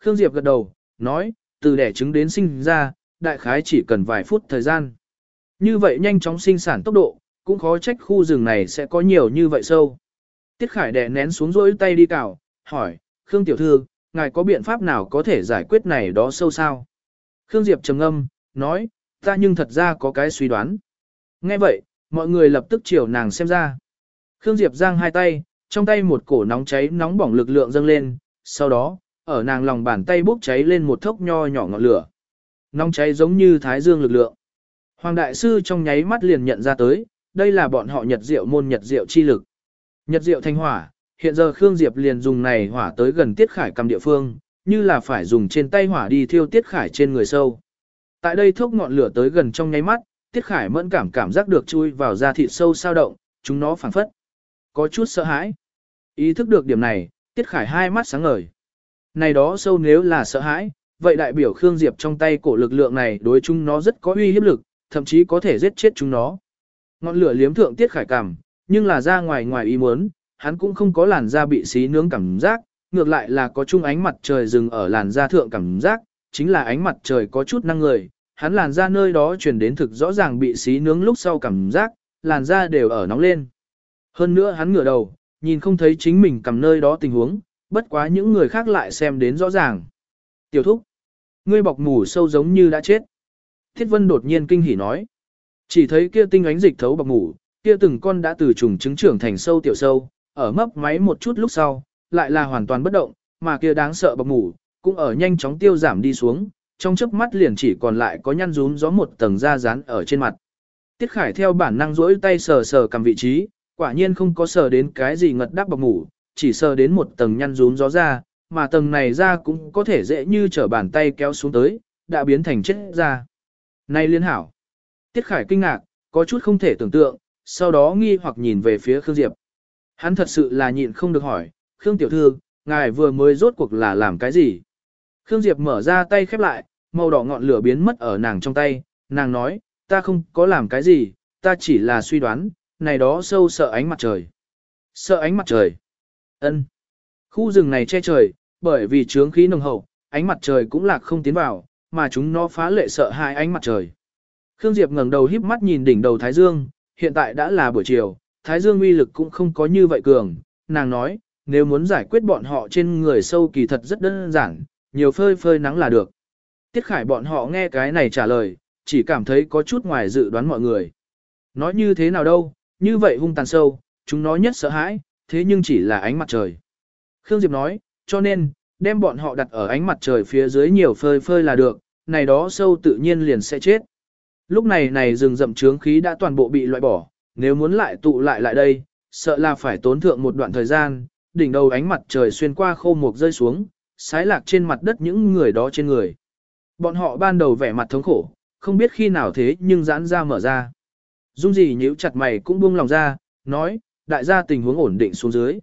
Khương Diệp gật đầu, nói, từ đẻ trứng đến sinh ra, đại khái chỉ cần vài phút thời gian. Như vậy nhanh chóng sinh sản tốc độ, cũng khó trách khu rừng này sẽ có nhiều như vậy sâu. Tiết Khải đè nén xuống rỗi tay đi cào, hỏi, Khương Tiểu Thư, ngài có biện pháp nào có thể giải quyết này đó sâu sao? Khương Diệp trầm ngâm, nói, ta nhưng thật ra có cái suy đoán. Nghe vậy, mọi người lập tức chiều nàng xem ra. Khương Diệp giang hai tay, trong tay một cổ nóng cháy nóng bỏng lực lượng dâng lên, sau đó, ở nàng lòng bàn tay bốc cháy lên một thốc nho nhỏ ngọn lửa. Nóng cháy giống như thái dương lực lượng. Hoàng đại sư trong nháy mắt liền nhận ra tới, đây là bọn họ nhật diệu môn nhật diệu chi lực. Nhật diệu thanh hỏa, hiện giờ Khương Diệp liền dùng này hỏa tới gần Tiết Khải cầm địa phương, như là phải dùng trên tay hỏa đi thiêu Tiết Khải trên người sâu. Tại đây thốc ngọn lửa tới gần trong nháy mắt, Tiết Khải mẫn cảm cảm giác được chui vào da thịt sâu sao động, chúng nó phảng phất. Có chút sợ hãi. Ý thức được điểm này, Tiết Khải hai mắt sáng ngời. Này đó sâu nếu là sợ hãi, vậy đại biểu Khương Diệp trong tay cổ lực lượng này đối chúng nó rất có uy hiếp lực, thậm chí có thể giết chết chúng nó. Ngọn lửa liếm thượng Tiết Khải cảm, nhưng là ra ngoài ngoài ý muốn, hắn cũng không có làn da bị xí nướng cảm giác, ngược lại là có chung ánh mặt trời dừng ở làn da thượng cảm giác, chính là ánh mặt trời có chút năng người, hắn làn da nơi đó truyền đến thực rõ ràng bị xí nướng lúc sau cảm giác, làn da đều ở nóng lên. Hơn nữa hắn ngửa đầu, nhìn không thấy chính mình cầm nơi đó tình huống, bất quá những người khác lại xem đến rõ ràng. Tiểu thúc, ngươi bọc mù sâu giống như đã chết. Thiết vân đột nhiên kinh hỉ nói. Chỉ thấy kia tinh ánh dịch thấu bọc mù, kia từng con đã từ trùng trứng trưởng thành sâu tiểu sâu, ở mấp máy một chút lúc sau, lại là hoàn toàn bất động, mà kia đáng sợ bọc mù, cũng ở nhanh chóng tiêu giảm đi xuống, trong chớp mắt liền chỉ còn lại có nhăn rúm gió một tầng da rán ở trên mặt. Tiết Khải theo bản năng rỗi tay sờ sờ cầm vị trí, quả nhiên không có sờ đến cái gì ngật đắp bọc mủ, chỉ sờ đến một tầng nhăn rún gió ra, mà tầng này ra cũng có thể dễ như trở bàn tay kéo xuống tới, đã biến thành chết ra. Này liên hảo. Tiết Khải kinh ngạc, có chút không thể tưởng tượng, sau đó nghi hoặc nhìn về phía Khương Diệp. Hắn thật sự là nhịn không được hỏi, Khương Tiểu Thư, ngài vừa mới rốt cuộc là làm cái gì? Khương Diệp mở ra tay khép lại, màu đỏ ngọn lửa biến mất ở nàng trong tay, nàng nói, ta không có làm cái gì, ta chỉ là suy đoán, này đó sâu sợ ánh mặt trời. Sợ ánh mặt trời ân Khu rừng này che trời, bởi vì trướng khí nồng hậu, ánh mặt trời cũng lạc không tiến vào, mà chúng nó phá lệ sợ hai ánh mặt trời. Khương Diệp ngẩng đầu híp mắt nhìn đỉnh đầu Thái Dương, hiện tại đã là buổi chiều, Thái Dương uy lực cũng không có như vậy cường, nàng nói, nếu muốn giải quyết bọn họ trên người sâu kỳ thật rất đơn giản, nhiều phơi phơi nắng là được. Tiết Khải bọn họ nghe cái này trả lời, chỉ cảm thấy có chút ngoài dự đoán mọi người. Nói như thế nào đâu, như vậy hung tàn sâu, chúng nó nhất sợ hãi, thế nhưng chỉ là ánh mặt trời. Khương Diệp nói, cho nên, đem bọn họ đặt ở ánh mặt trời phía dưới nhiều phơi phơi là được, này đó sâu tự nhiên liền sẽ chết. Lúc này này rừng rậm trướng khí đã toàn bộ bị loại bỏ, nếu muốn lại tụ lại lại đây, sợ là phải tốn thượng một đoạn thời gian, đỉnh đầu ánh mặt trời xuyên qua khô mục rơi xuống, sái lạc trên mặt đất những người đó trên người. Bọn họ ban đầu vẻ mặt thống khổ, không biết khi nào thế nhưng giãn ra mở ra. Dung gì nhíu chặt mày cũng buông lòng ra, nói, đại gia tình huống ổn định xuống dưới.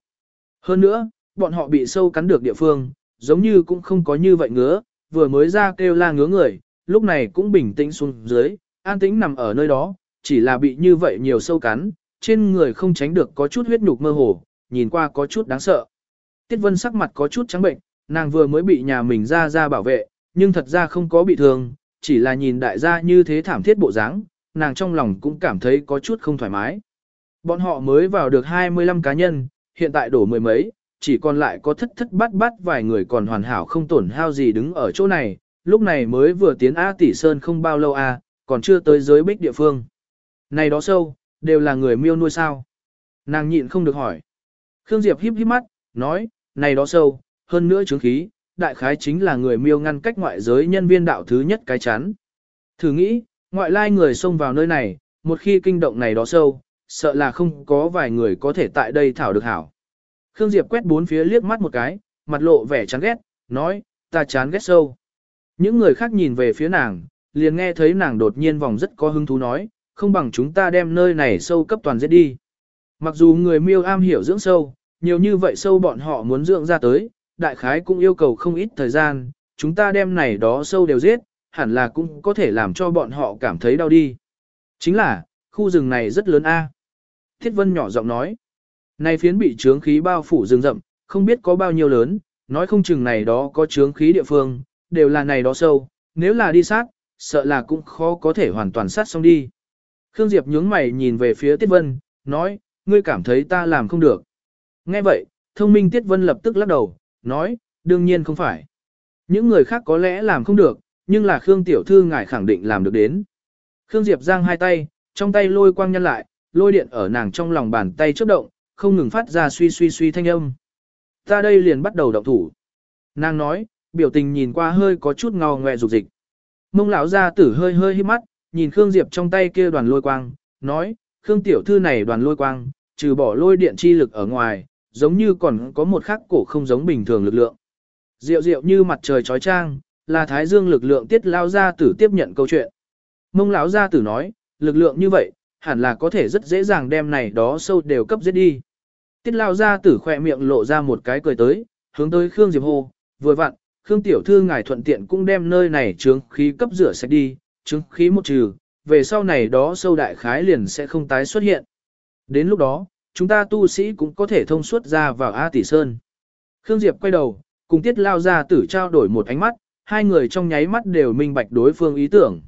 Hơn nữa, bọn họ bị sâu cắn được địa phương, giống như cũng không có như vậy ngứa, vừa mới ra kêu la ngứa người, lúc này cũng bình tĩnh xuống dưới, an tĩnh nằm ở nơi đó, chỉ là bị như vậy nhiều sâu cắn, trên người không tránh được có chút huyết nhục mơ hồ, nhìn qua có chút đáng sợ. Tiết Vân sắc mặt có chút trắng bệnh, nàng vừa mới bị nhà mình ra ra bảo vệ, nhưng thật ra không có bị thương, chỉ là nhìn đại gia như thế thảm thiết bộ dáng, nàng trong lòng cũng cảm thấy có chút không thoải mái. Bọn họ mới vào được 25 cá nhân, hiện tại đổ mười mấy, chỉ còn lại có thất thất bát bát vài người còn hoàn hảo không tổn hao gì đứng ở chỗ này, lúc này mới vừa tiến A tỷ sơn không bao lâu a, còn chưa tới giới bích địa phương. Này đó sâu, đều là người miêu nuôi sao? Nàng nhịn không được hỏi. Khương Diệp híp híp mắt, nói, này đó sâu, hơn nữa chứng khí, đại khái chính là người miêu ngăn cách ngoại giới nhân viên đạo thứ nhất cái chắn. Thử nghĩ, ngoại lai người xông vào nơi này, một khi kinh động này đó sâu, sợ là không có vài người có thể tại đây thảo được hảo. Khương Diệp quét bốn phía liếc mắt một cái, mặt lộ vẻ chán ghét, nói, ta chán ghét sâu. Những người khác nhìn về phía nàng, liền nghe thấy nàng đột nhiên vòng rất có hứng thú nói, không bằng chúng ta đem nơi này sâu cấp toàn giết đi. Mặc dù người miêu am hiểu dưỡng sâu, nhiều như vậy sâu bọn họ muốn dưỡng ra tới, đại khái cũng yêu cầu không ít thời gian, chúng ta đem này đó sâu đều giết, hẳn là cũng có thể làm cho bọn họ cảm thấy đau đi. Chính là, khu rừng này rất lớn a. Thiết Vân nhỏ giọng nói, này phiến bị trướng khí bao phủ rừng rậm, không biết có bao nhiêu lớn, nói không chừng này đó có chướng khí địa phương, đều là này đó sâu, nếu là đi sát, sợ là cũng khó có thể hoàn toàn sát xong đi. Khương Diệp nhướng mày nhìn về phía Tiết Vân, nói, ngươi cảm thấy ta làm không được. Nghe vậy, thông minh Tiết Vân lập tức lắc đầu, nói, đương nhiên không phải. Những người khác có lẽ làm không được, nhưng là Khương Tiểu Thư ngài khẳng định làm được đến. Khương Diệp giang hai tay, trong tay lôi quang nhân lại, lôi điện ở nàng trong lòng bàn tay chớp động, không ngừng phát ra suy suy suy thanh âm. Ta đây liền bắt đầu động thủ. Nàng nói, biểu tình nhìn qua hơi có chút ngò ngoẹ rục dịch. Mông lão gia tử hơi hơi hít mắt, nhìn Khương Diệp trong tay kia đoàn lôi quang, nói, Khương tiểu thư này đoàn lôi quang, trừ bỏ lôi điện chi lực ở ngoài, giống như còn có một khắc cổ không giống bình thường lực lượng. Diệu diệu như mặt trời trói trang, là thái dương lực lượng tiết lao gia tử tiếp nhận câu chuyện. Mông lão gia tử nói, lực lượng như vậy, hẳn là có thể rất dễ dàng đem này đó sâu đều cấp giết đi. Tiết lao gia tử khỏe miệng lộ ra một cái cười tới, hướng tới Khương Diệp hô, vừa vặn, Khương tiểu thư ngài thuận tiện cũng đem nơi này trướng khí cấp rửa sạch đi, trướng khí một trừ, về sau này đó sâu đại khái liền sẽ không tái xuất hiện. Đến lúc đó, chúng ta tu sĩ cũng có thể thông suốt ra vào A Tỷ Sơn. Khương Diệp quay đầu, cùng tiết lao ra tử trao đổi một ánh mắt, hai người trong nháy mắt đều minh bạch đối phương ý tưởng.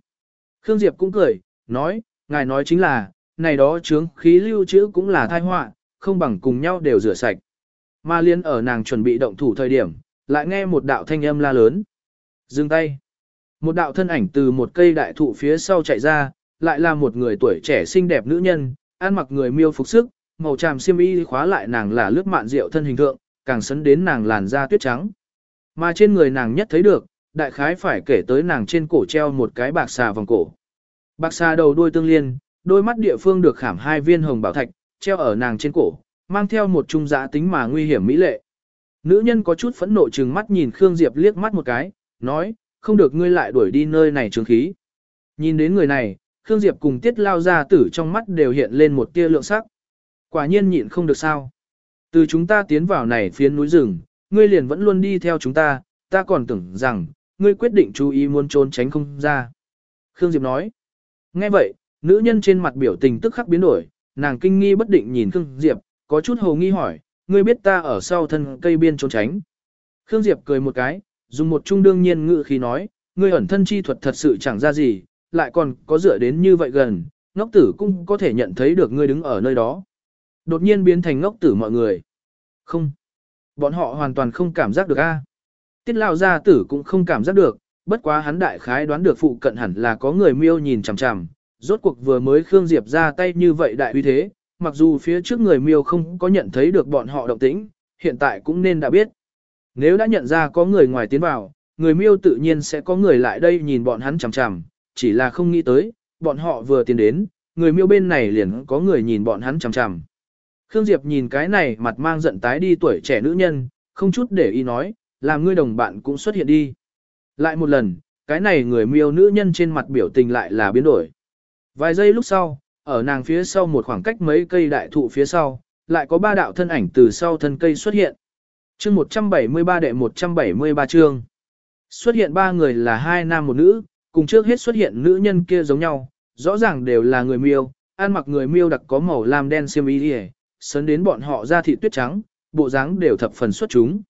Khương Diệp cũng cười, nói, ngài nói chính là, này đó chướng khí lưu trữ cũng là thai họa, không bằng cùng nhau đều rửa sạch. Ma liên ở nàng chuẩn bị động thủ thời điểm, lại nghe một đạo thanh âm la lớn. Dừng tay. Một đạo thân ảnh từ một cây đại thụ phía sau chạy ra, lại là một người tuổi trẻ xinh đẹp nữ nhân, ăn mặc người miêu phục sức, màu tràm xiêm y khóa lại nàng là lướt mạn rượu thân hình thượng, càng sấn đến nàng làn da tuyết trắng. Mà trên người nàng nhất thấy được, đại khái phải kể tới nàng trên cổ treo một cái bạc xà vòng cổ. Bạc xà đầu đuôi tương liên, đôi mắt địa phương được khảm hai viên hồng bảo thạch, treo ở nàng trên cổ, mang theo một trung giá tính mà nguy hiểm mỹ lệ. Nữ nhân có chút phẫn nộ trừng mắt nhìn Khương Diệp liếc mắt một cái, nói, không được ngươi lại đuổi đi nơi này trường khí. Nhìn đến người này, Khương Diệp cùng tiết lao ra tử trong mắt đều hiện lên một tia lượng sắc. Quả nhiên nhịn không được sao. Từ chúng ta tiến vào này phiến núi rừng, ngươi liền vẫn luôn đi theo chúng ta, ta còn tưởng rằng, ngươi quyết định chú ý muốn trốn tránh không ra. Khương Diệp nói. Nghe vậy, nữ nhân trên mặt biểu tình tức khắc biến đổi, nàng kinh nghi bất định nhìn Khương Diệp, có chút hồ nghi hỏi, ngươi biết ta ở sau thân cây biên trốn tránh. Khương Diệp cười một cái, dùng một trung đương nhiên ngự khí nói, ngươi ẩn thân chi thuật thật sự chẳng ra gì, lại còn có dựa đến như vậy gần, ngốc tử cũng có thể nhận thấy được ngươi đứng ở nơi đó. Đột nhiên biến thành ngốc tử mọi người. Không. Bọn họ hoàn toàn không cảm giác được a. Tiết lao gia tử cũng không cảm giác được, bất quá hắn đại khái đoán được phụ cận hẳn là có người miêu nhìn chằm chằm. Rốt cuộc vừa mới Khương Diệp ra tay như vậy đại uy thế, mặc dù phía trước người miêu không có nhận thấy được bọn họ động tĩnh, hiện tại cũng nên đã biết. Nếu đã nhận ra có người ngoài tiến vào, người miêu tự nhiên sẽ có người lại đây nhìn bọn hắn chằm chằm, chỉ là không nghĩ tới, bọn họ vừa tiến đến, người miêu bên này liền có người nhìn bọn hắn chằm chằm. Khương Diệp nhìn cái này mặt mang giận tái đi tuổi trẻ nữ nhân, không chút để ý nói, làm ngươi đồng bạn cũng xuất hiện đi. Lại một lần, cái này người miêu nữ nhân trên mặt biểu tình lại là biến đổi. Vài giây lúc sau, ở nàng phía sau một khoảng cách mấy cây đại thụ phía sau, lại có ba đạo thân ảnh từ sau thân cây xuất hiện. Chương 173 đệ 173 chương. Xuất hiện ba người là hai nam một nữ, cùng trước hết xuất hiện nữ nhân kia giống nhau, rõ ràng đều là người miêu, ăn mặc người miêu đặc có màu lam đen xiêm y đi sấn đến bọn họ ra thị tuyết trắng, bộ dáng đều thập phần xuất chúng.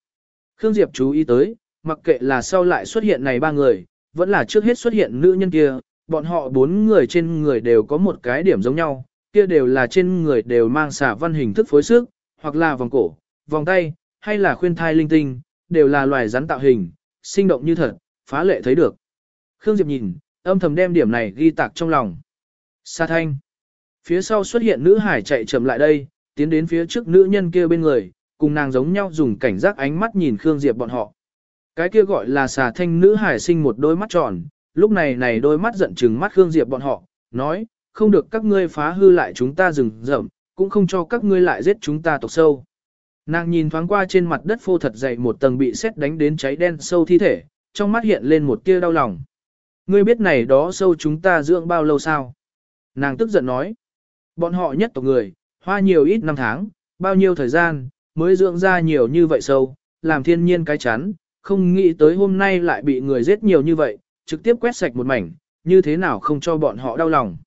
Khương Diệp chú ý tới, mặc kệ là sau lại xuất hiện này ba người, vẫn là trước hết xuất hiện nữ nhân kia, bọn họ bốn người trên người đều có một cái điểm giống nhau, kia đều là trên người đều mang xả văn hình thức phối sức, hoặc là vòng cổ, vòng tay, hay là khuyên thai linh tinh, đều là loài rắn tạo hình, sinh động như thật, phá lệ thấy được. Khương Diệp nhìn, âm thầm đem điểm này ghi tạc trong lòng. Sa thanh. Phía sau xuất hiện nữ hải chạy chậm lại đây, tiến đến phía trước nữ nhân kia bên người, cùng nàng giống nhau dùng cảnh giác ánh mắt nhìn Khương Diệp bọn họ. Cái kia gọi là xà thanh nữ hải sinh một đôi mắt tròn, lúc này này đôi mắt giận chừng mắt Khương Diệp bọn họ, nói, không được các ngươi phá hư lại chúng ta rừng rậm, cũng không cho các ngươi lại giết chúng ta tộc sâu. Nàng nhìn thoáng qua trên mặt đất phô thật dày một tầng bị xét đánh đến cháy đen sâu thi thể, trong mắt hiện lên một tia đau lòng. Ngươi biết này đó sâu chúng ta dưỡng bao lâu sao? Nàng tức giận nói. Bọn họ nhất tộc người, hoa nhiều ít năm tháng, bao nhiêu thời gian, mới dưỡng ra nhiều như vậy sâu, làm thiên nhiên cái chắn, không nghĩ tới hôm nay lại bị người giết nhiều như vậy, trực tiếp quét sạch một mảnh, như thế nào không cho bọn họ đau lòng.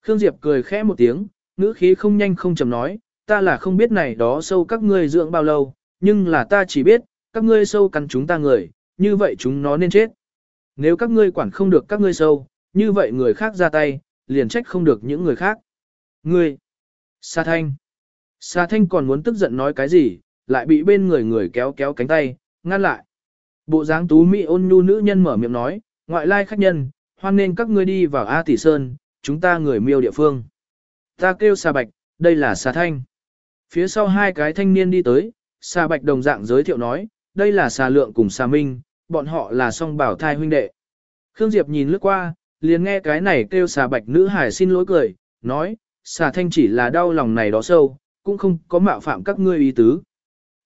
Khương Diệp cười khẽ một tiếng, ngữ khí không nhanh không chậm nói, ta là không biết này đó sâu các ngươi dưỡng bao lâu, nhưng là ta chỉ biết, các ngươi sâu cắn chúng ta người, như vậy chúng nó nên chết. Nếu các ngươi quản không được các ngươi sâu, như vậy người khác ra tay, liền trách không được những người khác. Ngươi, Sa Thanh. Sa Thanh còn muốn tức giận nói cái gì, lại bị bên người người kéo kéo cánh tay, ngăn lại. Bộ dáng tú mỹ ôn nhu nữ nhân mở miệng nói, ngoại lai khách nhân, hoan nên các ngươi đi vào A Tỷ Sơn, chúng ta người miêu địa phương. Ta kêu Sa Bạch, đây là Sa Thanh. Phía sau hai cái thanh niên đi tới, Sa Bạch đồng dạng giới thiệu nói, đây là Sa Lượng cùng Sa Minh, bọn họ là song bảo thai huynh đệ. Khương Diệp nhìn lướt qua, liền nghe cái này kêu Sa Bạch nữ hải xin lỗi cười, nói, Sa Thanh chỉ là đau lòng này đó sâu, cũng không có mạo phạm các ngươi ý tứ.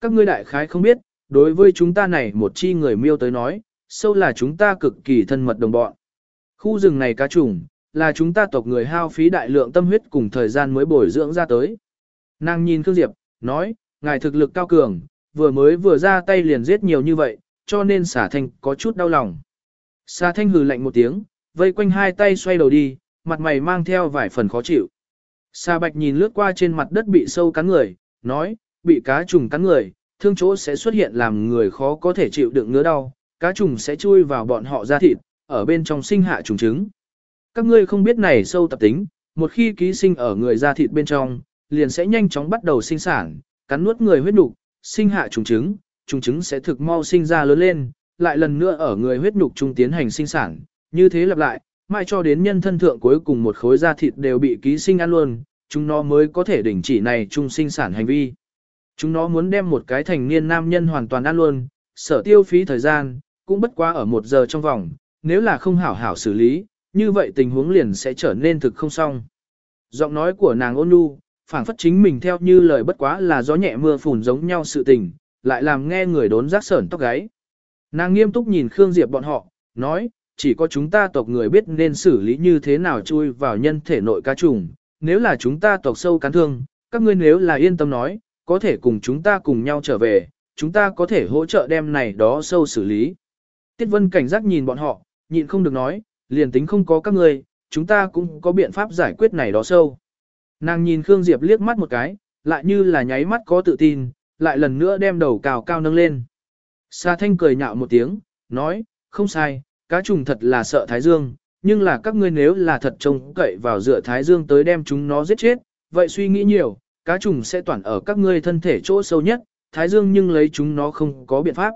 Các ngươi đại khái không biết, đối với chúng ta này một chi người miêu tới nói, sâu là chúng ta cực kỳ thân mật đồng bọn. Khu rừng này cá trùng, là chúng ta tộc người hao phí đại lượng tâm huyết cùng thời gian mới bồi dưỡng ra tới. Nàng nhìn Khương Diệp, nói, ngài thực lực cao cường, vừa mới vừa ra tay liền giết nhiều như vậy, cho nên xả thanh có chút đau lòng. Xả thanh hừ lạnh một tiếng, vây quanh hai tay xoay đầu đi, mặt mày mang theo vài phần khó chịu. Xà bạch nhìn lướt qua trên mặt đất bị sâu cắn người, nói, bị cá trùng cắn người, thương chỗ sẽ xuất hiện làm người khó có thể chịu đựng ngứa đau, cá trùng sẽ chui vào bọn họ da thịt, ở bên trong sinh hạ trùng trứng. Các ngươi không biết này sâu tập tính, một khi ký sinh ở người da thịt bên trong, liền sẽ nhanh chóng bắt đầu sinh sản, cắn nuốt người huyết nục, sinh hạ trùng trứng, trùng trứng sẽ thực mau sinh ra lớn lên, lại lần nữa ở người huyết nục trung tiến hành sinh sản, như thế lặp lại, mãi cho đến nhân thân thượng cuối cùng một khối da thịt đều bị ký sinh ăn luôn, chúng nó mới có thể đình chỉ này trung sinh sản hành vi. Chúng nó muốn đem một cái thành niên nam nhân hoàn toàn ăn luôn, sở tiêu phí thời gian, cũng bất quá ở một giờ trong vòng, nếu là không hảo hảo xử lý, như vậy tình huống liền sẽ trở nên thực không xong. Giọng nói của nàng ôn nhu, phảng phất chính mình theo như lời bất quá là gió nhẹ mưa phùn giống nhau sự tình, lại làm nghe người đốn rác sởn tóc gáy. Nàng nghiêm túc nhìn Khương Diệp bọn họ, nói, chỉ có chúng ta tộc người biết nên xử lý như thế nào chui vào nhân thể nội cá trùng, nếu là chúng ta tộc sâu cắn thương, các ngươi nếu là yên tâm nói, có thể cùng chúng ta cùng nhau trở về, chúng ta có thể hỗ trợ đem này đó sâu xử lý. Tiết Vân cảnh giác nhìn bọn họ, nhịn không được nói, liền tính không có các ngươi, chúng ta cũng có biện pháp giải quyết này đó sâu. Nàng nhìn Khương Diệp liếc mắt một cái, lại như là nháy mắt có tự tin, lại lần nữa đem đầu cào cao nâng lên. Sa Thanh cười nhạo một tiếng, nói, không sai, cá trùng thật là sợ Thái Dương, nhưng là các ngươi nếu là thật trông cậy vào dựa Thái Dương tới đem chúng nó giết chết, vậy suy nghĩ nhiều, cá trùng sẽ toàn ở các ngươi thân thể chỗ sâu nhất, Thái Dương nhưng lấy chúng nó không có biện pháp.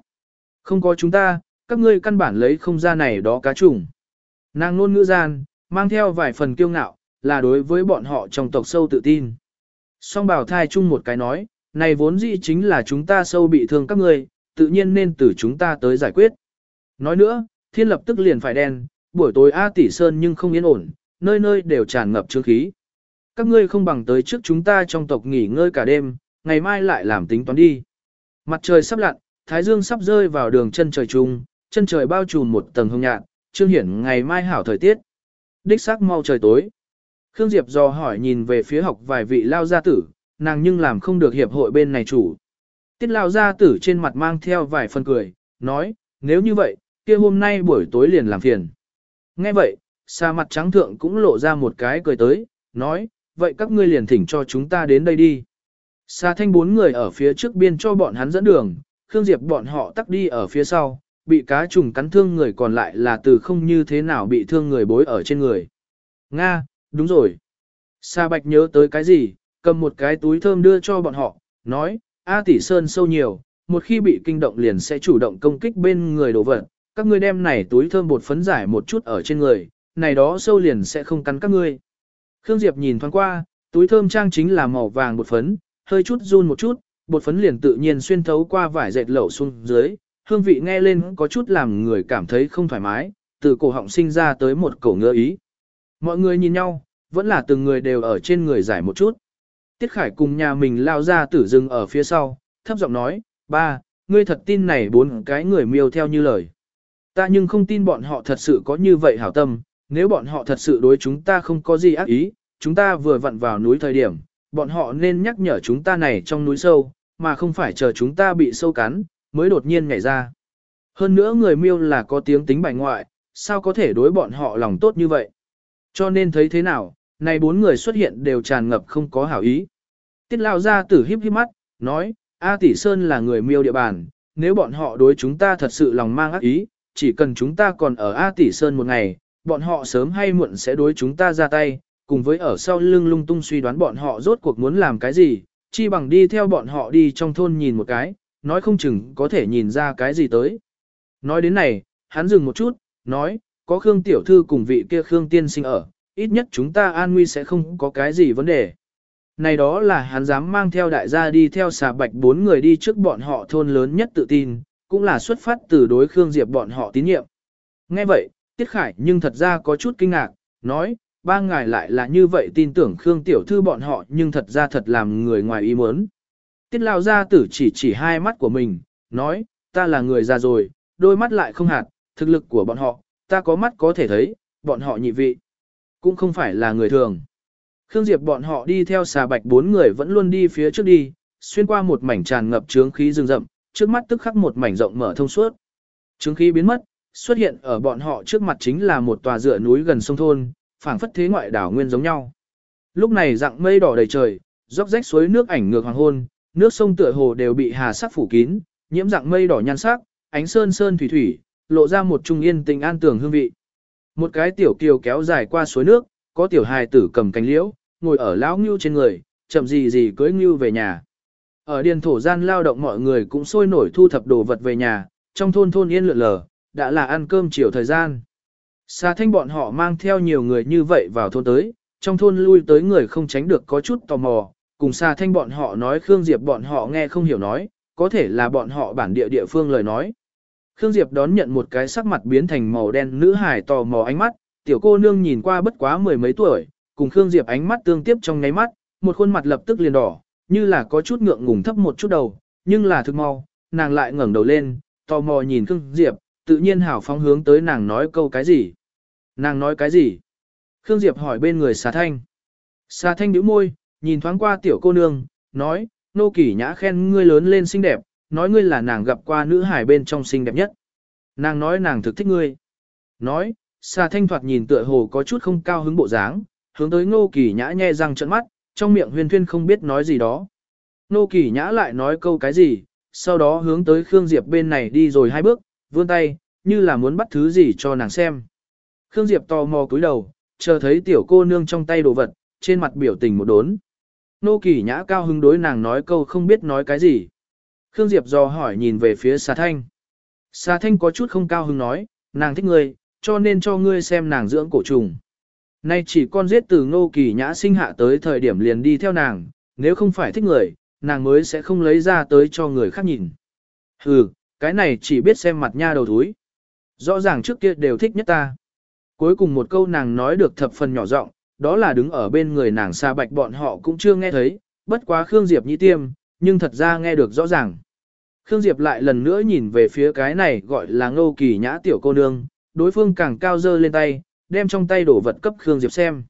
Không có chúng ta, các ngươi căn bản lấy không ra này đó cá trùng. Nàng luôn ngữ gian, mang theo vài phần kiêu ngạo, là đối với bọn họ trong tộc sâu tự tin. Song bảo thai chung một cái nói, này vốn dĩ chính là chúng ta sâu bị thương các ngươi, tự nhiên nên từ chúng ta tới giải quyết. Nói nữa, thiên lập tức liền phải đen, buổi tối A tỷ sơn nhưng không yên ổn, nơi nơi đều tràn ngập chứa khí. Các ngươi không bằng tới trước chúng ta trong tộc nghỉ ngơi cả đêm, ngày mai lại làm tính toán đi. Mặt trời sắp lặn, thái dương sắp rơi vào đường chân trời trung, chân trời bao trùm một tầng hồng nhạt, trương hiển ngày mai hảo thời tiết. Đích xác mau trời tối. Khương Diệp dò hỏi nhìn về phía học vài vị lao gia tử, nàng nhưng làm không được hiệp hội bên này chủ. Tiết lao gia tử trên mặt mang theo vài phần cười, nói, nếu như vậy, kia hôm nay buổi tối liền làm phiền. Nghe vậy, xa mặt trắng thượng cũng lộ ra một cái cười tới, nói, vậy các ngươi liền thỉnh cho chúng ta đến đây đi. Xa thanh bốn người ở phía trước biên cho bọn hắn dẫn đường, Khương Diệp bọn họ tắt đi ở phía sau, bị cá trùng cắn thương người còn lại là từ không như thế nào bị thương người bối ở trên người. Nga, đúng rồi. Sa Bạch nhớ tới cái gì, cầm một cái túi thơm đưa cho bọn họ, nói, A tỷ sơn sâu nhiều, một khi bị kinh động liền sẽ chủ động công kích bên người đồ vật, các ngươi đem này túi thơm bột phấn giải một chút ở trên người, này đó sâu liền sẽ không cắn các ngươi. Khương Diệp nhìn thoáng qua, túi thơm trang chính là màu vàng bột phấn, hơi chút run một chút, bột phấn liền tự nhiên xuyên thấu qua vải dệt lẩu xuống dưới, hương vị nghe lên có chút làm người cảm thấy không thoải mái, từ cổ họng sinh ra tới một cổ ngứa ý. Mọi người nhìn nhau, vẫn là từng người đều ở trên người giải một chút. Tiết Khải cùng nhà mình lao ra tử rừng ở phía sau, thấp giọng nói, ba, ngươi thật tin này bốn cái người miêu theo như lời. Ta nhưng không tin bọn họ thật sự có như vậy hảo tâm, nếu bọn họ thật sự đối chúng ta không có gì ác ý, chúng ta vừa vặn vào núi thời điểm, bọn họ nên nhắc nhở chúng ta này trong núi sâu, mà không phải chờ chúng ta bị sâu cắn, mới đột nhiên nhảy ra. Hơn nữa người miêu là có tiếng tính bài ngoại, sao có thể đối bọn họ lòng tốt như vậy. Cho nên thấy thế nào, này bốn người xuất hiện đều tràn ngập không có hảo ý. Tiết lao ra tử híp híp mắt, nói, A Tỷ Sơn là người miêu địa bàn, nếu bọn họ đối chúng ta thật sự lòng mang ác ý, chỉ cần chúng ta còn ở A Tỷ Sơn một ngày, bọn họ sớm hay muộn sẽ đối chúng ta ra tay, cùng với ở sau lưng lung tung suy đoán bọn họ rốt cuộc muốn làm cái gì, chi bằng đi theo bọn họ đi trong thôn nhìn một cái, nói không chừng có thể nhìn ra cái gì tới. Nói đến này, hắn dừng một chút, nói, có Khương Tiểu Thư cùng vị kia Khương Tiên Sinh ở, ít nhất chúng ta an nguy sẽ không có cái gì vấn đề. Này đó là hắn dám mang theo đại gia đi theo xà bạch bốn người đi trước bọn họ thôn lớn nhất tự tin, cũng là xuất phát từ đối Khương Diệp bọn họ tín nhiệm. Nghe vậy, Tiết Khải nhưng thật ra có chút kinh ngạc, nói, ba ngài lại là như vậy tin tưởng Khương Tiểu Thư bọn họ nhưng thật ra thật làm người ngoài ý muốn. Tiết Lao Gia Tử chỉ chỉ hai mắt của mình, nói, ta là người già rồi, đôi mắt lại không hạt, thực lực của bọn họ, ta có mắt có thể thấy, bọn họ nhị vị, cũng không phải là người thường. Khương Diệp bọn họ đi theo xà bạch bốn người vẫn luôn đi phía trước đi, xuyên qua một mảnh tràn ngập trướng khí rừng rậm, trước mắt tức khắc một mảnh rộng mở thông suốt. Trướng khí biến mất, xuất hiện ở bọn họ trước mặt chính là một tòa dựa núi gần sông thôn, phảng phất thế ngoại đảo nguyên giống nhau. Lúc này dạng mây đỏ đầy trời, róc rách suối nước ảnh ngược hoàng hôn, nước sông tựa hồ đều bị hà sắc phủ kín, nhiễm dạng mây đỏ nhan sắc, ánh sơn sơn thủy thủy, lộ ra một trung yên tình an tường hương vị. Một cái tiểu kiều kéo dài qua suối nước, có tiểu hài tử cầm cánh liễu, ngồi ở lão ngưu trên người, chậm gì gì cưới ngưu về nhà. Ở điền thổ gian lao động mọi người cũng sôi nổi thu thập đồ vật về nhà, trong thôn thôn yên lượn lờ, đã là ăn cơm chiều thời gian. Xà thanh bọn họ mang theo nhiều người như vậy vào thôn tới, trong thôn lui tới người không tránh được có chút tò mò, cùng xà thanh bọn họ nói Khương Diệp bọn họ nghe không hiểu nói, có thể là bọn họ bản địa địa phương lời nói. Khương Diệp đón nhận một cái sắc mặt biến thành màu đen nữ hài tò mò ánh mắt, tiểu cô nương nhìn qua bất quá mười mấy tuổi, cùng Khương Diệp ánh mắt tương tiếp trong ngáy mắt, một khuôn mặt lập tức liền đỏ, như là có chút ngượng ngùng thấp một chút đầu, nhưng là thực mau, nàng lại ngẩng đầu lên, tò mò nhìn Khương Diệp, tự nhiên hảo phóng hướng tới nàng nói câu cái gì. Nàng nói cái gì? Khương Diệp hỏi bên người xà thanh. Xà thanh nhíu môi, nhìn thoáng qua tiểu cô nương, nói, nô kỳ nhã khen ngươi lớn lên xinh đẹp, nói ngươi là nàng gặp qua nữ hải bên trong xinh đẹp nhất. Nàng nói nàng thực thích ngươi. Nói, xà thanh thoạt nhìn tựa hồ có chút không cao hứng bộ dáng, hướng tới Ngô Kỳ Nhã nhe răng trợn mắt, trong miệng huyền thuyên không biết nói gì đó. Ngô Kỳ Nhã lại nói câu cái gì, sau đó hướng tới Khương Diệp bên này đi rồi hai bước, vươn tay, như là muốn bắt thứ gì cho nàng xem. Khương Diệp tò mò cúi đầu, chờ thấy tiểu cô nương trong tay đồ vật, trên mặt biểu tình một đốn. Nô Kỳ Nhã cao hứng đối nàng nói câu không biết nói cái gì. Khương Diệp dò hỏi nhìn về phía Sa Thanh. Sa Thanh có chút không cao hứng nói, nàng thích ngươi, cho nên cho ngươi xem nàng dưỡng cổ trùng. Nay chỉ con giết từ ngô kỳ nhã sinh hạ tới thời điểm liền đi theo nàng, nếu không phải thích người, nàng mới sẽ không lấy ra tới cho người khác nhìn. Hừ, cái này chỉ biết xem mặt nha đầu thúi. Rõ ràng trước kia đều thích nhất ta. Cuối cùng một câu nàng nói được thập phần nhỏ giọng, đó là đứng ở bên người nàng xa bạch bọn họ cũng chưa nghe thấy, bất quá Khương Diệp nhĩ tiêm, nhưng thật ra nghe được rõ ràng. Khương Diệp lại lần nữa nhìn về phía cái này gọi là ngô kỳ nhã tiểu cô nương, đối phương càng cao dơ lên tay, đem trong tay đổ vật cấp Khương Diệp xem.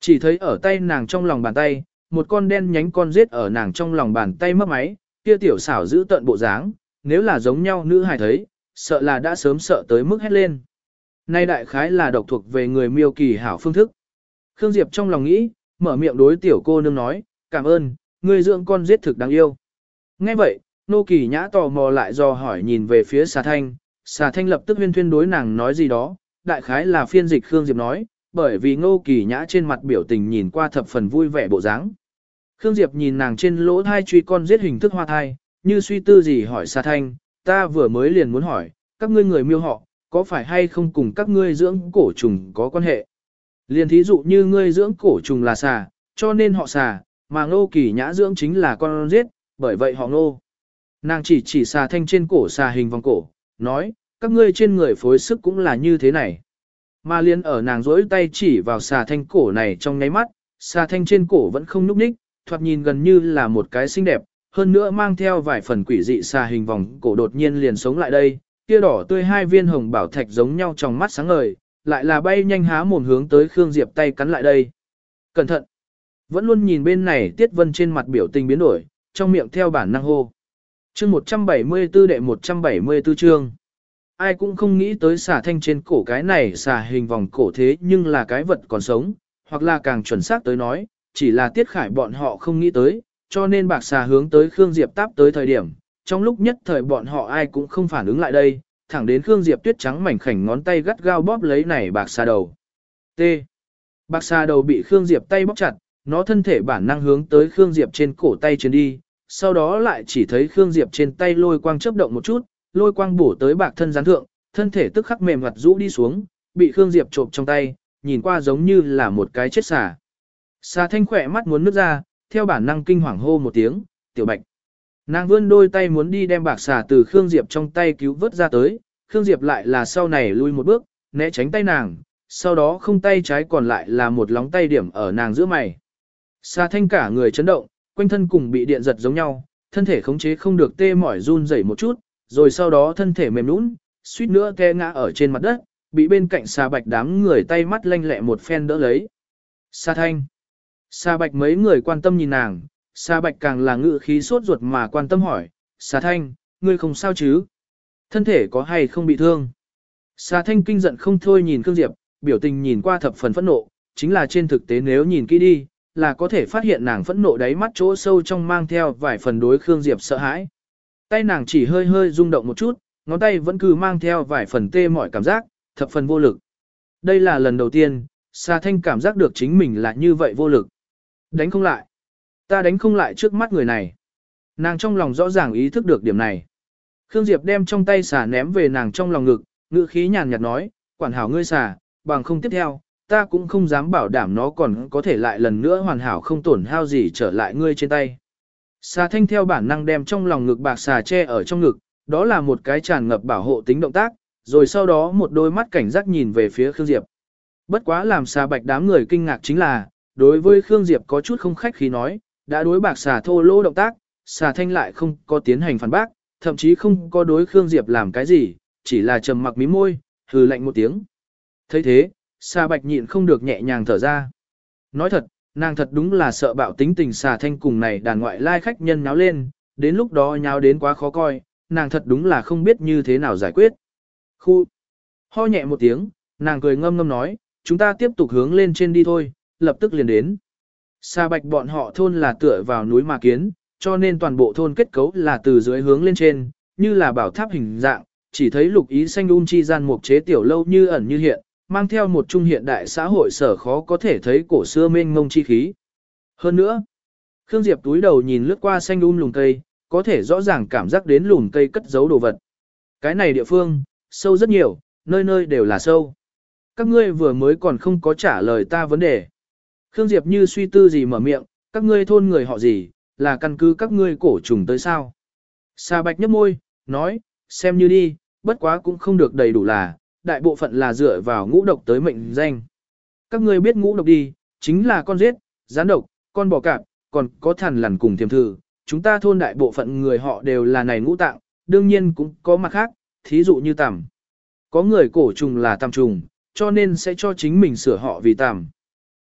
Chỉ thấy ở tay nàng trong lòng bàn tay, một con đen nhánh con rết ở nàng trong lòng bàn tay mất máy, kia tiểu xảo giữ tận bộ dáng, nếu là giống nhau nữ hài thấy, sợ là đã sớm sợ tới mức hét lên. Nay đại khái là độc thuộc về người miêu kỳ hảo phương thức. Khương Diệp trong lòng nghĩ, mở miệng đối tiểu cô nương nói, cảm ơn, người dưỡng con giết thực đáng yêu. Nghe vậy, nô kỳ nhã tò mò lại do hỏi nhìn về phía xà thanh, xà thanh lập tức huyên thuyên đối nàng nói gì đó, đại khái là phiên dịch Khương Diệp nói, bởi vì ngô kỳ nhã trên mặt biểu tình nhìn qua thập phần vui vẻ bộ dáng. Khương Diệp nhìn nàng trên lỗ thai truy con giết hình thức hoa thai, như suy tư gì hỏi Sa Thanh, ta vừa mới liền muốn hỏi, các ngươi người miêu họ, có phải hay không cùng các ngươi dưỡng cổ trùng có quan hệ? Liền thí dụ như ngươi dưỡng cổ trùng là xà, cho nên họ xà, mà ngô kỳ nhã dưỡng chính là con giết, bởi vậy họ ngô. Nàng chỉ chỉ xà thanh trên cổ xà hình vòng cổ, nói, các ngươi trên người phối sức cũng là như thế này. Mà liên ở nàng rỗi tay chỉ vào xà thanh cổ này trong nháy mắt, xà thanh trên cổ vẫn không núp ních, thoạt nhìn gần như là một cái xinh đẹp, hơn nữa mang theo vài phần quỷ dị xà hình vòng cổ đột nhiên liền sống lại đây, kia đỏ tươi hai viên hồng bảo thạch giống nhau trong mắt sáng ngời, lại là bay nhanh há mồm hướng tới Khương Diệp tay cắn lại đây. Cẩn thận! Vẫn luôn nhìn bên này Tiết Vân trên mặt biểu tình biến đổi, trong miệng theo bản năng hô. Chương 174 đệ 174 chương ai cũng không nghĩ tới xà thanh trên cổ cái này xà hình vòng cổ thế nhưng là cái vật còn sống, hoặc là càng chuẩn xác tới nói, chỉ là tiết khải bọn họ không nghĩ tới, cho nên bạc xà hướng tới Khương Diệp táp tới thời điểm, trong lúc nhất thời bọn họ ai cũng không phản ứng lại đây, thẳng đến Khương Diệp tuyết trắng mảnh khảnh ngón tay gắt gao bóp lấy này bạc xà đầu. T. Bạc xà đầu bị Khương Diệp tay bóp chặt, nó thân thể bản năng hướng tới Khương Diệp trên cổ tay trên đi, sau đó lại chỉ thấy Khương Diệp trên tay lôi quang chớp động một chút, lôi quang bổ tới bạc thân gián thượng, thân thể tức khắc mềm mặt rũ đi xuống, bị Khương Diệp trộm trong tay, nhìn qua giống như là một cái chết xà. Xà thanh khỏe mắt muốn nước ra, theo bản năng kinh hoàng hô một tiếng, tiểu bạch. Nàng vươn đôi tay muốn đi đem bạc xà từ Khương Diệp trong tay cứu vớt ra tới, Khương Diệp lại là sau này lui một bước, né tránh tay nàng, sau đó không tay trái còn lại là một lóng tay điểm ở nàng giữa mày. Xà thanh cả người chấn động, quanh thân cùng bị điện giật giống nhau, thân thể khống chế không được tê mỏi run rẩy một chút, rồi sau đó thân thể mềm nũng, suýt nữa té ngã ở trên mặt đất, bị bên cạnh xà bạch đám người tay mắt lanh lẹ một phen đỡ lấy. Xà thanh. Xà bạch mấy người quan tâm nhìn nàng, xà bạch càng là ngự khí sốt ruột mà quan tâm hỏi, xà thanh, ngươi không sao chứ? Thân thể có hay không bị thương? Xà thanh kinh giận không thôi nhìn Khương Diệp, biểu tình nhìn qua thập phần phẫn nộ, chính là trên thực tế nếu nhìn kỹ đi, là có thể phát hiện nàng phẫn nộ đáy mắt chỗ sâu trong mang theo vài phần đối Khương Diệp sợ hãi. Tay nàng chỉ hơi hơi rung động một chút, ngón tay vẫn cứ mang theo vài phần tê mọi cảm giác, thập phần vô lực. Đây là lần đầu tiên, Sa Thanh cảm giác được chính mình là như vậy vô lực. Đánh không lại. Ta đánh không lại trước mắt người này. Nàng trong lòng rõ ràng ý thức được điểm này. Khương Diệp đem trong tay xà ném về nàng trong lòng ngực, ngữ khí nhàn nhạt nói, quản hảo ngươi xà, bằng không tiếp theo, ta cũng không dám bảo đảm nó còn có thể lại lần nữa hoàn hảo không tổn hao gì trở lại ngươi trên tay. Xà thanh theo bản năng đem trong lòng ngực bạc xà che ở trong ngực, đó là một cái tràn ngập bảo hộ tính động tác, rồi sau đó một đôi mắt cảnh giác nhìn về phía Khương Diệp. Bất quá làm xà bạch đám người kinh ngạc chính là, đối với Khương Diệp có chút không khách khí nói, đã đối bạc xà thô lỗ động tác, xà thanh lại không có tiến hành phản bác, thậm chí không có đối Khương Diệp làm cái gì, chỉ là trầm mặc mí môi, hừ lạnh một tiếng. thấy thế, xà bạch nhịn không được nhẹ nhàng thở ra. Nói thật, nàng thật đúng là sợ bạo tính tình xà thanh cùng này đàn ngoại lai khách nhân nháo lên, đến lúc đó nháo đến quá khó coi, nàng thật đúng là không biết như thế nào giải quyết. Khu! Ho nhẹ một tiếng, nàng cười ngâm ngâm nói, chúng ta tiếp tục hướng lên trên đi thôi, lập tức liền đến. Sa bạch bọn họ thôn là tựa vào núi mà kiến, cho nên toàn bộ thôn kết cấu là từ dưới hướng lên trên, như là bảo tháp hình dạng, chỉ thấy lục ý xanh un chi gian mục chế tiểu lâu như ẩn như hiện, mang theo một trung hiện đại xã hội sở khó có thể thấy cổ xưa mênh ngông chi khí. Hơn nữa, Khương Diệp túi đầu nhìn lướt qua xanh um lùm cây, có thể rõ ràng cảm giác đến lùm cây cất giấu đồ vật. Cái này địa phương, sâu rất nhiều, nơi nơi đều là sâu. Các ngươi vừa mới còn không có trả lời ta vấn đề. Khương Diệp như suy tư gì mở miệng, các ngươi thôn người họ gì, là căn cứ các ngươi cổ trùng tới sao. Sa bạch nhấp môi, nói, xem như đi, bất quá cũng không được đầy đủ là, đại bộ phận là dựa vào ngũ độc tới mệnh danh. Các ngươi biết ngũ độc đi, chính là con giết, gián độc, con bò cạp, còn có thằn lằn cùng thiềm thư. Chúng ta thôn đại bộ phận người họ đều là này ngũ tạng, đương nhiên cũng có mặt khác, thí dụ như tằm. Có người cổ trùng là tằm trùng, cho nên sẽ cho chính mình sửa họ vì tằm.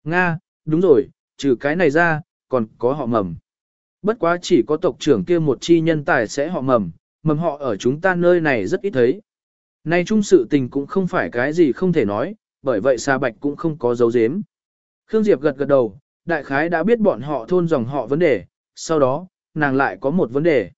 Nga, đúng rồi, trừ cái này ra, còn có họ mầm. Bất quá chỉ có tộc trưởng kia một chi nhân tài sẽ họ mầm, mầm họ ở chúng ta nơi này rất ít thấy. Nay chung sự tình cũng không phải cái gì không thể nói, bởi vậy xa Bạch cũng không có dấu dếm. Khương Diệp gật gật đầu, đại khái đã biết bọn họ thôn dòng họ vấn đề, sau đó, nàng lại có một vấn đề.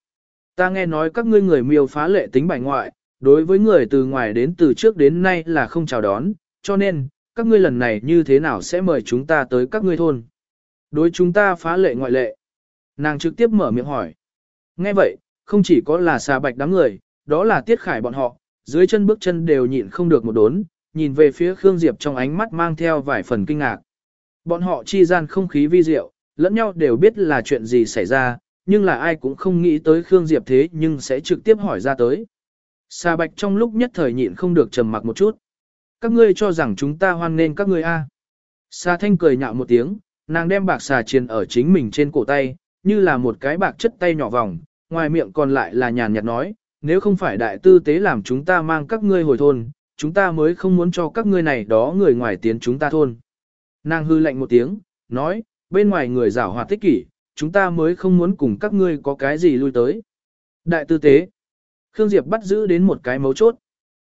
Ta nghe nói các ngươi người miêu phá lệ tính bài ngoại, đối với người từ ngoài đến từ trước đến nay là không chào đón, cho nên, các ngươi lần này như thế nào sẽ mời chúng ta tới các ngươi thôn? Đối chúng ta phá lệ ngoại lệ. Nàng trực tiếp mở miệng hỏi. Nghe vậy, không chỉ có là xà bạch đám người, đó là tiết khải bọn họ, dưới chân bước chân đều nhịn không được một đốn, nhìn về phía Khương Diệp trong ánh mắt mang theo vài phần kinh ngạc. Bọn họ chi gian không khí vi diệu, lẫn nhau đều biết là chuyện gì xảy ra, nhưng là ai cũng không nghĩ tới Khương Diệp thế nhưng sẽ trực tiếp hỏi ra tới. Xà bạch trong lúc nhất thời nhịn không được trầm mặc một chút. Các ngươi cho rằng chúng ta hoan nên các ngươi a? À. Xà thanh cười nhạo một tiếng, nàng đem bạc xà chiền ở chính mình trên cổ tay, như là một cái bạc chất tay nhỏ vòng, ngoài miệng còn lại là nhàn nhạt nói, nếu không phải đại tư tế làm chúng ta mang các ngươi hồi thôn, chúng ta mới không muốn cho các ngươi này đó người ngoài tiến chúng ta thôn. Nàng hư lạnh một tiếng, nói, bên ngoài người giảo hoạt tích kỷ, chúng ta mới không muốn cùng các ngươi có cái gì lui tới. Đại tư tế, Khương Diệp bắt giữ đến một cái mấu chốt.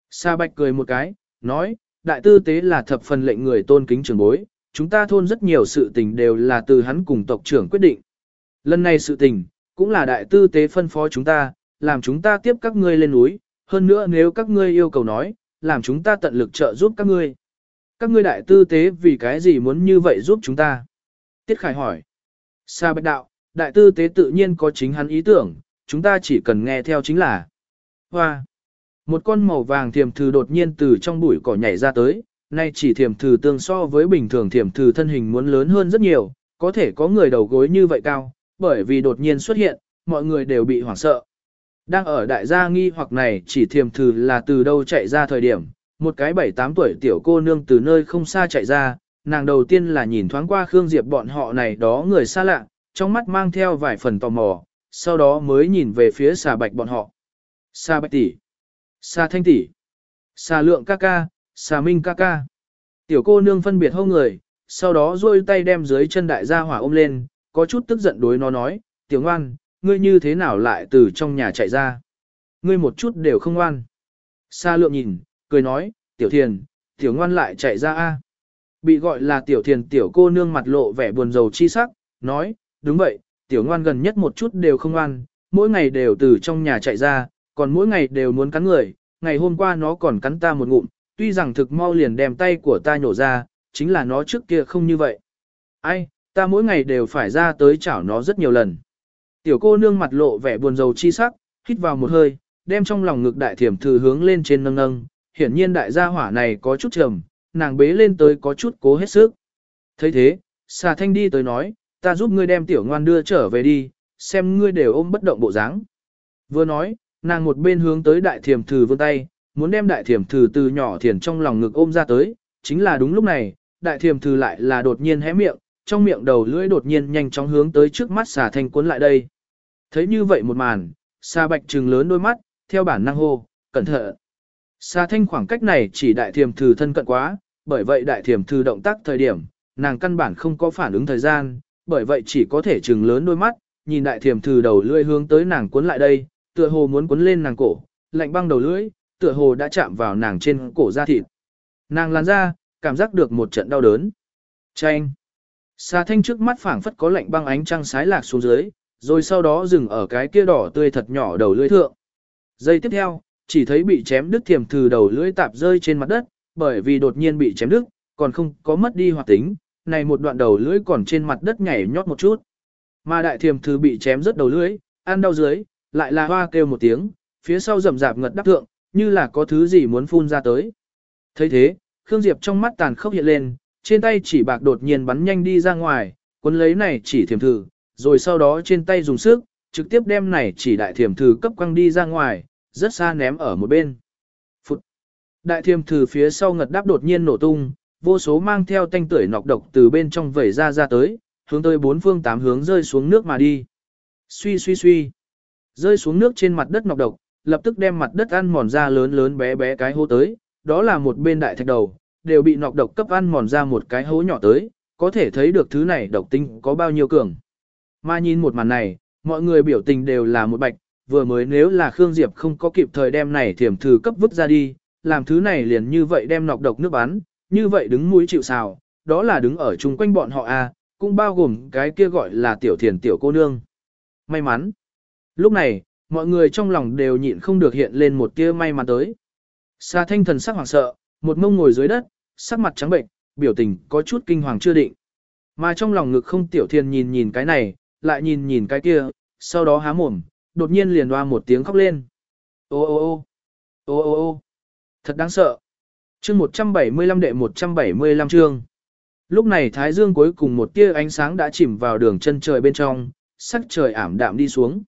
Sa Bạch cười một cái, nói, đại tư tế là thập phần lệnh người tôn kính trưởng bối, chúng ta thôn rất nhiều sự tình đều là từ hắn cùng tộc trưởng quyết định. Lần này sự tình, cũng là đại tư tế phân phó chúng ta, làm chúng ta tiếp các ngươi lên núi, hơn nữa nếu các ngươi yêu cầu nói, làm chúng ta tận lực trợ giúp các ngươi. Các ngươi đại tư tế vì cái gì muốn như vậy giúp chúng ta? Tiết Khải hỏi. Sa bạch đạo, đại tư tế tự nhiên có chính hắn ý tưởng, chúng ta chỉ cần nghe theo chính là. Hoa. Một con màu vàng thiềm thử đột nhiên từ trong bụi cỏ nhảy ra tới, nay chỉ thiềm thử tương so với bình thường thiềm thử thân hình muốn lớn hơn rất nhiều, có thể có người đầu gối như vậy cao, bởi vì đột nhiên xuất hiện, mọi người đều bị hoảng sợ. Đang ở đại gia nghi hoặc này chỉ thiềm thử là từ đâu chạy ra thời điểm, một cái bảy tám tuổi tiểu cô nương từ nơi không xa chạy ra, nàng đầu tiên là nhìn thoáng qua Khương Diệp bọn họ này đó người xa lạ, trong mắt mang theo vài phần tò mò, sau đó mới nhìn về phía xà bạch bọn họ. Xà bạch tỷ, xà thanh tỷ, xà lượng ca ca, xà minh ca ca. Tiểu cô nương phân biệt hâu người, sau đó duỗi tay đem dưới chân đại gia hỏa ôm lên, có chút tức giận đối nó nói, tiểu ngoan, ngươi như thế nào lại từ trong nhà chạy ra? Ngươi một chút đều không ngoan. Sa lượng nhìn, cười nói, tiểu thiền, tiểu ngoan lại chạy ra a. Bị gọi là tiểu thiền tiểu cô nương mặt lộ vẻ buồn rầu chi sắc, nói, đúng vậy, tiểu ngoan gần nhất một chút đều không ngoan, mỗi ngày đều từ trong nhà chạy ra, còn mỗi ngày đều muốn cắn người, ngày hôm qua nó còn cắn ta một ngụm, tuy rằng thực mau liền đem tay của ta nhổ ra, chính là nó trước kia không như vậy. Ai, ta mỗi ngày đều phải ra tới chảo nó rất nhiều lần. Tiểu cô nương mặt lộ vẻ buồn rầu chi sắc, hít vào một hơi, đem trong lòng ngực đại thiểm thư hướng lên trên nâng nâng, hiển nhiên đại gia hỏa này có chút trầm, nàng bế lên tới có chút cố hết sức. thấy thế, xà thanh đi tới nói, ta giúp ngươi đem tiểu ngoan đưa trở về đi, xem ngươi đều ôm bất động bộ dáng. Vừa nói, nàng một bên hướng tới đại thiểm thử vươn tay, muốn đem đại thiểm thử từ nhỏ thiền trong lòng ngực ôm ra tới, chính là đúng lúc này, đại thiểm thử lại là đột nhiên hé miệng, trong miệng đầu lưỡi đột nhiên nhanh chóng hướng tới trước mắt xà thanh cuốn lại đây. Thấy như vậy một màn, xà bạch trừng lớn đôi mắt, theo bản năng hô, cẩn thận. Xà thanh khoảng cách này chỉ đại thiểm thử thân cận quá, bởi vậy đại thiểm thử động tác thời điểm, nàng căn bản không có phản ứng thời gian, bởi vậy chỉ có thể trừng lớn đôi mắt, nhìn đại thiểm thử đầu lưỡi hướng tới nàng cuốn lại đây, tựa hồ muốn cuốn lên nàng cổ, lạnh băng đầu lưỡi, tựa hồ đã chạm vào nàng trên cổ da thịt. Nàng lăn ra, cảm giác được một trận đau đớn. Chanh. Xà thanh trước mắt phảng phất có lạnh băng ánh trăng sái lạc xuống dưới, rồi sau đó dừng ở cái kia đỏ tươi thật nhỏ đầu lưỡi thượng. Giây tiếp theo, chỉ thấy bị chém đứt thiềm Từ đầu lưỡi tạp rơi trên mặt đất, bởi vì đột nhiên bị chém đứt, còn không có mất đi hoạt tính, này một đoạn đầu lưỡi còn trên mặt đất nhảy nhót một chút. Mà đại thiềm thử bị chém rất đầu lưỡi, ăn đau dưới, lại là hoa kêu một tiếng, phía sau rầm rạp ngật đắp thượng, như là có thứ gì muốn phun ra tới. thấy thế, Khương Diệp trong mắt tàn khốc hiện lên, trên tay chỉ bạc đột nhiên bắn nhanh đi ra ngoài, cuốn lấy này chỉ thiềm thử, rồi sau đó trên tay dùng sức, trực tiếp đem này chỉ đại thiềm thử cấp quăng đi ra ngoài, rất xa ném ở một bên. Phụt! Đại thiềm thử phía sau ngật đáp đột nhiên nổ tung, vô số mang theo tanh tưởi nọc độc từ bên trong vẩy ra ra tới, hướng tới bốn phương tám hướng rơi xuống nước mà đi. Suy suy suy! Rơi xuống nước trên mặt đất nọc độc, lập tức đem mặt đất ăn mòn ra lớn lớn bé bé cái hố tới, đó là một bên đại thạch đầu, đều bị nọc độc cấp ăn mòn ra một cái hố nhỏ tới, có thể thấy được thứ này độc tinh có bao nhiêu cường. Mà nhìn một màn này, mọi người biểu tình đều là một bạch, vừa mới nếu là Khương Diệp không có kịp thời đem này thiểm thử cấp vứt ra đi, làm thứ này liền như vậy đem nọc độc nước bắn, như vậy đứng mũi chịu sào, đó là đứng ở chung quanh bọn họ a, à, cũng bao gồm cái kia gọi là tiểu thiền tiểu cô nương. May mắn. Lúc này, mọi người trong lòng đều nhịn không được hiện lên một tia may mắn tới. Sa thanh thần sắc hoảng sợ, một mông ngồi dưới đất, sắc mặt trắng bệnh, biểu tình có chút kinh hoàng chưa định. Mà trong lòng ngực không tiểu thiền nhìn nhìn cái này, lại nhìn nhìn cái kia, sau đó há mồm, đột nhiên liền hoa một tiếng khóc lên. Ô ô ô, ô ô ô, thật đáng sợ. chương 175 đệ 175 chương. Lúc này Thái Dương cuối cùng một tia ánh sáng đã chìm vào đường chân trời bên trong, sắc trời ảm đạm đi xuống.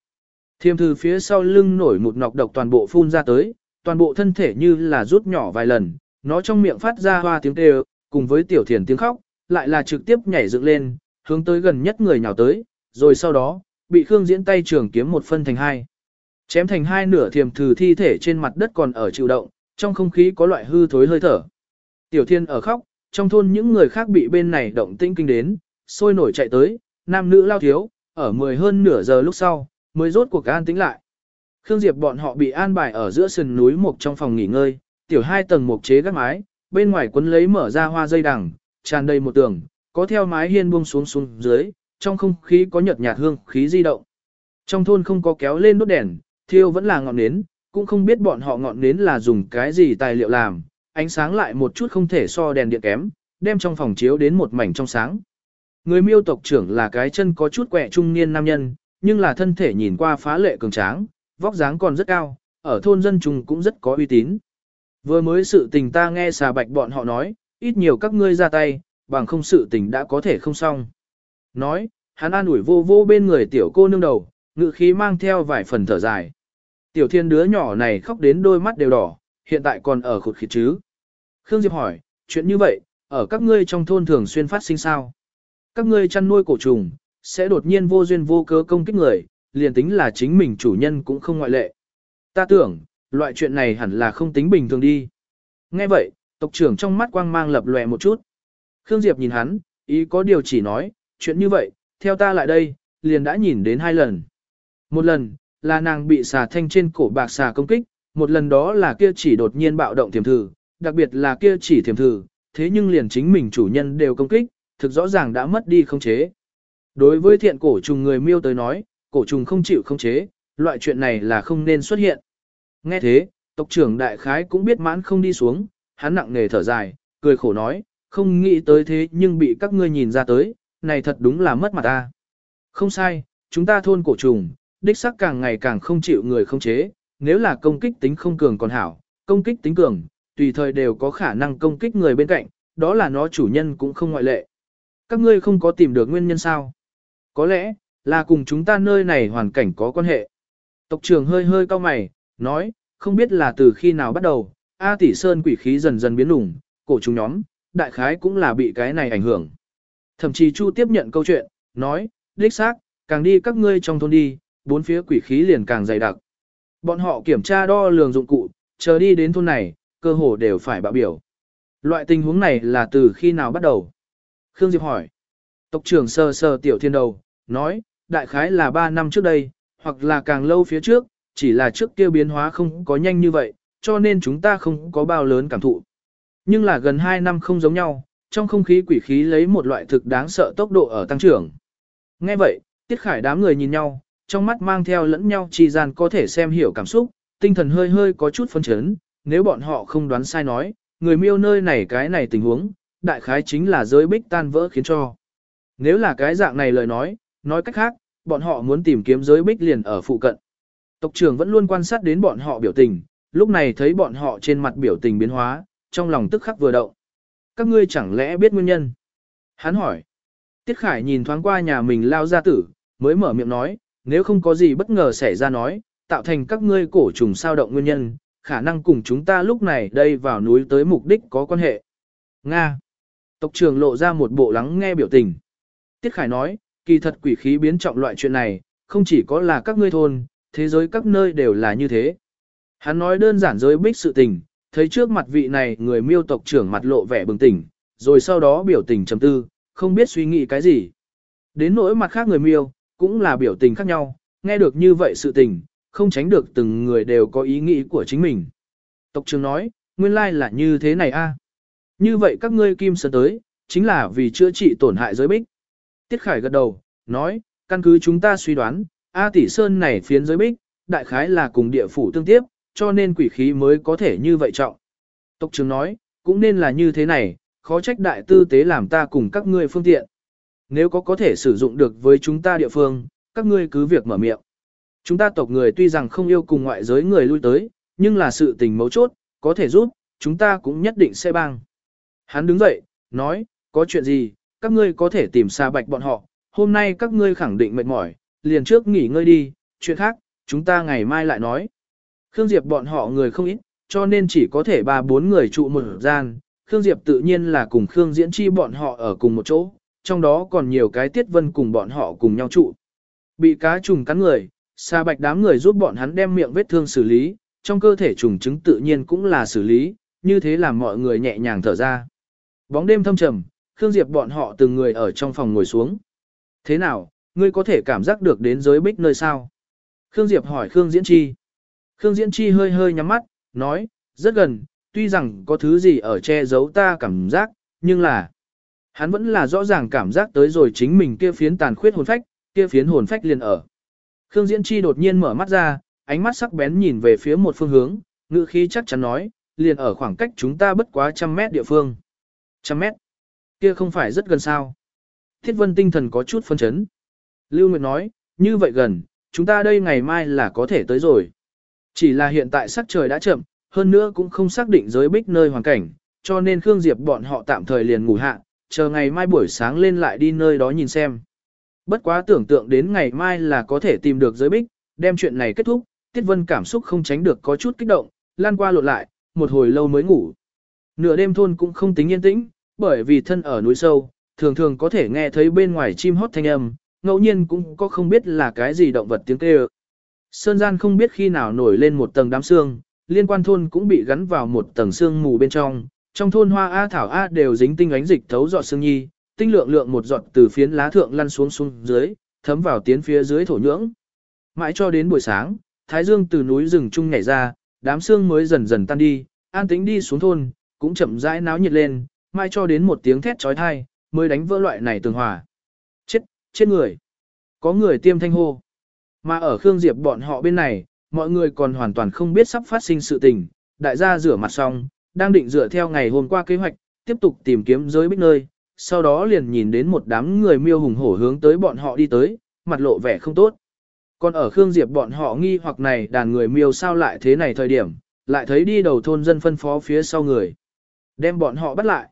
Thiêm thư phía sau lưng nổi một nọc độc toàn bộ phun ra tới, toàn bộ thân thể như là rút nhỏ vài lần, nó trong miệng phát ra hoa tiếng kêu, cùng với tiểu thiền tiếng khóc, lại là trực tiếp nhảy dựng lên, hướng tới gần nhất người nhào tới, rồi sau đó, bị Khương Diễn tay trường kiếm một phân thành hai. Chém thành hai nửa thiềm thử thi thể trên mặt đất còn ở chịu động, trong không khí có loại hư thối hơi thở. Tiểu thiên ở khóc, trong thôn những người khác bị bên này động tĩnh kinh đến, sôi nổi chạy tới, nam nữ lao thiếu, ở mười hơn nửa giờ lúc sau, mới rốt cuộc an tĩnh lại. Khương Diệp bọn họ bị an bài ở giữa sườn núi một trong phòng nghỉ ngơi, tiểu hai tầng mục chế gác mái, bên ngoài quấn lấy mở ra hoa dây đằng, tràn đầy một tường, có theo mái hiên buông xuống xuống dưới, trong không khí có nhợt nhạt hương khí di động. Trong thôn không có kéo lên đốt đèn, Thiêu vẫn là ngọn nến, cũng không biết bọn họ ngọn nến là dùng cái gì tài liệu làm, ánh sáng lại một chút không thể so đèn điện kém, đem trong phòng chiếu đến một mảnh trong sáng. Người miêu tộc trưởng là cái chân có chút quẹ trung niên nam nhân, nhưng là thân thể nhìn qua phá lệ cường tráng, vóc dáng còn rất cao, ở thôn dân chúng cũng rất có uy tín. Vừa mới sự tình ta nghe xà bạch bọn họ nói, ít nhiều các ngươi ra tay, bằng không sự tình đã có thể không xong. Nói, hắn an ủi vô vô bên người tiểu cô nương đầu, ngự khí mang theo vài phần thở dài. Tiểu thiên đứa nhỏ này khóc đến đôi mắt đều đỏ, hiện tại còn ở khụt khịt chứ. Khương Diệp hỏi, chuyện như vậy, ở các ngươi trong thôn thường xuyên phát sinh sao? Các ngươi chăn nuôi cổ trùng, sẽ đột nhiên vô duyên vô cớ công kích người, liền tính là chính mình chủ nhân cũng không ngoại lệ. Ta tưởng, loại chuyện này hẳn là không tính bình thường đi. Nghe vậy, tộc trưởng trong mắt quang mang lập lòe một chút. Khương Diệp nhìn hắn, ý có điều chỉ nói, chuyện như vậy, theo ta lại đây, liền đã nhìn đến hai lần. Một lần, là nàng bị xà thanh trên cổ bạc xà công kích, một lần đó là kia chỉ đột nhiên bạo động tiềm thử, đặc biệt là kia chỉ tiềm thử, thế nhưng liền chính mình chủ nhân đều công kích, thực rõ ràng đã mất đi không chế. Đối với thiện cổ trùng người miêu tới nói, cổ trùng không chịu không chế, loại chuyện này là không nên xuất hiện. Nghe thế, tộc trưởng đại khái cũng biết mãn không đi xuống, hắn nặng nề thở dài, cười khổ nói, không nghĩ tới thế nhưng bị các ngươi nhìn ra tới, này thật đúng là mất mặt ta. Không sai, chúng ta thôn cổ trùng, đích sắc càng ngày càng không chịu người không chế, nếu là công kích tính không cường còn hảo, công kích tính cường, tùy thời đều có khả năng công kích người bên cạnh, đó là nó chủ nhân cũng không ngoại lệ. Các ngươi không có tìm được nguyên nhân sao? Có lẽ, là cùng chúng ta nơi này hoàn cảnh có quan hệ. Tộc trưởng hơi hơi cau mày, nói, không biết là từ khi nào bắt đầu, A tỷ sơn quỷ khí dần dần biến lủng, cổ chúng nhóm, đại khái cũng là bị cái này ảnh hưởng. Thậm chí Chu tiếp nhận câu chuyện, nói, đích xác, càng đi các ngươi trong thôn đi, bốn phía quỷ khí liền càng dày đặc. Bọn họ kiểm tra đo lường dụng cụ, chờ đi đến thôn này, cơ hồ đều phải bạo biểu. Loại tình huống này là từ khi nào bắt đầu? Khương Diệp hỏi. Tộc trưởng sờ sờ tiểu thiên đầu, nói, đại khái là 3 năm trước đây, hoặc là càng lâu phía trước, chỉ là trước kia biến hóa không có nhanh như vậy, cho nên chúng ta không có bao lớn cảm thụ. Nhưng là gần 2 năm không giống nhau, trong không khí quỷ khí lấy một loại thực đáng sợ tốc độ ở tăng trưởng. Nghe vậy, Tiết Khải đám người nhìn nhau, trong mắt mang theo lẫn nhau chỉ gian có thể xem hiểu cảm xúc, tinh thần hơi hơi có chút phân chấn, nếu bọn họ không đoán sai nói, người miêu nơi này cái này tình huống, đại khái chính là giới bích tan vỡ khiến cho. Nếu là cái dạng này lời nói, nói cách khác, bọn họ muốn tìm kiếm giới bích liền ở phụ cận. Tộc trưởng vẫn luôn quan sát đến bọn họ biểu tình, lúc này thấy bọn họ trên mặt biểu tình biến hóa, trong lòng tức khắc vừa động. Các ngươi chẳng lẽ biết nguyên nhân? Hắn hỏi. Tiết Khải nhìn thoáng qua nhà mình lao ra tử, mới mở miệng nói, nếu không có gì bất ngờ xảy ra nói, tạo thành các ngươi cổ trùng sao động nguyên nhân, khả năng cùng chúng ta lúc này đây vào núi tới mục đích có quan hệ. Nga. Tộc trưởng lộ ra một bộ lắng nghe biểu tình. Tiết Khải nói, kỳ thật quỷ khí biến trọng loại chuyện này, không chỉ có là các ngươi thôn, thế giới các nơi đều là như thế. Hắn nói đơn giản giới bích sự tình, thấy trước mặt vị này người miêu tộc trưởng mặt lộ vẻ bừng tỉnh, rồi sau đó biểu tình trầm tư, không biết suy nghĩ cái gì. Đến nỗi mặt khác người miêu, cũng là biểu tình khác nhau, nghe được như vậy sự tình, không tránh được từng người đều có ý nghĩ của chính mình. Tộc trưởng nói, nguyên lai là như thế này a. Như vậy các ngươi kim sơn tới, chính là vì chữa trị tổn hại giới bích. Tiết Khải gật đầu, nói, căn cứ chúng ta suy đoán, A tỷ sơn này phiến giới bích, đại khái là cùng địa phủ tương tiếp, cho nên quỷ khí mới có thể như vậy trọng. Tộc trưởng nói, cũng nên là như thế này, khó trách đại tư tế làm ta cùng các ngươi phương tiện. Nếu có có thể sử dụng được với chúng ta địa phương, các ngươi cứ việc mở miệng. Chúng ta tộc người tuy rằng không yêu cùng ngoại giới người lui tới, nhưng là sự tình mấu chốt, có thể giúp, chúng ta cũng nhất định sẽ bang. Hắn đứng dậy, nói, có chuyện gì, các ngươi có thể tìm xa bạch bọn họ, hôm nay các ngươi khẳng định mệt mỏi, liền trước nghỉ ngơi đi, chuyện khác, chúng ta ngày mai lại nói. Khương Diệp bọn họ người không ít, cho nên chỉ có thể ba bốn người trụ một gian, Khương Diệp tự nhiên là cùng Khương Diễn Chi bọn họ ở cùng một chỗ, trong đó còn nhiều cái tiết vân cùng bọn họ cùng nhau trụ. Bị cá trùng cắn người, xa bạch đám người giúp bọn hắn đem miệng vết thương xử lý, trong cơ thể trùng chứng tự nhiên cũng là xử lý, như thế làm mọi người nhẹ nhàng thở ra. Bóng đêm thâm trầm, Khương Diệp bọn họ từng người ở trong phòng ngồi xuống. Thế nào, ngươi có thể cảm giác được đến giới bích nơi sao? Khương Diệp hỏi Khương Diễn Chi. Khương Diễn Chi hơi hơi nhắm mắt, nói, rất gần, tuy rằng có thứ gì ở che giấu ta cảm giác, nhưng là... Hắn vẫn là rõ ràng cảm giác tới rồi chính mình kia phiến tàn khuyết hồn phách, kia phiến hồn phách liền ở. Khương Diễn Chi đột nhiên mở mắt ra, ánh mắt sắc bén nhìn về phía một phương hướng, ngữ khí chắc chắn nói, liền ở khoảng cách chúng ta bất quá trăm mét địa phương. Trăm mét? Kia không phải rất gần sao? Thiết vân tinh thần có chút phân chấn. Lưu Nguyệt nói, như vậy gần, chúng ta đây ngày mai là có thể tới rồi. Chỉ là hiện tại sắc trời đã chậm, hơn nữa cũng không xác định giới bích nơi hoàn cảnh, cho nên Khương Diệp bọn họ tạm thời liền ngủ hạ, chờ ngày mai buổi sáng lên lại đi nơi đó nhìn xem. Bất quá tưởng tượng đến ngày mai là có thể tìm được giới bích, đem chuyện này kết thúc, Tiết Vân cảm xúc không tránh được có chút kích động, lan qua lộn lại, một hồi lâu mới ngủ. Nửa đêm thôn cũng không tính yên tĩnh, bởi vì thân ở núi sâu, thường thường có thể nghe thấy bên ngoài chim hót thanh âm, ngẫu nhiên cũng có không biết là cái gì động vật tiếng kêu. Sơn gian không biết khi nào nổi lên một tầng đám xương, liên quan thôn cũng bị gắn vào một tầng xương mù bên trong, trong thôn hoa A thảo A đều dính tinh ánh dịch thấu giọt xương nhi, tinh lượng lượng một giọt từ phiến lá thượng lăn xuống xuống dưới, thấm vào tiến phía dưới thổ nhưỡng. Mãi cho đến buổi sáng, Thái Dương từ núi rừng trung nhảy ra, đám xương mới dần dần tan đi, an tĩnh đi xuống thôn, cũng chậm rãi náo nhiệt lên, mai cho đến một tiếng thét trói thai, mới đánh vỡ loại này tường hòa. Chết, chết người. Có người tiêm thanh hô. Mà ở Khương Diệp bọn họ bên này, mọi người còn hoàn toàn không biết sắp phát sinh sự tình, đại gia rửa mặt xong, đang định dựa theo ngày hôm qua kế hoạch, tiếp tục tìm kiếm giới bích nơi, sau đó liền nhìn đến một đám người miêu hùng hổ hướng tới bọn họ đi tới, mặt lộ vẻ không tốt. Còn ở Khương Diệp bọn họ nghi hoặc này đàn người miêu sao lại thế này thời điểm, lại thấy đi đầu thôn dân phân phó phía sau người. Đem bọn họ bắt lại.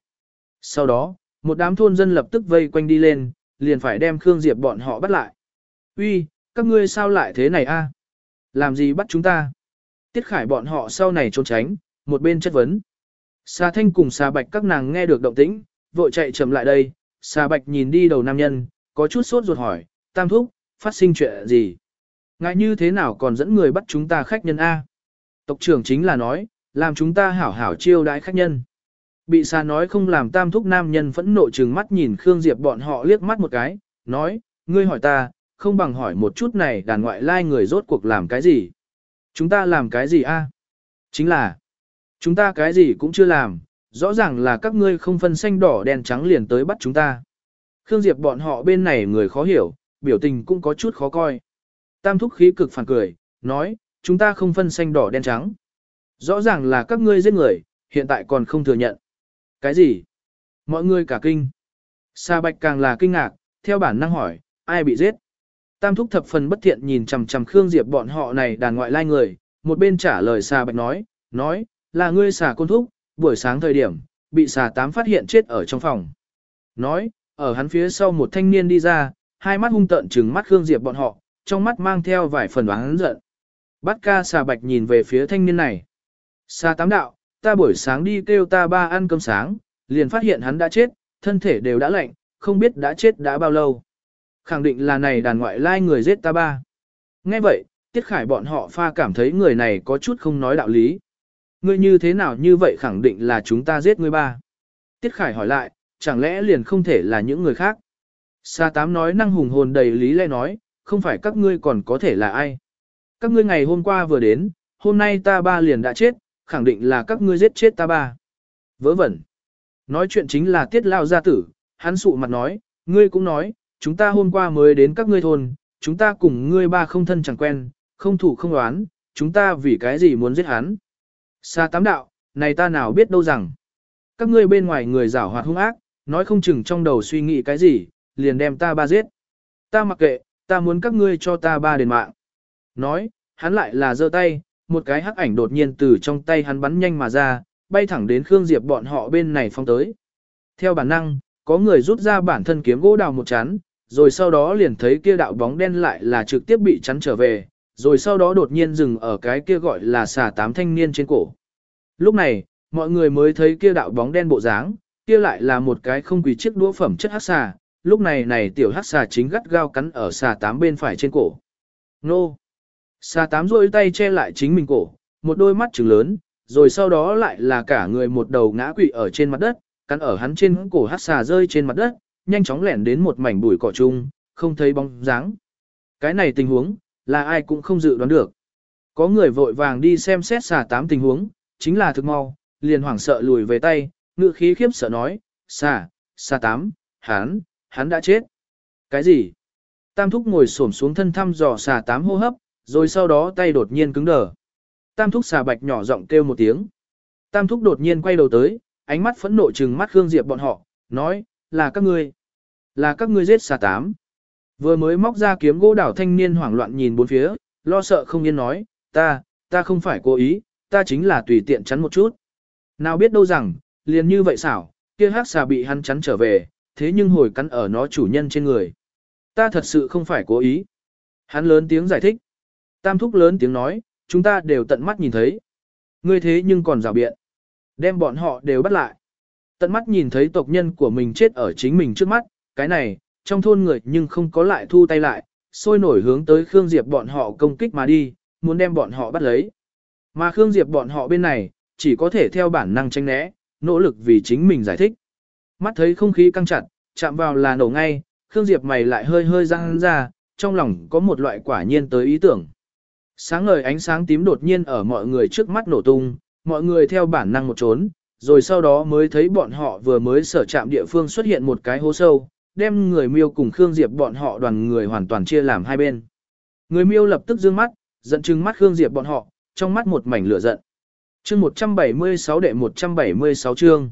Sau đó, một đám thôn dân lập tức vây quanh đi lên, liền phải đem Khương Diệp bọn họ bắt lại. Uy, các ngươi sao lại thế này a? Làm gì bắt chúng ta? Tiết khải bọn họ sau này trốn tránh, một bên chất vấn. Sa thanh cùng sa bạch các nàng nghe được động tĩnh, vội chạy chậm lại đây. Sa bạch nhìn đi đầu nam nhân, có chút sốt ruột hỏi, tam thúc, phát sinh chuyện gì? Ngại như thế nào còn dẫn người bắt chúng ta khách nhân A? Tộc trưởng chính là nói, làm chúng ta hảo hảo chiêu đãi khách nhân. Bị xa nói không làm tam thúc nam nhân phẫn nộ trừng mắt nhìn Khương Diệp bọn họ liếc mắt một cái, nói, ngươi hỏi ta, không bằng hỏi một chút này đàn ngoại lai người rốt cuộc làm cái gì. Chúng ta làm cái gì a? Chính là, chúng ta cái gì cũng chưa làm, rõ ràng là các ngươi không phân xanh đỏ đen trắng liền tới bắt chúng ta. Khương Diệp bọn họ bên này người khó hiểu, biểu tình cũng có chút khó coi. Tam thúc khí cực phản cười, nói, chúng ta không phân xanh đỏ đen trắng. Rõ ràng là các ngươi giết người, hiện tại còn không thừa nhận. Cái gì? Mọi người cả kinh. Sa Bạch càng là kinh ngạc, theo bản năng hỏi, ai bị giết? Tam thúc thập phần bất thiện nhìn chằm chằm Khương Diệp bọn họ này đàn ngoại lai người, một bên trả lời Sa Bạch nói, nói, là ngươi xà côn thúc, buổi sáng thời điểm, bị xà tám phát hiện chết ở trong phòng. Nói, ở hắn phía sau một thanh niên đi ra, hai mắt hung tợn trừng mắt Khương Diệp bọn họ, trong mắt mang theo vài phần oán giận. Bát ca xà bạch nhìn về phía thanh niên này. Xà tám đạo, ta buổi sáng đi kêu ta ba ăn cơm sáng, liền phát hiện hắn đã chết, thân thể đều đã lạnh, không biết đã chết đã bao lâu. Khẳng định là này đàn ngoại lai người giết ta ba. Nghe vậy, Tiết Khải bọn họ pha cảm thấy người này có chút không nói đạo lý. Ngươi như thế nào như vậy khẳng định là chúng ta giết ngươi ba. Tiết Khải hỏi lại, chẳng lẽ liền không thể là những người khác. Sa tám nói năng hùng hồn đầy lý lẽ nói, không phải các ngươi còn có thể là ai. Các ngươi ngày hôm qua vừa đến, hôm nay ta ba liền đã chết, khẳng định là các ngươi giết chết ta ba. Vớ vẩn. Nói chuyện chính là tiết lao gia tử, hắn sụ mặt nói, ngươi cũng nói, chúng ta hôm qua mới đến các ngươi thôn, chúng ta cùng ngươi ba không thân chẳng quen, không thủ không đoán, chúng ta vì cái gì muốn giết hắn. Sa tám đạo, này ta nào biết đâu rằng, các ngươi bên ngoài người giảo hoạt hung ác, nói không chừng trong đầu suy nghĩ cái gì, liền đem ta ba giết. Ta mặc kệ, ta muốn các ngươi cho ta ba đền mạng. Nói, hắn lại là giơ tay, một cái hắc ảnh đột nhiên từ trong tay hắn bắn nhanh mà ra, bay thẳng đến Khương Diệp bọn họ bên này phong tới. Theo bản năng, có người rút ra bản thân kiếm gỗ đào một chán, rồi sau đó liền thấy kia đạo bóng đen lại là trực tiếp bị chắn trở về, rồi sau đó đột nhiên dừng ở cái kia gọi là xà tám thanh niên trên cổ. Lúc này, mọi người mới thấy kia đạo bóng đen bộ dáng, kia lại là một cái không quỳ chiếc đũa phẩm chất hắc xà, lúc này này tiểu hắc xà chính gắt gao cắn ở xà tám bên phải trên cổ. Nô! Xà tám rôi tay che lại chính mình cổ, một đôi mắt trừng lớn, rồi sau đó lại là cả người một đầu ngã quỵ ở trên mặt đất, cắn ở hắn trên cổ hát xà rơi trên mặt đất, nhanh chóng lẻn đến một mảnh bụi cỏ chung, không thấy bóng dáng. Cái này tình huống, là ai cũng không dự đoán được. Có người vội vàng đi xem xét xà tám tình huống, chính là thực mau, liền hoảng sợ lùi về tay, ngự khí khiếp sợ nói, xà, xà tám, hắn, hắn đã chết. Cái gì? Tam thúc ngồi xổm xuống thân thăm dò xà tám hô hấp, rồi sau đó tay đột nhiên cứng đờ. Tam thúc xà bạch nhỏ giọng kêu một tiếng. Tam thúc đột nhiên quay đầu tới, ánh mắt phẫn nộ trừng mắt Khương Diệp bọn họ, nói, là các ngươi, là các ngươi giết xà tám. Vừa mới móc ra kiếm gỗ đảo thanh niên hoảng loạn nhìn bốn phía, lo sợ không yên nói, ta, ta không phải cố ý, ta chính là tùy tiện chắn một chút. Nào biết đâu rằng, liền như vậy xảo, kia hắc xà bị hắn chắn trở về, thế nhưng hồi cắn ở nó chủ nhân trên người. Ta thật sự không phải cố ý. Hắn lớn tiếng giải thích. Tam thúc lớn tiếng nói, chúng ta đều tận mắt nhìn thấy. Ngươi thế nhưng còn rào biện. Đem bọn họ đều bắt lại. Tận mắt nhìn thấy tộc nhân của mình chết ở chính mình trước mắt, cái này, trong thôn người nhưng không có lại thu tay lại, sôi nổi hướng tới Khương Diệp bọn họ công kích mà đi, muốn đem bọn họ bắt lấy. Mà Khương Diệp bọn họ bên này, chỉ có thể theo bản năng tranh né, nỗ lực vì chính mình giải thích. Mắt thấy không khí căng chặt, chạm vào là nổ ngay, Khương Diệp mày lại hơi hơi răng ra, trong lòng có một loại quả nhiên tới ý tưởng. Sáng ngời ánh sáng tím đột nhiên ở mọi người trước mắt nổ tung, mọi người theo bản năng một trốn, rồi sau đó mới thấy bọn họ vừa mới sở trạm địa phương xuất hiện một cái hố sâu, đem người miêu cùng Khương Diệp bọn họ đoàn người hoàn toàn chia làm hai bên. Người miêu lập tức dương mắt, giận chừng mắt Khương Diệp bọn họ, trong mắt một mảnh lửa giận. Chương 176 đệ 176 chương.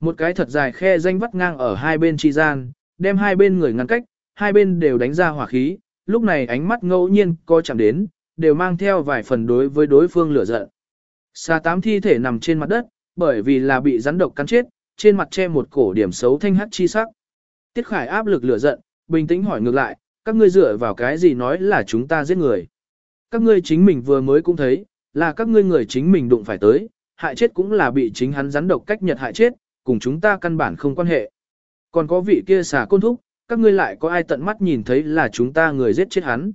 Một cái thật dài khe danh vắt ngang ở hai bên chi gian, đem hai bên người ngăn cách, hai bên đều đánh ra hỏa khí, lúc này ánh mắt ngẫu nhiên coi chạm đến, đều mang theo vài phần đối với đối phương lửa giận. Xà tám thi thể nằm trên mặt đất, bởi vì là bị rắn độc cắn chết, trên mặt che một cổ điểm xấu thanh hắc chi sắc. Tiết Khải áp lực lửa giận, bình tĩnh hỏi ngược lại, các ngươi dựa vào cái gì nói là chúng ta giết người. Các ngươi chính mình vừa mới cũng thấy, là các ngươi người chính mình đụng phải tới, hại chết cũng là bị chính hắn rắn độc cách nhật hại chết, cùng chúng ta căn bản không quan hệ. Còn có vị kia xà côn thúc, các ngươi lại có ai tận mắt nhìn thấy là chúng ta người giết chết hắn.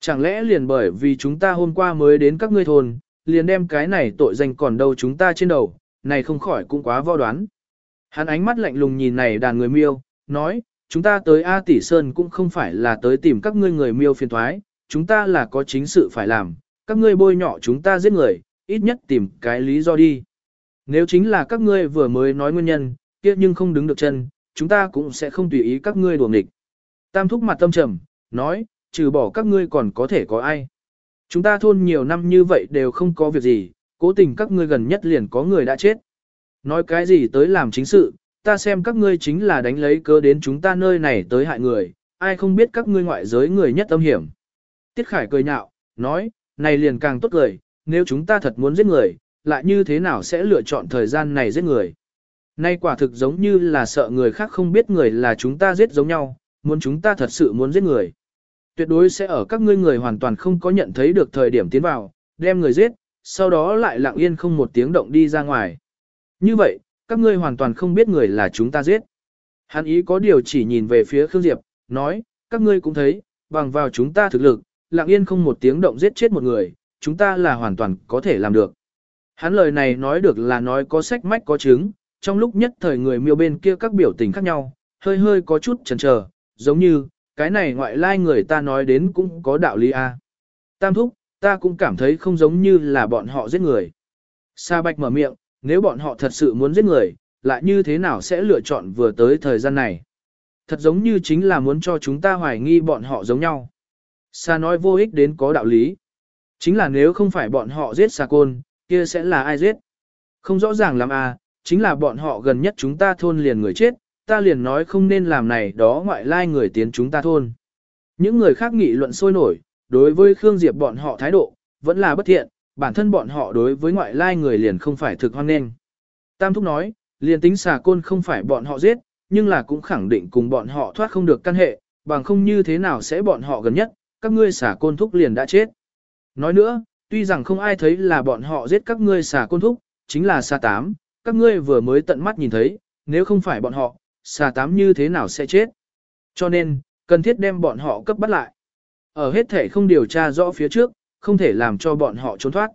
Chẳng lẽ liền bởi vì chúng ta hôm qua mới đến các ngươi thôn, liền đem cái này tội danh còn đâu chúng ta trên đầu, này không khỏi cũng quá vo đoán. Hắn ánh mắt lạnh lùng nhìn này đàn người miêu, nói, chúng ta tới A Tỷ Sơn cũng không phải là tới tìm các ngươi người miêu phiền thoái, chúng ta là có chính sự phải làm, các ngươi bôi nhọ chúng ta giết người, ít nhất tìm cái lý do đi. Nếu chính là các ngươi vừa mới nói nguyên nhân, kia nhưng không đứng được chân, chúng ta cũng sẽ không tùy ý các ngươi đuổi nghịch. Tam thúc mặt tâm trầm, nói, trừ bỏ các ngươi còn có thể có ai. Chúng ta thôn nhiều năm như vậy đều không có việc gì, cố tình các ngươi gần nhất liền có người đã chết. Nói cái gì tới làm chính sự, ta xem các ngươi chính là đánh lấy cớ đến chúng ta nơi này tới hại người, ai không biết các ngươi ngoại giới người nhất âm hiểm. Tiết Khải cười nhạo, nói, này liền càng tốt cười, nếu chúng ta thật muốn giết người, lại như thế nào sẽ lựa chọn thời gian này giết người. Nay quả thực giống như là sợ người khác không biết người là chúng ta giết giống nhau, muốn chúng ta thật sự muốn giết người. Tuyệt đối sẽ ở các ngươi người hoàn toàn không có nhận thấy được thời điểm tiến vào, đem người giết, sau đó lại lặng yên không một tiếng động đi ra ngoài. Như vậy, các ngươi hoàn toàn không biết người là chúng ta giết. Hắn ý có điều chỉ nhìn về phía Khương Diệp, nói, các ngươi cũng thấy, bằng vào chúng ta thực lực, lặng yên không một tiếng động giết chết một người, chúng ta là hoàn toàn có thể làm được. Hắn lời này nói được là nói có sách mách có chứng, trong lúc nhất thời người miêu bên kia các biểu tình khác nhau, hơi hơi có chút chần chờ, giống như, cái này ngoại lai người ta nói đến cũng có đạo lý a. Tam thúc, ta cũng cảm thấy không giống như là bọn họ giết người. Sa Bạch mở miệng, nếu bọn họ thật sự muốn giết người, lại như thế nào sẽ lựa chọn vừa tới thời gian này? Thật giống như chính là muốn cho chúng ta hoài nghi bọn họ giống nhau. Sa nói vô ích đến có đạo lý. Chính là nếu không phải bọn họ giết Sa Côn, kia sẽ là ai giết? Không rõ ràng lắm à, chính là bọn họ gần nhất chúng ta thôn liền người chết, ta liền nói không nên làm này đó ngoại lai người tiến chúng ta thôn. Những người khác nghị luận sôi nổi, đối với Khương Diệp bọn họ thái độ, vẫn là bất thiện, bản thân bọn họ đối với ngoại lai người liền không phải thực hoan nghênh. Tam Thúc nói, liền tính xà côn không phải bọn họ giết, nhưng là cũng khẳng định cùng bọn họ thoát không được căn hệ, bằng không như thế nào sẽ bọn họ gần nhất, các ngươi xà côn thúc liền đã chết. Nói nữa, tuy rằng không ai thấy là bọn họ giết các ngươi xà côn thúc, chính là xà tám, các ngươi vừa mới tận mắt nhìn thấy, nếu không phải bọn họ, xà tám như thế nào sẽ chết. Cho nên, cần thiết đem bọn họ cấp bắt lại. Ở hết thể không điều tra rõ phía trước, không thể làm cho bọn họ trốn thoát.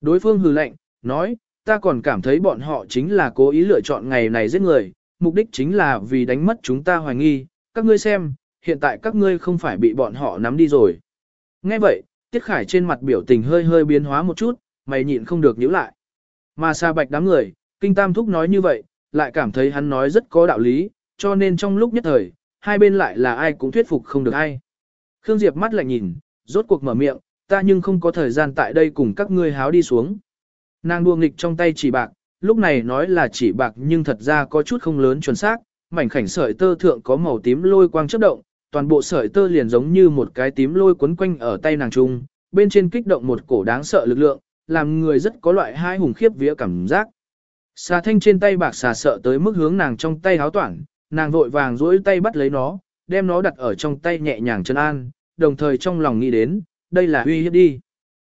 Đối phương hừ lạnh, nói, ta còn cảm thấy bọn họ chính là cố ý lựa chọn ngày này giết người, mục đích chính là vì đánh mất chúng ta hoài nghi, các ngươi xem, hiện tại các ngươi không phải bị bọn họ nắm đi rồi. Nghe vậy, Tiết Khải trên mặt biểu tình hơi hơi biến hóa một chút, mày nhịn không được nhíu lại. Mà xa bạch đám người, Kinh Tam Thúc nói như vậy, lại cảm thấy hắn nói rất có đạo lý, cho nên trong lúc nhất thời, hai bên lại là ai cũng thuyết phục không được ai. Khương Diệp mắt lại nhìn, rốt cuộc mở miệng, ta nhưng không có thời gian tại đây cùng các ngươi háo đi xuống. Nàng đua nghịch trong tay chỉ bạc, lúc này nói là chỉ bạc nhưng thật ra có chút không lớn chuẩn xác, mảnh khảnh sợi tơ thượng có màu tím lôi quang chớp động, toàn bộ sợi tơ liền giống như một cái tím lôi quấn quanh ở tay nàng trung, bên trên kích động một cổ đáng sợ lực lượng, làm người rất có loại hai hùng khiếp vía cảm giác. Xà thanh trên tay bạc xà sợ tới mức hướng nàng trong tay háo toản, nàng vội vàng duỗi tay bắt lấy nó, đem nó đặt ở trong tay nhẹ nhàng chân an, đồng thời trong lòng nghĩ đến, đây là uy hiếp đi.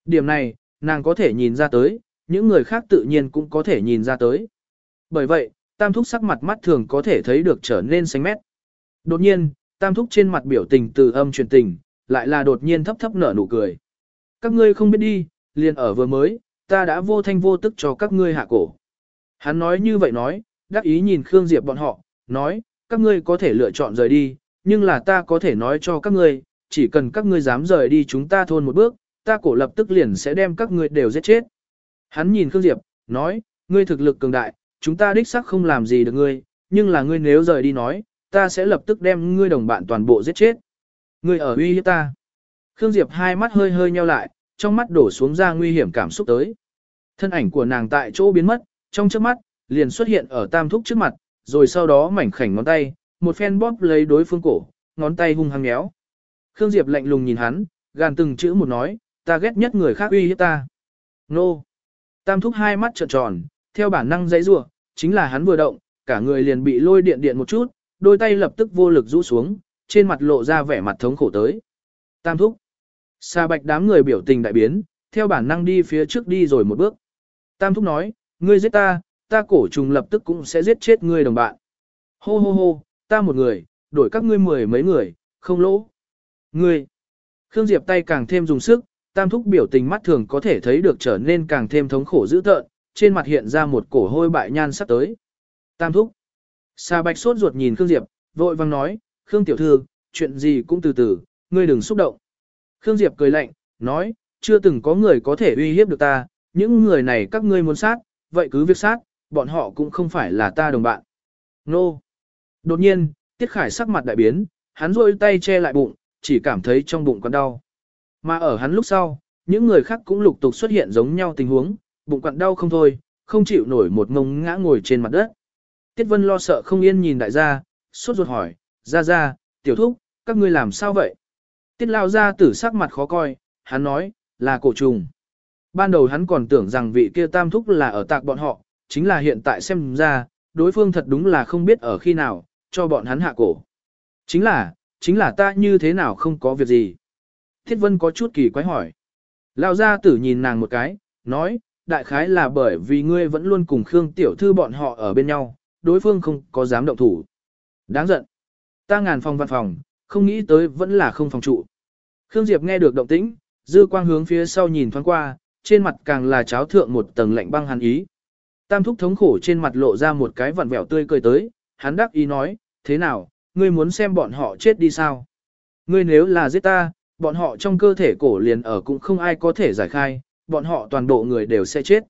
Điểm này, nàng có thể nhìn ra tới, những người khác tự nhiên cũng có thể nhìn ra tới. Bởi vậy, tam thúc sắc mặt mắt thường có thể thấy được trở nên xanh mét. Đột nhiên, tam thúc trên mặt biểu tình từ âm truyền tình, lại là đột nhiên thấp thấp nở nụ cười. Các ngươi không biết đi, liền ở vừa mới, ta đã vô thanh vô tức cho các ngươi hạ cổ. Hắn nói như vậy nói, đắc ý nhìn Khương Diệp bọn họ, nói, các ngươi có thể lựa chọn rời đi, nhưng là ta có thể nói cho các ngươi, chỉ cần các ngươi dám rời đi chúng ta thôn một bước, ta cổ lập tức liền sẽ đem các ngươi đều giết chết. Hắn nhìn Khương Diệp, nói, ngươi thực lực cường đại, chúng ta đích xác không làm gì được ngươi, nhưng là ngươi nếu rời đi nói, ta sẽ lập tức đem ngươi đồng bạn toàn bộ giết chết. Ngươi ở uy hiếp ta. Khương Diệp hai mắt hơi hơi nheo lại, trong mắt đổ xuống ra nguy hiểm cảm xúc tới. Thân ảnh của nàng tại chỗ biến mất, trong trước mắt, liền xuất hiện ở tam thúc trước mặt, rồi sau đó mảnh khảnh ngón tay, một phen bóp lấy đối phương cổ, ngón tay hung hăng méo. Khương Diệp lạnh lùng nhìn hắn, gàn từng chữ một nói, ta ghét nhất người khác uy hiếp ta. Nô! Tam thúc hai mắt trợn tròn, theo bản năng dãy rủa, chính là hắn vừa động, cả người liền bị lôi điện điện một chút, đôi tay lập tức vô lực rũ xuống, trên mặt lộ ra vẻ mặt thống khổ tới. Tam thúc! Sa bạch đám người biểu tình đại biến, theo bản năng đi phía trước đi rồi một bước. Tam thúc nói, ngươi giết ta, ta cổ trùng lập tức cũng sẽ giết chết ngươi đồng bạn. Hô hô hô, ta một người, đổi các ngươi mười mấy người, không lỗ. Ngươi! Khương Diệp tay càng thêm dùng sức, tam thúc biểu tình mắt thường có thể thấy được trở nên càng thêm thống khổ dữ tợn, trên mặt hiện ra một cổ hôi bại nhan sắp tới. Tam thúc! Sa bạch sốt ruột nhìn Khương Diệp, vội vang nói, Khương tiểu thư, chuyện gì cũng từ từ, ngươi đừng xúc động. Khương Diệp cười lạnh, nói, chưa từng có người có thể uy hiếp được ta, những người này các ngươi muốn sát, vậy cứ việc sát, bọn họ cũng không phải là ta đồng bạn. Nô! Đột nhiên, Tiết Khải sắc mặt đại biến, hắn rôi tay che lại bụng, chỉ cảm thấy trong bụng còn đau. Mà ở hắn lúc sau, những người khác cũng lục tục xuất hiện giống nhau tình huống, bụng quặn đau không thôi, không chịu nổi một ngông ngã ngồi trên mặt đất. Tiết Vân lo sợ không yên nhìn đại gia, sốt ruột hỏi, ra ra, tiểu thúc, các ngươi làm sao vậy? Tiết lao ra tử sắc mặt khó coi, hắn nói, là cổ trùng. Ban đầu hắn còn tưởng rằng vị kia tam thúc là ở tạc bọn họ, chính là hiện tại xem ra, đối phương thật đúng là không biết ở khi nào, cho bọn hắn hạ cổ. Chính là, chính là ta như thế nào không có việc gì. Thiết Vân có chút kỳ quái hỏi. Lao gia tử nhìn nàng một cái, nói, đại khái là bởi vì ngươi vẫn luôn cùng Khương Tiểu Thư bọn họ ở bên nhau, đối phương không có dám động thủ. Đáng giận. Ta ngàn phòng văn phòng, không nghĩ tới vẫn là không phòng trụ. Khương Diệp nghe được động tĩnh, dư quang hướng phía sau nhìn thoáng qua, trên mặt càng là cháo thượng một tầng lạnh băng hàn ý. Tam thúc thống khổ trên mặt lộ ra một cái vặn vẹo tươi cười tới, hắn đắc ý nói, thế nào, ngươi muốn xem bọn họ chết đi sao? Ngươi nếu là giết ta, bọn họ trong cơ thể cổ liền ở cũng không ai có thể giải khai, bọn họ toàn bộ người đều sẽ chết.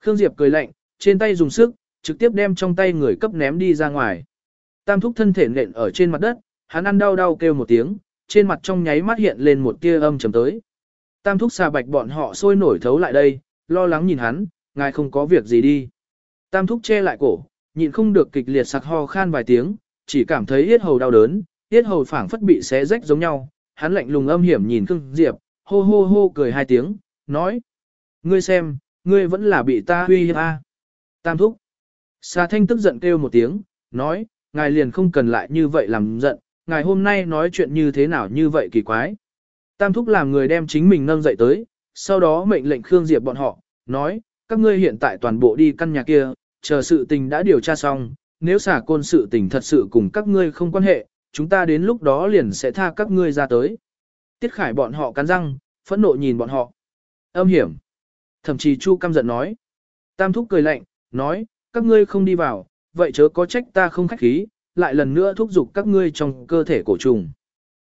Khương Diệp cười lạnh, trên tay dùng sức, trực tiếp đem trong tay người cấp ném đi ra ngoài. Tam thúc thân thể nện ở trên mặt đất, hắn ăn đau đau kêu một tiếng, trên mặt trong nháy mắt hiện lên một tia âm trầm tới. Tam thúc xà bạch bọn họ sôi nổi thấu lại đây, lo lắng nhìn hắn, ngài không có việc gì đi. Tam thúc che lại cổ, nhịn không được kịch liệt sặc ho khan vài tiếng, chỉ cảm thấy yết hầu đau đớn, yết hầu phảng phất bị xé rách giống nhau, hắn lạnh lùng âm hiểm nhìn Khương Diệp, hô hô hô cười hai tiếng, nói: "Ngươi xem, ngươi vẫn là bị ta huy hiếp a." Tam thúc. Sa Thanh tức giận kêu một tiếng, nói: "Ngài liền không cần lại như vậy làm giận, ngài hôm nay nói chuyện như thế nào như vậy kỳ quái." Tam thúc làm người đem chính mình nâng dậy tới, sau đó mệnh lệnh Khương Diệp bọn họ, nói: "Các ngươi hiện tại toàn bộ đi căn nhà kia, chờ sự tình đã điều tra xong, nếu xả côn sự tình thật sự cùng các ngươi không quan hệ, chúng ta đến lúc đó liền sẽ tha các ngươi ra tới. Tiết khải bọn họ cắn răng, phẫn nộ nhìn bọn họ. Âm hiểm. Thậm chí Chu căm giận nói. Tam thúc cười lạnh, nói, các ngươi không đi vào, vậy chớ có trách ta không khách khí, lại lần nữa thúc giục các ngươi trong cơ thể cổ trùng.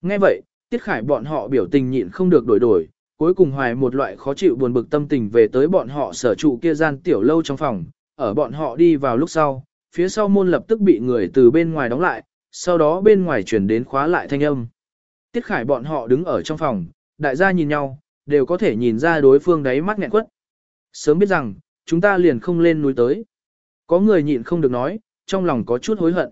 Nghe vậy, tiết khải bọn họ biểu tình nhịn không được đổi đổi, cuối cùng hoài một loại khó chịu buồn bực tâm tình về tới bọn họ sở trụ kia gian tiểu lâu trong phòng, ở bọn họ đi vào lúc sau, phía sau môn lập tức bị người từ bên ngoài đóng lại, sau đó bên ngoài chuyển đến khóa lại thanh âm. Tiết Khải bọn họ đứng ở trong phòng, đại gia nhìn nhau, đều có thể nhìn ra đối phương đáy mắt nghẹn quất. Sớm biết rằng, chúng ta liền không lên núi tới. Có người nhịn không được nói, trong lòng có chút hối hận.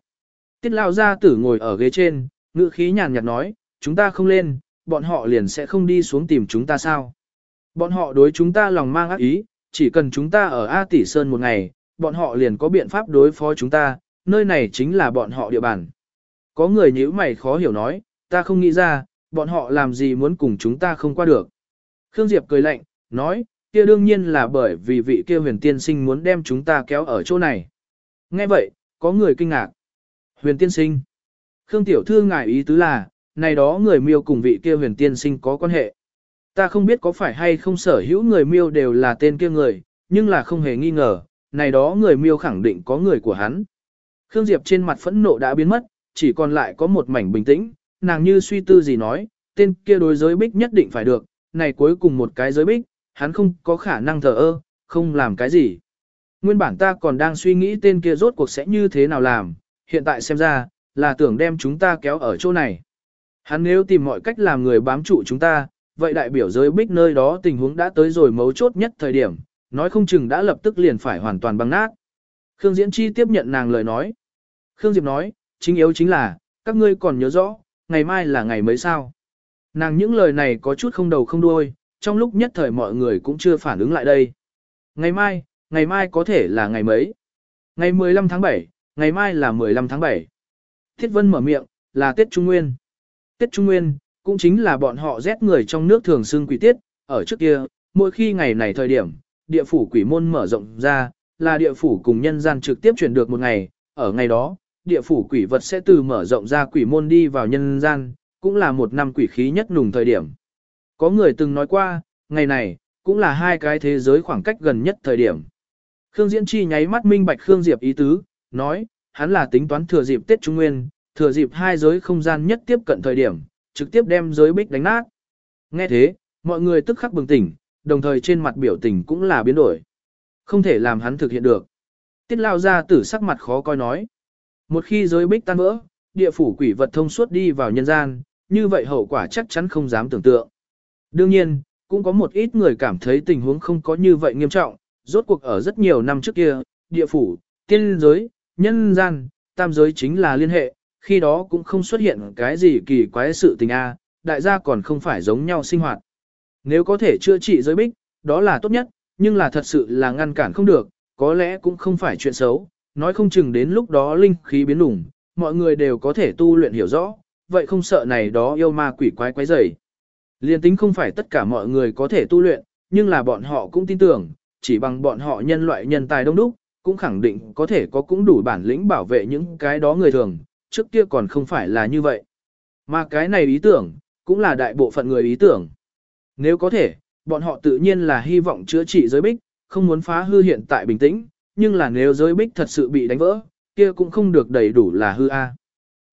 Tiết lao gia tử ngồi ở ghế trên, ngữ khí nhàn nhạt nói, chúng ta không lên, bọn họ liền sẽ không đi xuống tìm chúng ta sao. Bọn họ đối chúng ta lòng mang ác ý, chỉ cần chúng ta ở A Tỷ Sơn một ngày, bọn họ liền có biện pháp đối phó chúng ta, nơi này chính là bọn họ địa bàn. Có người nhíu mày khó hiểu nói, ta không nghĩ ra, bọn họ làm gì muốn cùng chúng ta không qua được. Khương Diệp cười lạnh, nói, kia đương nhiên là bởi vì vị kia huyền tiên sinh muốn đem chúng ta kéo ở chỗ này. Nghe vậy, có người kinh ngạc. Huyền tiên sinh. Khương Tiểu Thư ngài ý tứ là, này đó người miêu cùng vị kia huyền tiên sinh có quan hệ. Ta không biết có phải hay không sở hữu người miêu đều là tên kia người, nhưng là không hề nghi ngờ, này đó người miêu khẳng định có người của hắn. Khương Diệp trên mặt phẫn nộ đã biến mất, chỉ còn lại có một mảnh bình tĩnh, nàng như suy tư gì nói, tên kia đối giới bích nhất định phải được, này cuối cùng một cái giới bích, hắn không có khả năng thờ ơ, không làm cái gì. Nguyên bản ta còn đang suy nghĩ tên kia rốt cuộc sẽ như thế nào làm, hiện tại xem ra, là tưởng đem chúng ta kéo ở chỗ này. Hắn nếu tìm mọi cách làm người bám trụ chúng ta, vậy đại biểu giới bích nơi đó tình huống đã tới rồi mấu chốt nhất thời điểm, nói không chừng đã lập tức liền phải hoàn toàn băng nát. Khương Diễn Chi tiếp nhận nàng lời nói. Khương Diệp nói, chính yếu chính là, các ngươi còn nhớ rõ, ngày mai là ngày mấy sao. Nàng những lời này có chút không đầu không đuôi, trong lúc nhất thời mọi người cũng chưa phản ứng lại đây. Ngày mai, ngày mai có thể là ngày mấy? Ngày 15 tháng 7, ngày mai là 15 tháng 7. Thiết Vân mở miệng, là Tết Trung Nguyên. Tết Trung Nguyên, cũng chính là bọn họ rét người trong nước thường xưng quỷ tiết, ở trước kia, mỗi khi ngày này thời điểm, địa phủ quỷ môn mở rộng ra, là địa phủ cùng nhân gian trực tiếp chuyển được một ngày, ở ngày đó, địa phủ quỷ vật sẽ từ mở rộng ra quỷ môn đi vào nhân gian, cũng là một năm quỷ khí nhất nùng thời điểm. Có người từng nói qua, ngày này, cũng là hai cái thế giới khoảng cách gần nhất thời điểm. Khương Diễn Chi nháy mắt minh bạch Khương Diệp ý tứ, nói, hắn là tính toán thừa dịp Tết Trung Nguyên, thừa dịp hai giới không gian nhất tiếp cận thời điểm, trực tiếp đem giới bích đánh nát. Nghe thế, mọi người tức khắc bừng tỉnh, đồng thời trên mặt biểu tình cũng là biến đổi. Không thể làm hắn thực hiện được. Tiết lao ra tử sắc mặt khó coi nói. Một khi giới bích tan vỡ, địa phủ quỷ vật thông suốt đi vào nhân gian, như vậy hậu quả chắc chắn không dám tưởng tượng. Đương nhiên, cũng có một ít người cảm thấy tình huống không có như vậy nghiêm trọng, rốt cuộc ở rất nhiều năm trước kia, địa phủ, tiên giới, nhân gian, tam giới chính là liên hệ, khi đó cũng không xuất hiện cái gì kỳ quái sự tình a, đại gia còn không phải giống nhau sinh hoạt. Nếu có thể chữa trị giới bích, đó là tốt nhất, nhưng là thật sự là ngăn cản không được, có lẽ cũng không phải chuyện xấu, nói không chừng đến lúc đó linh khí biến lủng, mọi người đều có thể tu luyện hiểu rõ, vậy không sợ này đó yêu ma quỷ quái quái rầy. Liên tính không phải tất cả mọi người có thể tu luyện, nhưng là bọn họ cũng tin tưởng, chỉ bằng bọn họ nhân loại nhân tài đông đúc, cũng khẳng định có thể có cũng đủ bản lĩnh bảo vệ những cái đó người thường, trước kia còn không phải là như vậy. Mà cái này ý tưởng, cũng là đại bộ phận người ý tưởng. Nếu có thể, bọn họ tự nhiên là hy vọng chữa trị giới bích, không muốn phá hư hiện tại bình tĩnh, nhưng là nếu giới bích thật sự bị đánh vỡ, kia cũng không được đầy đủ là hư a.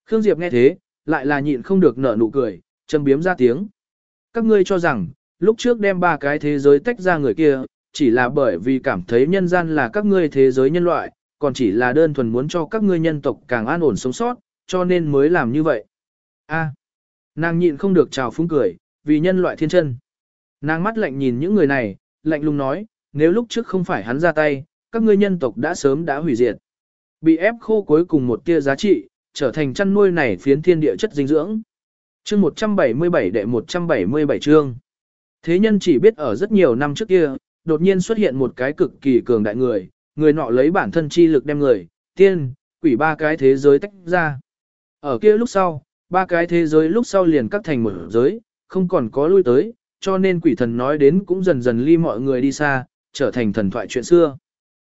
Khương Diệp nghe thế, lại là nhịn không được nở nụ cười, châm biếm ra tiếng. Các ngươi cho rằng, lúc trước đem ba cái thế giới tách ra người kia, chỉ là bởi vì cảm thấy nhân gian là các ngươi thế giới nhân loại, còn chỉ là đơn thuần muốn cho các ngươi nhân tộc càng an ổn sống sót, cho nên mới làm như vậy. A, nàng nhịn không được chào phúng cười, vì nhân loại thiên chân. Nàng mắt lạnh nhìn những người này, lạnh lùng nói, nếu lúc trước không phải hắn ra tay, các ngươi nhân tộc đã sớm đã hủy diệt. Bị ép khô cuối cùng một tia giá trị, trở thành chăn nuôi này phiến thiên địa chất dinh dưỡng. Chương 177 đệ 177 chương. Thế nhân chỉ biết ở rất nhiều năm trước kia, đột nhiên xuất hiện một cái cực kỳ cường đại người, người nọ lấy bản thân chi lực đem người, tiên, quỷ ba cái thế giới tách ra. Ở kia lúc sau, ba cái thế giới lúc sau liền cắt thành một giới, không còn có lui tới, cho nên quỷ thần nói đến cũng dần dần ly mọi người đi xa, trở thành thần thoại chuyện xưa.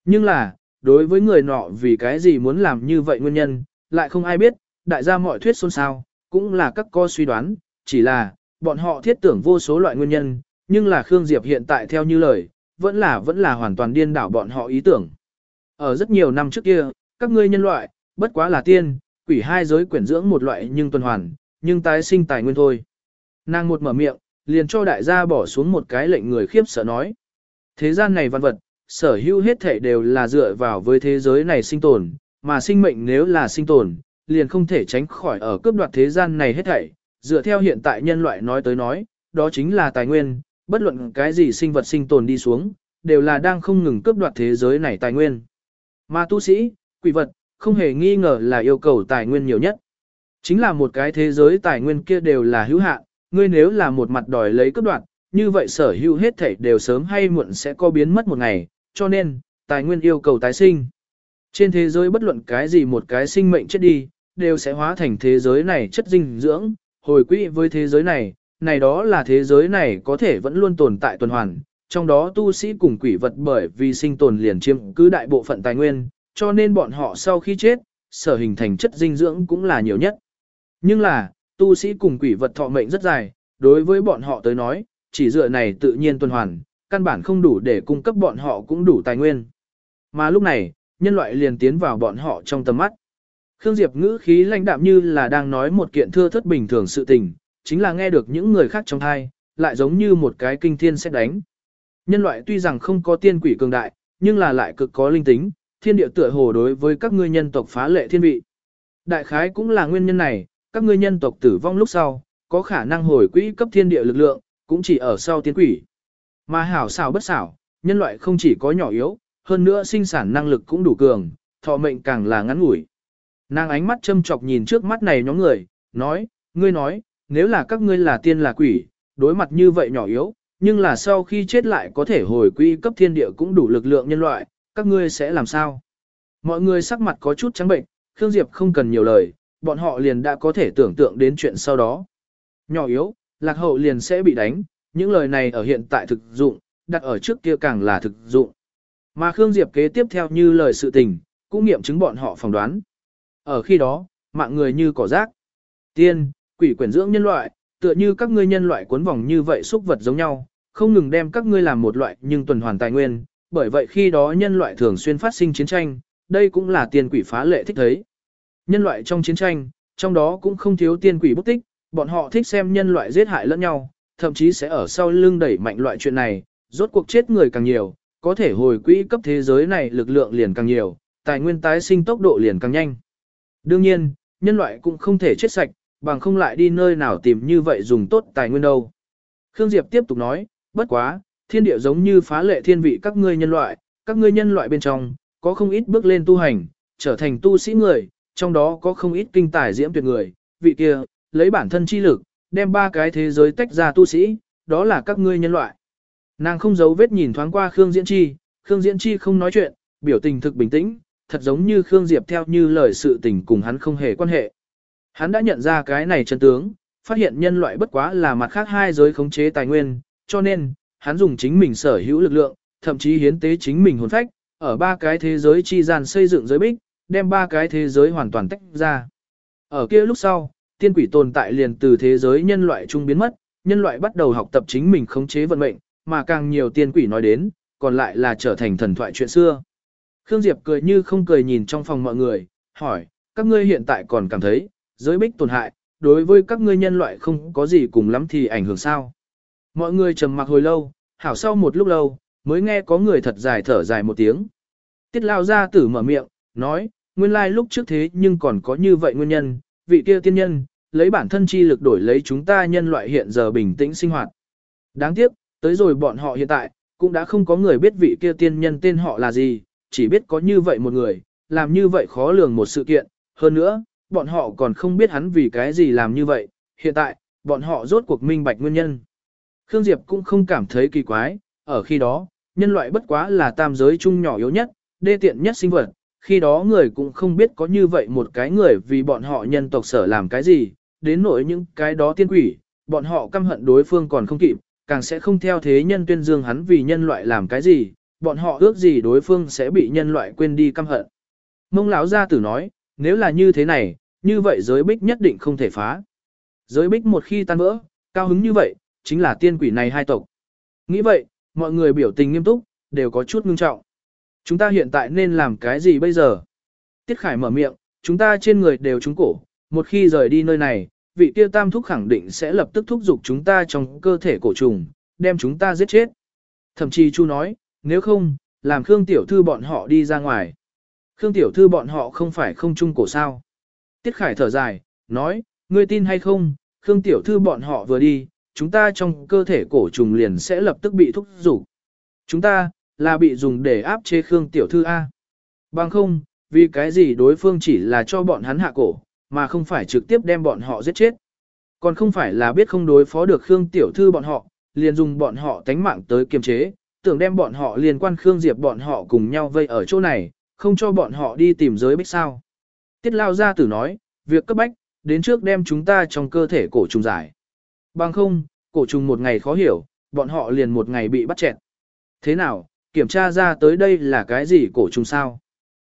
Nhưng là, đối với người nọ vì cái gì muốn làm như vậy nguyên nhân, lại không ai biết, đại gia mọi thuyết xôn xao, cũng là các co suy đoán, chỉ là, bọn họ thiết tưởng vô số loại nguyên nhân, nhưng là Khương Diệp hiện tại theo như lời, vẫn là vẫn là hoàn toàn điên đảo bọn họ ý tưởng. Ở rất nhiều năm trước kia, các ngươi nhân loại, bất quá là tiên, quỷ hai giới quyển dưỡng một loại nhưng tuần hoàn, nhưng tái sinh tài nguyên thôi. Nàng một mở miệng, liền cho đại gia bỏ xuống một cái lệnh người khiếp sợ nói. Thế gian này văn vật, sở hữu hết thể đều là dựa vào với thế giới này sinh tồn, mà sinh mệnh nếu là sinh tồn, liền không thể tránh khỏi ở cướp đoạt thế gian này hết thảy. Dựa theo hiện tại nhân loại nói tới nói, đó chính là tài nguyên, bất luận cái gì sinh vật sinh tồn đi xuống, đều là đang không ngừng cướp đoạt thế giới này tài nguyên. Mà tu sĩ, quỷ vật, không hề nghi ngờ là yêu cầu tài nguyên nhiều nhất. Chính là một cái thế giới tài nguyên kia đều là hữu hạn, ngươi nếu là một mặt đòi lấy cướp đoạt, như vậy sở hữu hết thảy đều sớm hay muộn sẽ có biến mất một ngày, cho nên, tài nguyên yêu cầu tái sinh. Trên thế giới bất luận cái gì một cái sinh mệnh chết đi, đều sẽ hóa thành thế giới này chất dinh dưỡng, hồi quỹ với thế giới này, này đó là thế giới này có thể vẫn luôn tồn tại tuần hoàn, trong đó tu sĩ cùng quỷ vật bởi vì sinh tồn liền chiếm cứ đại bộ phận tài nguyên, cho nên bọn họ sau khi chết, sở hình thành chất dinh dưỡng cũng là nhiều nhất. Nhưng là, tu sĩ cùng quỷ vật thọ mệnh rất dài, đối với bọn họ tới nói, chỉ dựa này tự nhiên tuần hoàn, căn bản không đủ để cung cấp bọn họ cũng đủ tài nguyên. Mà lúc này, nhân loại liền tiến vào bọn họ trong tầm mắt. Khương Diệp ngữ khí lãnh đạm như là đang nói một kiện thưa thất bình thường sự tình, chính là nghe được những người khác trong thai, lại giống như một cái kinh thiên xét đánh. Nhân loại tuy rằng không có tiên quỷ cường đại, nhưng là lại cực có linh tính, thiên địa tựa hồ đối với các ngươi nhân tộc phá lệ thiên vị. Đại khái cũng là nguyên nhân này, các ngươi nhân tộc tử vong lúc sau, có khả năng hồi quỹ cấp thiên địa lực lượng, cũng chỉ ở sau tiên quỷ. Mà hảo xảo bất xảo, nhân loại không chỉ có nhỏ yếu, hơn nữa sinh sản năng lực cũng đủ cường, thọ mệnh càng là ngắn ngủi. Nàng ánh mắt châm chọc nhìn trước mắt này nhóm người, nói, ngươi nói, nếu là các ngươi là tiên là quỷ, đối mặt như vậy nhỏ yếu, nhưng là sau khi chết lại có thể hồi quy cấp thiên địa cũng đủ lực lượng nhân loại, các ngươi sẽ làm sao? Mọi người sắc mặt có chút trắng bệnh, Khương Diệp không cần nhiều lời, bọn họ liền đã có thể tưởng tượng đến chuyện sau đó. Nhỏ yếu, lạc hậu liền sẽ bị đánh, những lời này ở hiện tại thực dụng, đặt ở trước kia càng là thực dụng. Mà Khương Diệp kế tiếp theo như lời sự tình, cũng nghiệm chứng bọn họ phỏng đoán. Ở khi đó, mạng người như cỏ rác. Tiên, quỷ quyển dưỡng nhân loại, tựa như các ngươi nhân loại cuốn vòng như vậy xúc vật giống nhau, không ngừng đem các ngươi làm một loại nhưng tuần hoàn tài nguyên, bởi vậy khi đó nhân loại thường xuyên phát sinh chiến tranh, đây cũng là tiên quỷ phá lệ thích thấy. Nhân loại trong chiến tranh, trong đó cũng không thiếu tiên quỷ bút tích, bọn họ thích xem nhân loại giết hại lẫn nhau, thậm chí sẽ ở sau lưng đẩy mạnh loại chuyện này, rốt cuộc chết người càng nhiều, có thể hồi quỹ cấp thế giới này lực lượng liền càng nhiều, tài nguyên tái sinh tốc độ liền càng nhanh. Đương nhiên, nhân loại cũng không thể chết sạch, bằng không lại đi nơi nào tìm như vậy dùng tốt tài nguyên đâu. Khương Diệp tiếp tục nói, bất quá, thiên địa giống như phá lệ thiên vị các ngươi nhân loại, các ngươi nhân loại bên trong, có không ít bước lên tu hành, trở thành tu sĩ người, trong đó có không ít kinh tài diễm tuyệt người, vị kia, lấy bản thân chi lực, đem ba cái thế giới tách ra tu sĩ, đó là các ngươi nhân loại. Nàng không giấu vết nhìn thoáng qua Khương Diễn Chi, Khương Diễn Chi không nói chuyện, biểu tình thực bình tĩnh, thật giống như Khương Diệp theo như lời sự tình cùng hắn không hề quan hệ. Hắn đã nhận ra cái này chân tướng, phát hiện nhân loại bất quá là mặt khác hai giới khống chế tài nguyên, cho nên, hắn dùng chính mình sở hữu lực lượng, thậm chí hiến tế chính mình hồn phách, ở ba cái thế giới chi gian xây dựng giới bích, đem ba cái thế giới hoàn toàn tách ra. Ở kia lúc sau, tiên quỷ tồn tại liền từ thế giới nhân loại trung biến mất, nhân loại bắt đầu học tập chính mình khống chế vận mệnh, mà càng nhiều tiên quỷ nói đến, còn lại là trở thành thần thoại chuyện xưa. Khương Diệp cười như không cười nhìn trong phòng mọi người, hỏi, các ngươi hiện tại còn cảm thấy, giới bích tổn hại, đối với các ngươi nhân loại không có gì cùng lắm thì ảnh hưởng sao. Mọi người trầm mặc hồi lâu, hảo sau một lúc lâu, mới nghe có người thật dài thở dài một tiếng. Tiết lao ra tử mở miệng, nói, nguyên lai lúc trước thế nhưng còn có như vậy nguyên nhân, vị kia tiên nhân, lấy bản thân chi lực đổi lấy chúng ta nhân loại hiện giờ bình tĩnh sinh hoạt. Đáng tiếc, tới rồi bọn họ hiện tại, cũng đã không có người biết vị kia tiên nhân tên họ là gì, chỉ biết có như vậy một người, làm như vậy khó lường một sự kiện, hơn nữa, bọn họ còn không biết hắn vì cái gì làm như vậy, hiện tại, bọn họ rốt cuộc minh bạch nguyên nhân. Khương Diệp cũng không cảm thấy kỳ quái, ở khi đó, nhân loại bất quá là tam giới chung nhỏ yếu nhất, đê tiện nhất sinh vật, khi đó người cũng không biết có như vậy một cái người vì bọn họ nhân tộc sở làm cái gì, đến nỗi những cái đó tiên quỷ, bọn họ căm hận đối phương còn không kịp, càng sẽ không theo thế nhân tuyên dương hắn vì nhân loại làm cái gì, bọn họ ước gì đối phương sẽ bị nhân loại quên đi căm hận. Mông lão gia tử nói, nếu là như thế này, như vậy giới bích nhất định không thể phá. Giới bích một khi tan vỡ, cao hứng như vậy, chính là tiên quỷ này hai tộc. Nghĩ vậy, mọi người biểu tình nghiêm túc, đều có chút ngưng trọng. Chúng ta hiện tại nên làm cái gì bây giờ? Tiết Khải mở miệng, chúng ta trên người đều trúng cổ, một khi rời đi nơi này, vị kia tam thúc khẳng định sẽ lập tức thúc giục chúng ta trong cơ thể cổ trùng, đem chúng ta giết chết. Thậm chí Chu nói, nếu không, làm Khương Tiểu Thư bọn họ đi ra ngoài. Khương Tiểu Thư bọn họ không phải không trung cổ sao. Tiết Khải thở dài, nói, ngươi tin hay không, Khương Tiểu Thư bọn họ vừa đi, chúng ta trong cơ thể cổ trùng liền sẽ lập tức bị thúc dục. Chúng ta, là bị dùng để áp chế Khương Tiểu Thư A. Bằng không, vì cái gì đối phương chỉ là cho bọn hắn hạ cổ, mà không phải trực tiếp đem bọn họ giết chết. Còn không phải là biết không đối phó được Khương Tiểu Thư bọn họ, liền dùng bọn họ tánh mạng tới kiềm chế, tưởng đem bọn họ liên quan Khương Diệp bọn họ cùng nhau vây ở chỗ này, không cho bọn họ đi tìm giới bích sao. Tiết lao gia tử nói, việc cấp bách, đến trước đem chúng ta trong cơ thể cổ trùng giải. Bằng không, cổ trùng một ngày khó hiểu, bọn họ liền một ngày bị bắt chẹn. Thế nào, kiểm tra ra tới đây là cái gì cổ trùng sao?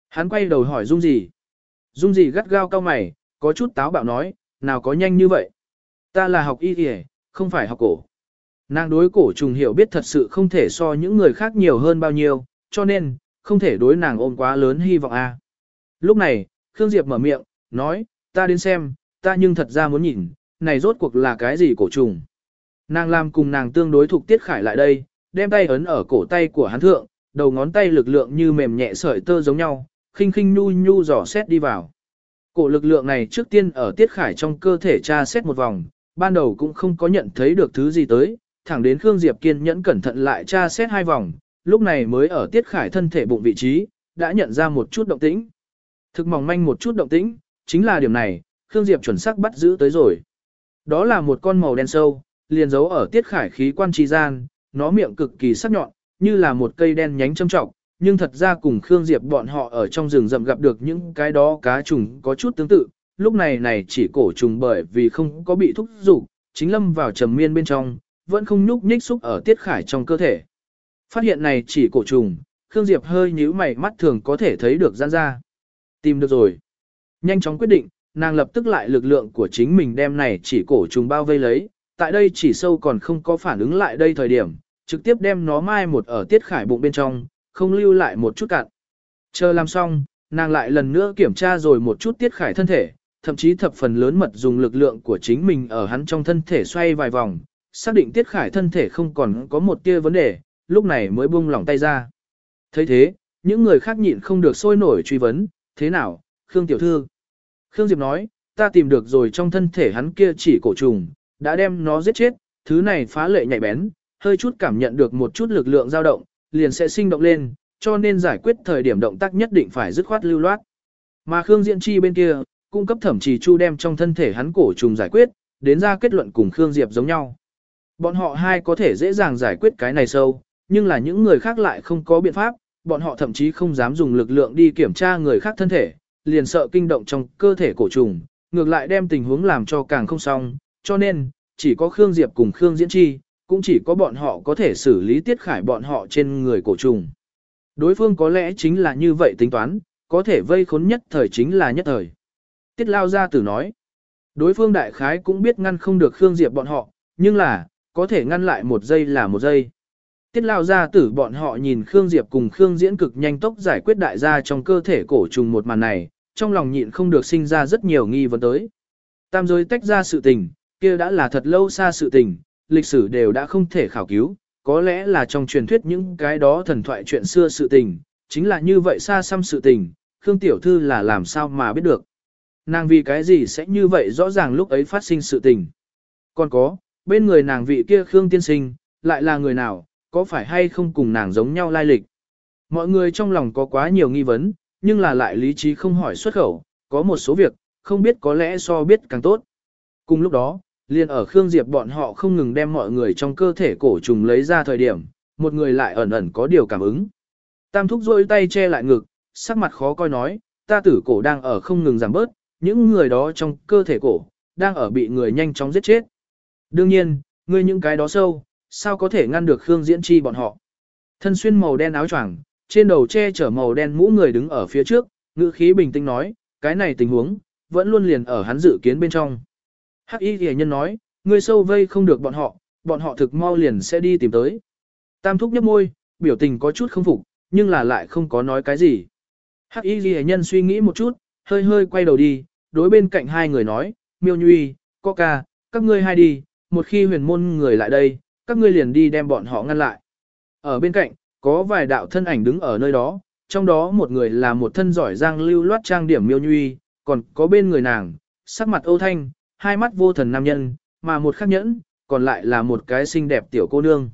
Hắn quay đầu hỏi Dung gì? Dung gì gắt gao cao mày, có chút táo bạo nói, nào có nhanh như vậy? Ta là học y kìa, không phải học cổ. Nàng đối cổ trùng hiểu biết thật sự không thể so những người khác nhiều hơn bao nhiêu, cho nên, không thể đối nàng ôm quá lớn hy vọng a. Lúc này, Khương Diệp mở miệng, nói, ta đến xem, ta nhưng thật ra muốn nhìn, này rốt cuộc là cái gì cổ trùng. Nàng làm cùng nàng tương đối thuộc tiết khải lại đây, đem tay ấn ở cổ tay của hắn thượng, đầu ngón tay lực lượng như mềm nhẹ sợi tơ giống nhau, khinh khinh nhu nhu dò xét đi vào. Cổ lực lượng này trước tiên ở tiết khải trong cơ thể tra xét một vòng, ban đầu cũng không có nhận thấy được thứ gì tới, thẳng đến Khương Diệp kiên nhẫn cẩn thận lại tra xét hai vòng, lúc này mới ở tiết khải thân thể bụng vị trí, đã nhận ra một chút động tĩnh. Thực mỏng manh một chút động tĩnh, chính là điểm này, Khương Diệp chuẩn xác bắt giữ tới rồi. Đó là một con màu đen sâu, liền giấu ở tiết khải khí quan trì gian, nó miệng cực kỳ sắc nhọn, như là một cây đen nhánh châm trọng, nhưng thật ra cùng Khương Diệp bọn họ ở trong rừng rậm gặp được những cái đó cá trùng có chút tương tự, lúc này này chỉ cổ trùng bởi vì không có bị thúc dục chính lâm vào trầm miên bên trong, vẫn không nhúc nhích xúc ở tiết khải trong cơ thể. Phát hiện này chỉ cổ trùng, Khương Diệp hơi nhíu mày mắt thường có thể thấy được gian ra. Tìm được rồi. Nhanh chóng quyết định, nàng lập tức lại lực lượng của chính mình đem này chỉ cổ trùng bao vây lấy, tại đây chỉ sâu còn không có phản ứng lại đây thời điểm, trực tiếp đem nó mai một ở tiết khải bụng bên trong, không lưu lại một chút cạn. Chờ làm xong, nàng lại lần nữa kiểm tra rồi một chút tiết khải thân thể, thậm chí thập phần lớn mật dùng lực lượng của chính mình ở hắn trong thân thể xoay vài vòng, xác định tiết khải thân thể không còn có một tia vấn đề, lúc này mới buông lỏng tay ra. thấy thế, những người khác nhịn không được sôi nổi truy vấn, thế nào, Khương Tiểu Thư? Khương Diệp nói, ta tìm được rồi trong thân thể hắn kia chỉ cổ trùng, đã đem nó giết chết, thứ này phá lệ nhạy bén, hơi chút cảm nhận được một chút lực lượng dao động, liền sẽ sinh động lên, cho nên giải quyết thời điểm động tác nhất định phải dứt khoát lưu loát. Mà Khương Diễn Chi bên kia, cung cấp thẩm trì chu đem trong thân thể hắn cổ trùng giải quyết, đến ra kết luận cùng Khương Diệp giống nhau. Bọn họ hai có thể dễ dàng giải quyết cái này sâu, nhưng là những người khác lại không có biện pháp, bọn họ thậm chí không dám dùng lực lượng đi kiểm tra người khác thân thể, liền sợ kinh động trong cơ thể cổ trùng, ngược lại đem tình huống làm cho càng không xong, cho nên, chỉ có Khương Diệp cùng Khương Diễn Chi, cũng chỉ có bọn họ có thể xử lý tiết khải bọn họ trên người cổ trùng. Đối phương có lẽ chính là như vậy tính toán, có thể vây khốn nhất thời chính là nhất thời. Tiết lao ra tử nói, đối phương đại khái cũng biết ngăn không được Khương Diệp bọn họ, nhưng là, có thể ngăn lại một giây là một giây. Tiết lao ra tử bọn họ nhìn Khương Diệp cùng Khương Diễn cực nhanh tốc giải quyết đại gia trong cơ thể cổ trùng một màn này, trong lòng nhịn không được sinh ra rất nhiều nghi vấn tới. Tam giới tách ra sự tình, kia đã là thật lâu xa sự tình, lịch sử đều đã không thể khảo cứu, có lẽ là trong truyền thuyết những cái đó thần thoại chuyện xưa sự tình, chính là như vậy xa xăm sự tình, Khương Tiểu Thư là làm sao mà biết được. Nàng vì cái gì sẽ như vậy rõ ràng lúc ấy phát sinh sự tình. Còn có, bên người nàng vị kia Khương Tiên Sinh, lại là người nào, có phải hay không cùng nàng giống nhau lai lịch. Mọi người trong lòng có quá nhiều nghi vấn, nhưng là lại lý trí không hỏi xuất khẩu, có một số việc, không biết có lẽ so biết càng tốt. Cùng lúc đó, liền ở Khương Diệp bọn họ không ngừng đem mọi người trong cơ thể cổ trùng lấy ra thời điểm, một người lại ẩn ẩn có điều cảm ứng. Tam thúc rôi tay che lại ngực, sắc mặt khó coi nói, ta tử cổ đang ở không ngừng giảm bớt, những người đó trong cơ thể cổ, đang ở bị người nhanh chóng giết chết. Đương nhiên, ngươi những cái đó sâu, sao có thể ngăn được Khương Diễn Chi bọn họ. Thân xuyên màu đen áo choàng, trên đầu che chở màu đen mũ người đứng ở phía trước, ngữ khí bình tĩnh nói, cái này tình huống, vẫn luôn liền ở hắn dự kiến bên trong. Hắc y ghi nhân nói, ngươi sâu vây không được bọn họ, bọn họ thực mau liền sẽ đi tìm tới. Tam thúc nhấp môi, biểu tình có chút không phục, nhưng là lại không có nói cái gì. Hắc y ghi nhân suy nghĩ một chút, hơi hơi quay đầu đi, đối bên cạnh hai người nói, miêu nhuy, coca, các ngươi hai đi, một khi huyền môn người lại đây, các ngươi liền đi đem bọn họ ngăn lại. Ở bên cạnh, có vài đạo thân ảnh đứng ở nơi đó, trong đó một người là một thân giỏi giang lưu loát trang điểm miêu nhuy, còn có bên người nàng, sắc mặt ô thanh, hai mắt vô thần nam nhân, mà một khắc nhẫn, còn lại là một cái xinh đẹp tiểu cô nương.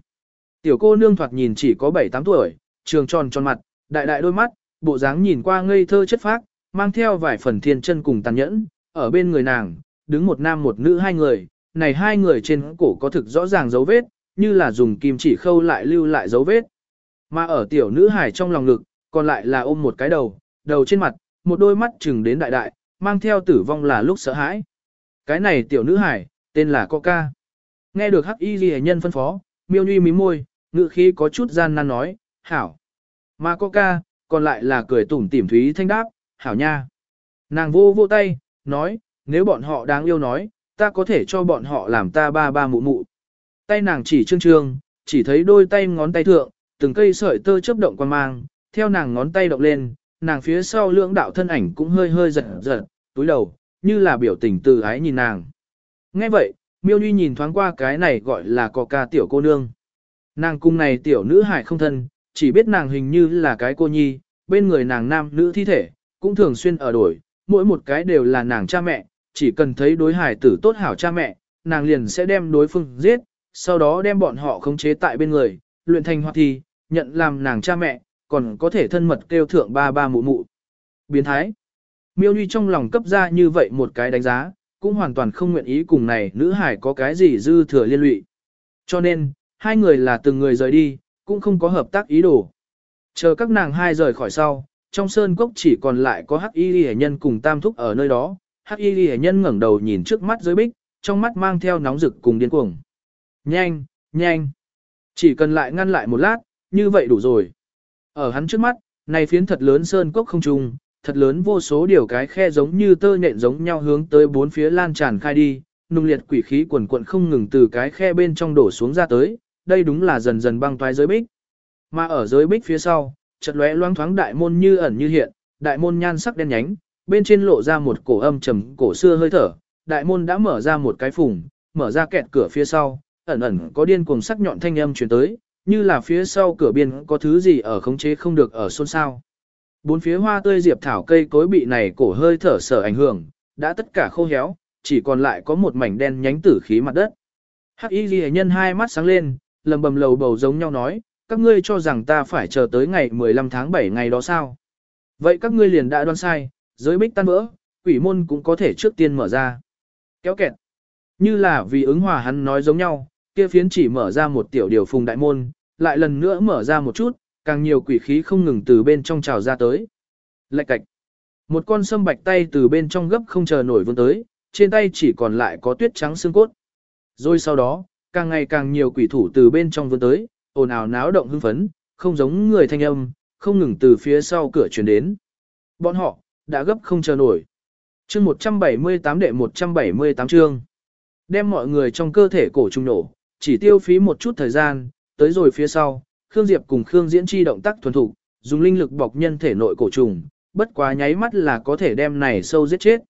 Tiểu cô nương thoạt nhìn chỉ có 7-8 tuổi, trường tròn tròn mặt, đại đại đôi mắt, bộ dáng nhìn qua ngây thơ chất phác, mang theo vài phần thiên chân cùng tàn nhẫn, ở bên người nàng, đứng một nam một nữ hai người, này hai người trên cổ có thực rõ ràng dấu vết, như là dùng kim chỉ khâu lại lưu lại dấu vết. Mà ở tiểu nữ hải trong lòng ngực, còn lại là ôm một cái đầu, đầu trên mặt, một đôi mắt chừng đến đại đại, mang theo tử vong là lúc sợ hãi. Cái này tiểu nữ hải, tên là Coca. Nghe được hắc y ghi nhân phân phó, miêu nhuy mím môi, ngự khí có chút gian nan nói, hảo. Mà Coca, còn lại là cười tủm tỉm thúy thanh đáp, hảo nha. Nàng vô vô tay, nói, nếu bọn họ đáng yêu nói, ta có thể cho bọn họ làm ta ba ba mụ mụ. Tay nàng chỉ trương trương, chỉ thấy đôi tay ngón tay thượng, từng cây sợi tơ chớp động quan mang, theo nàng ngón tay động lên, nàng phía sau lưỡng đạo thân ảnh cũng hơi hơi giật giật, túi đầu, như là biểu tình từ ái nhìn nàng. Nghe vậy, miêu nhi nhìn thoáng qua cái này gọi là có ca tiểu cô nương. Nàng cung này tiểu nữ hải không thân, chỉ biết nàng hình như là cái cô nhi, bên người nàng nam nữ thi thể, cũng thường xuyên ở đổi, mỗi một cái đều là nàng cha mẹ, chỉ cần thấy đối hải tử tốt hảo cha mẹ, nàng liền sẽ đem đối phương giết, sau đó đem bọn họ khống chế tại bên người, luyện thành hoạt thi, nhận làm nàng cha mẹ, còn có thể thân mật kêu thượng ba ba mụ mụ. Biến thái. Miêu Nhi trong lòng cấp ra như vậy một cái đánh giá, cũng hoàn toàn không nguyện ý cùng này nữ hải có cái gì dư thừa liên lụy. Cho nên, hai người là từng người rời đi, cũng không có hợp tác ý đồ. Chờ các nàng hai rời khỏi sau, trong sơn cốc chỉ còn lại có hắc y Lệ nhân cùng tam thúc ở nơi đó. Hắc y Lệ nhân ngẩng đầu nhìn trước mắt dưới bích, trong mắt mang theo nóng rực cùng điên cuồng. Nhanh, nhanh. Chỉ cần lại ngăn lại một lát, như vậy đủ rồi. Ở hắn trước mắt, này phiến thật lớn sơn cốc không trùng, thật lớn vô số điều cái khe giống như tơ nhện giống nhau hướng tới bốn phía lan tràn khai đi, nung liệt quỷ khí quần quận không ngừng từ cái khe bên trong đổ xuống ra tới, đây đúng là dần dần băng toái giới bích. Mà ở giới bích phía sau, chợt lóe loang thoáng đại môn như ẩn như hiện, đại môn nhan sắc đen nhánh, bên trên lộ ra một cổ âm trầm cổ xưa hơi thở, đại môn đã mở ra một cái phùng, mở ra kẹt cửa phía sau, ẩn ẩn có điên cuồng sắc nhọn thanh âm truyền tới, như là phía sau cửa biên có thứ gì ở khống chế không được ở xôn xao. Bốn phía hoa tươi diệp thảo cây cối bị này cổ hơi thở sở ảnh hưởng, đã tất cả khô héo, chỉ còn lại có một mảnh đen nhánh tử khí mặt đất. Hắc Y Ghi nhân hai mắt sáng lên, lầm bầm lầu bầu giống nhau nói, các ngươi cho rằng ta phải chờ tới ngày 15 tháng 7 ngày đó sao? Vậy các ngươi liền đã đoán sai, giới bích tan vỡ, quỷ môn cũng có thể trước tiên mở ra. Kéo kẹt. Như là vì ứng hòa hắn nói giống nhau, kia phiến chỉ mở ra một tiểu điều phùng đại môn, lại lần nữa mở ra một chút, càng nhiều quỷ khí không ngừng từ bên trong trào ra tới. Lạch cạch. Một con sâm bạch tay từ bên trong gấp không chờ nổi vươn tới, trên tay chỉ còn lại có tuyết trắng xương cốt. Rồi sau đó, càng ngày càng nhiều quỷ thủ từ bên trong vươn tới, ồn ào náo động hưng phấn, không giống người thanh âm, không ngừng từ phía sau cửa chuyển đến. Bọn họ, đã gấp không chờ nổi. chương 178 đệ 178 chương. Đem mọi người trong cơ thể cổ trung nổ, chỉ tiêu phí một chút thời gian, tới rồi phía sau, Khương Diệp cùng Khương Diễn Chi động tác thuần thủ, dùng linh lực bọc nhân thể nội cổ trùng, bất quá nháy mắt là có thể đem này sâu giết chết.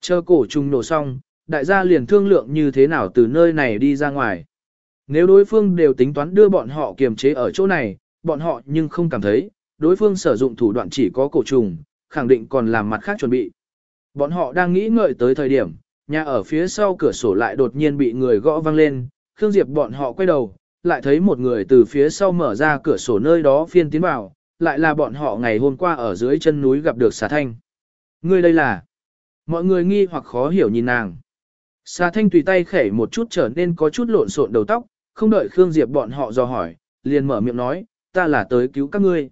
Chờ cổ trùng nổ xong, đại gia liền thương lượng như thế nào từ nơi này đi ra ngoài. Nếu đối phương đều tính toán đưa bọn họ kiềm chế ở chỗ này, bọn họ nhưng không cảm thấy, đối phương sử dụng thủ đoạn chỉ có cổ trùng, khẳng định còn làm mặt khác chuẩn bị. Bọn họ đang nghĩ ngợi tới thời điểm, nhà ở phía sau cửa sổ lại đột nhiên bị người gõ vang lên, Khương Diệp bọn họ quay đầu, lại thấy một người từ phía sau mở ra cửa sổ nơi đó phiên tiến vào, lại là bọn họ ngày hôm qua ở dưới chân núi gặp được xà thanh. Người đây là... Mọi người nghi hoặc khó hiểu nhìn nàng. Xà thanh tùy tay khẩy một chút trở nên có chút lộn xộn đầu tóc, không đợi Khương Diệp bọn họ dò hỏi, liền mở miệng nói, ta là tới cứu các ngươi.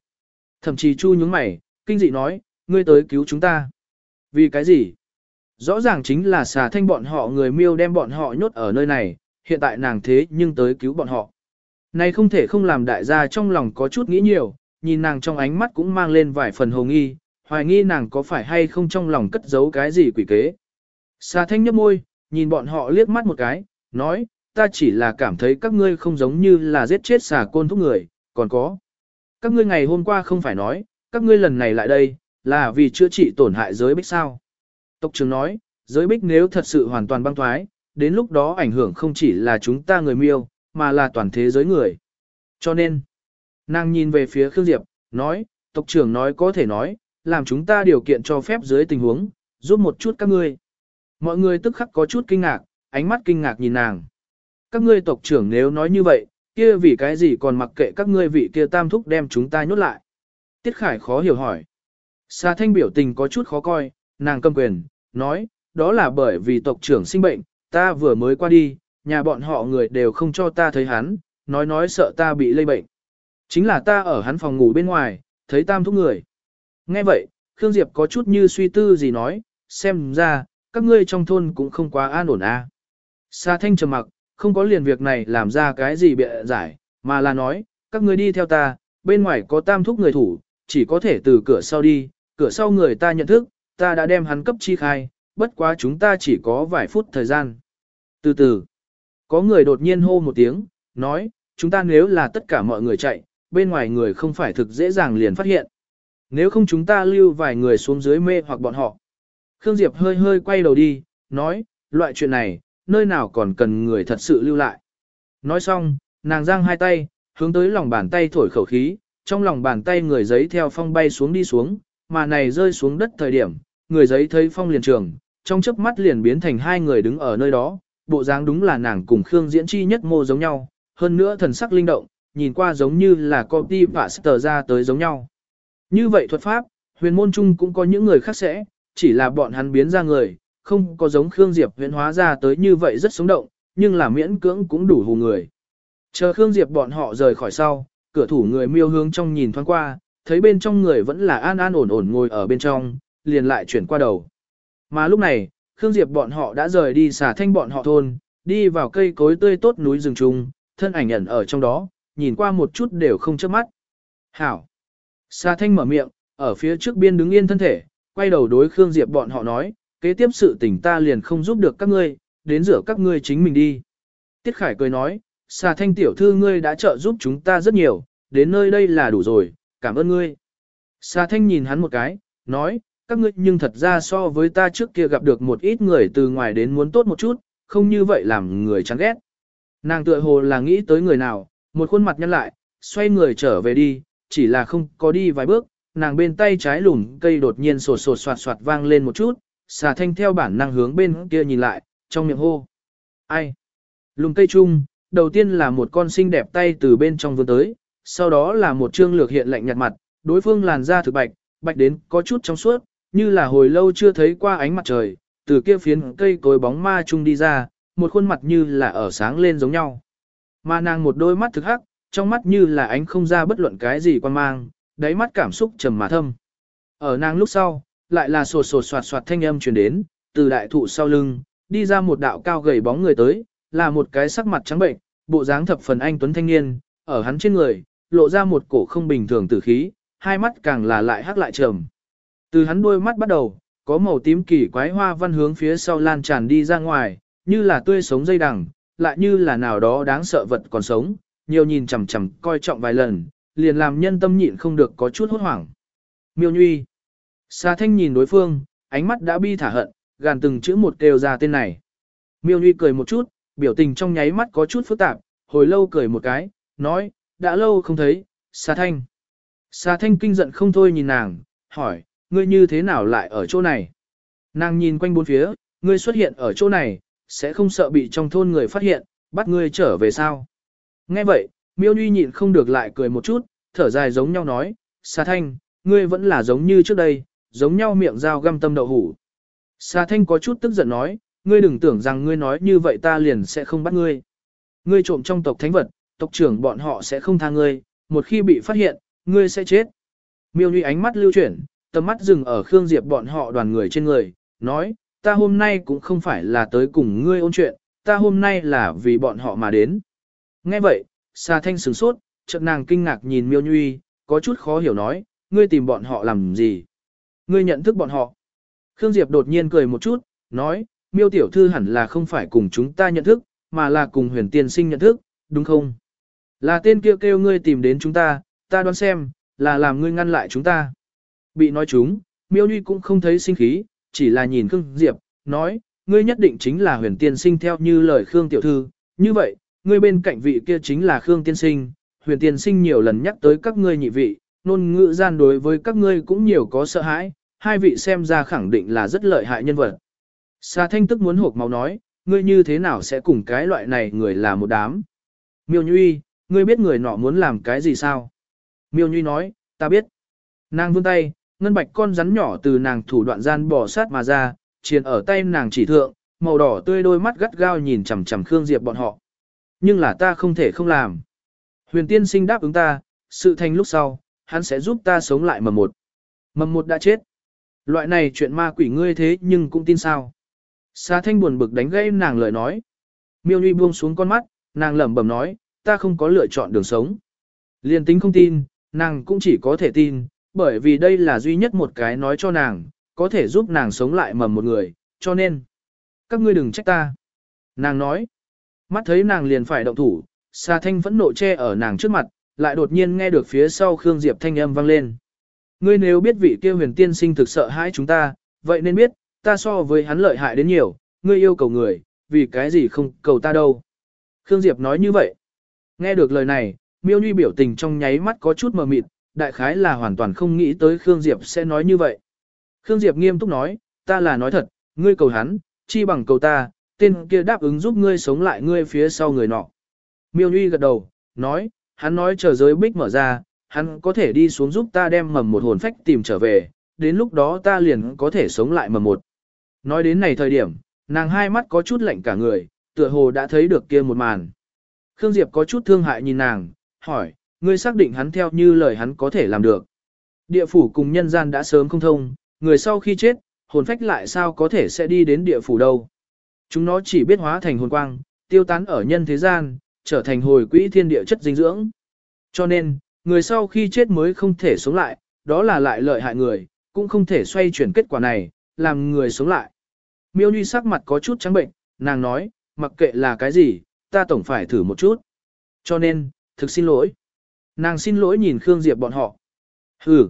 Thậm chí Chu nhướng mày, kinh dị nói, ngươi tới cứu chúng ta. Vì cái gì? Rõ ràng chính là xà thanh bọn họ người miêu đem bọn họ nhốt ở nơi này, hiện tại nàng thế nhưng tới cứu bọn họ. Này không thể không làm đại gia trong lòng có chút nghĩ nhiều, nhìn nàng trong ánh mắt cũng mang lên vài phần hồ nghi, hoài nghi nàng có phải hay không trong lòng cất giấu cái gì quỷ kế. Xà thanh nhấp môi, nhìn bọn họ liếc mắt một cái, nói, ta chỉ là cảm thấy các ngươi không giống như là giết chết xà côn thúc người, còn có. Các ngươi ngày hôm qua không phải nói, các ngươi lần này lại đây, là vì chữa trị tổn hại giới bích sao. Tộc trưởng nói, giới bích nếu thật sự hoàn toàn băng thoái, đến lúc đó ảnh hưởng không chỉ là chúng ta người miêu, mà là toàn thế giới người. Cho nên, nàng nhìn về phía Khương Diệp, nói, tộc trưởng nói có thể nói, làm chúng ta điều kiện cho phép dưới tình huống, giúp một chút các ngươi. Mọi người tức khắc có chút kinh ngạc, ánh mắt kinh ngạc nhìn nàng. Các ngươi tộc trưởng nếu nói như vậy, kia vì cái gì còn mặc kệ các ngươi vị kia tam thúc đem chúng ta nhốt lại. Tiết Khải khó hiểu hỏi. Sa thanh biểu tình có chút khó coi, nàng cầm quyền, nói, đó là bởi vì tộc trưởng sinh bệnh, ta vừa mới qua đi, nhà bọn họ người đều không cho ta thấy hắn, nói nói sợ ta bị lây bệnh. Chính là ta ở hắn phòng ngủ bên ngoài, thấy tam thúc người. Nghe vậy, Khương Diệp có chút như suy tư gì nói, xem ra, các ngươi trong thôn cũng không quá an ổn a. À. Sa thanh trầm mặc, không có liền việc này làm ra cái gì bịa giải, mà là nói, các ngươi đi theo ta, bên ngoài có tam thúc người thủ, chỉ có thể từ cửa sau đi, cửa sau người ta nhận thức, ta đã đem hắn cấp chi khai, bất quá chúng ta chỉ có vài phút thời gian. Từ từ, có người đột nhiên hô một tiếng, nói, chúng ta nếu là tất cả mọi người chạy, bên ngoài người không phải thực dễ dàng liền phát hiện. Nếu không chúng ta lưu vài người xuống dưới mê hoặc bọn họ. Khương Diệp hơi hơi quay đầu đi, nói, loại chuyện này, nơi nào còn cần người thật sự lưu lại. Nói xong, nàng giang hai tay, hướng tới lòng bàn tay thổi khẩu khí, trong lòng bàn tay người giấy theo phong bay xuống đi xuống, mà này rơi xuống đất thời điểm, người giấy thấy phong liền trường, trong chớp mắt liền biến thành hai người đứng ở nơi đó, bộ dáng đúng là nàng cùng Khương Diễn Chi nhất mô giống nhau, hơn nữa thần sắc linh động, nhìn qua giống như là copy pastor ra tới giống nhau. Như vậy thuật pháp, huyền môn chung cũng có những người khác sẽ, chỉ là bọn hắn biến ra người, không có giống Khương Diệp huyền hóa ra tới như vậy rất sống động, nhưng là miễn cưỡng cũng đủ hù người. Chờ Khương Diệp bọn họ rời khỏi sau, cửa thủ người miêu hướng trong nhìn thoáng qua, thấy bên trong người vẫn là an an ổn ổn ngồi ở bên trong, liền lại chuyển qua đầu. Mà lúc này, Khương Diệp bọn họ đã rời đi xả thanh bọn họ thôn, đi vào cây cối tươi tốt núi rừng trung, thân ảnh ẩn ở trong đó, nhìn qua một chút đều không chớp mắt. Hảo! Xà thanh mở miệng, ở phía trước biên đứng yên thân thể, quay đầu đối Khương Diệp bọn họ nói, kế tiếp sự tình ta liền không giúp được các ngươi, đến rửa các ngươi chính mình đi. Tiết Khải cười nói, xà thanh tiểu thư ngươi đã trợ giúp chúng ta rất nhiều, đến nơi đây là đủ rồi, cảm ơn ngươi. Xà thanh nhìn hắn một cái, nói, các ngươi nhưng thật ra so với ta trước kia gặp được một ít người từ ngoài đến muốn tốt một chút, không như vậy làm người chán ghét. Nàng tựa hồ là nghĩ tới người nào, một khuôn mặt nhăn lại, xoay người trở về đi, chỉ là không có đi vài bước, nàng bên tay trái lùm cây đột nhiên sột sột soạt soạt vang lên một chút, xà thanh theo bản năng hướng bên kia nhìn lại, trong miệng hô. Ai? Lùm cây chung, đầu tiên là một con xinh đẹp tay từ bên trong vươn tới, sau đó là một trương lược hiện lạnh nhạt mặt, đối phương làn da thực bạch, bạch đến có chút trong suốt, như là hồi lâu chưa thấy qua ánh mặt trời, từ kia phiến cây cối bóng ma chung đi ra, một khuôn mặt như là ở sáng lên giống nhau. Mà nàng một đôi mắt thực hắc, trong mắt như là ánh không ra bất luận cái gì quan mang, đáy mắt cảm xúc trầm mà thâm. Ở nàng lúc sau, lại là sột sột soạt soạt thanh âm truyền đến, từ đại thụ sau lưng, đi ra một đạo cao gầy bóng người tới, là một cái sắc mặt trắng bệnh, bộ dáng thập phần anh tuấn thanh niên, ở hắn trên người, lộ ra một cổ không bình thường tử khí, hai mắt càng là lại hắc lại trầm. Từ hắn đôi mắt bắt đầu, có màu tím kỳ quái hoa văn hướng phía sau lan tràn đi ra ngoài, như là tươi sống dây đằng, lại như là nào đó đáng sợ vật còn sống, nhiều nhìn chằm chằm coi trọng vài lần, liền làm nhân tâm nhịn không được có chút hốt hoảng. Miêu Nhuy. Sa Thanh nhìn đối phương, ánh mắt đã bi thả hận, gàn từng chữ một kêu ra tên này. Miêu Nhuy cười một chút, biểu tình trong nháy mắt có chút phức tạp, hồi lâu cười một cái, nói, đã lâu không thấy, Sa Thanh. Sa Thanh kinh giận không thôi nhìn nàng, hỏi, ngươi như thế nào lại ở chỗ này? Nàng nhìn quanh bốn phía, ngươi xuất hiện ở chỗ này, sẽ không sợ bị trong thôn người phát hiện, bắt ngươi trở về sao? Nghe vậy, miêu nhuy nhịn không được lại cười một chút, thở dài giống nhau nói, Sa Thanh, ngươi vẫn là giống như trước đây, giống nhau miệng dao găm tâm đậu hủ. Sa Thanh có chút tức giận nói, ngươi đừng tưởng rằng ngươi nói như vậy ta liền sẽ không bắt ngươi. Ngươi trộm trong tộc thánh vật, tộc trưởng bọn họ sẽ không tha ngươi, một khi bị phát hiện, ngươi sẽ chết. Miêu Nhuy ánh mắt lưu chuyển, tầm mắt dừng ở Khương Diệp bọn họ đoàn người trên người, nói, ta hôm nay cũng không phải là tới cùng ngươi ôn chuyện, ta hôm nay là vì bọn họ mà đến. Nghe vậy, xà Thanh sửng sốt, chợt nàng kinh ngạc nhìn Miêu Nhuy, có chút khó hiểu nói, ngươi tìm bọn họ làm gì? Ngươi nhận thức bọn họ. Khương Diệp đột nhiên cười một chút, nói, Miêu tiểu thư hẳn là không phải cùng chúng ta nhận thức, mà là cùng huyền tiên sinh nhận thức, đúng không? Là tên kia kêu, kêu ngươi tìm đến chúng ta, ta đoán xem, là làm ngươi ngăn lại chúng ta. Bị nói chúng, Miêu Nhuy cũng không thấy sinh khí, chỉ là nhìn Khương Diệp, nói, ngươi nhất định chính là huyền tiên sinh theo như lời Khương tiểu thư, như vậy, ngươi bên cạnh vị kia chính là Khương tiên sinh, huyền tiên sinh nhiều lần nhắc tới các ngươi nhị vị, nôn ngữ gian đối với các ngươi cũng nhiều có sợ hãi, hai vị xem ra khẳng định là rất lợi hại nhân vật. Sa thanh tức muốn hộp máu nói, ngươi như thế nào sẽ cùng cái loại này người là một đám. Miêu Nhuy, ngươi biết người nọ muốn làm cái gì sao? Miêu Nhuy nói, ta biết. Nàng vươn tay, ngân bạch con rắn nhỏ từ nàng thủ đoạn gian bỏ sát mà ra, triền ở tay nàng chỉ thượng, màu đỏ tươi đôi mắt gắt gao nhìn chằm chằm Khương Diệp bọn họ. Nhưng là ta không thể không làm. Huyền tiên sinh đáp ứng ta, sự thành lúc sau, hắn sẽ giúp ta sống lại mầm một. Mầm một đã chết. Loại này chuyện ma quỷ ngươi thế nhưng cũng tin sao. Sa thanh buồn bực đánh gãy nàng lời nói. Miêu Nhi buông xuống con mắt, nàng lẩm bẩm nói, ta không có lựa chọn đường sống. Liên tính không tin, nàng cũng chỉ có thể tin, bởi vì đây là duy nhất một cái nói cho nàng, có thể giúp nàng sống lại mầm một người, cho nên, các ngươi đừng trách ta. Nàng nói, mắt thấy nàng liền phải động thủ, Sa Thanh vẫn nộ che ở nàng trước mặt, lại đột nhiên nghe được phía sau Khương Diệp thanh âm vang lên. Ngươi nếu biết vị kia huyền tiên sinh thực sợ hãi chúng ta, vậy nên biết, ta so với hắn lợi hại đến nhiều, ngươi yêu cầu người, vì cái gì không cầu ta đâu. Khương Diệp nói như vậy. Nghe được lời này, miêu nhi biểu tình trong nháy mắt có chút mờ mịt, đại khái là hoàn toàn không nghĩ tới Khương Diệp sẽ nói như vậy. Khương Diệp nghiêm túc nói, ta là nói thật, ngươi cầu hắn, chi bằng cầu ta, tên kia đáp ứng giúp ngươi sống lại ngươi phía sau người nọ. Miêu nhi gật đầu, nói, hắn nói chờ giới bích mở ra, hắn có thể đi xuống giúp ta đem mầm một hồn phách tìm trở về, đến lúc đó ta liền có thể sống lại mầm một. Nói đến này thời điểm, nàng hai mắt có chút lạnh cả người, tựa hồ đã thấy được kia một màn. Khương Diệp có chút thương hại nhìn nàng, hỏi, ngươi xác định hắn theo như lời hắn có thể làm được. Địa phủ cùng nhân gian đã sớm không thông, người sau khi chết, hồn phách lại sao có thể sẽ đi đến địa phủ đâu. Chúng nó chỉ biết hóa thành hồn quang, tiêu tán ở nhân thế gian, trở thành hồi quỹ thiên địa chất dinh dưỡng. Cho nên, người sau khi chết mới không thể sống lại, đó là lại lợi hại người, cũng không thể xoay chuyển kết quả này, làm người sống lại. Miêu Nhi sắc mặt có chút trắng bệnh, nàng nói, mặc kệ là cái gì, ta tổng phải thử một chút. Cho nên, thực xin lỗi. Nàng xin lỗi nhìn Khương Diệp bọn họ. Hừ.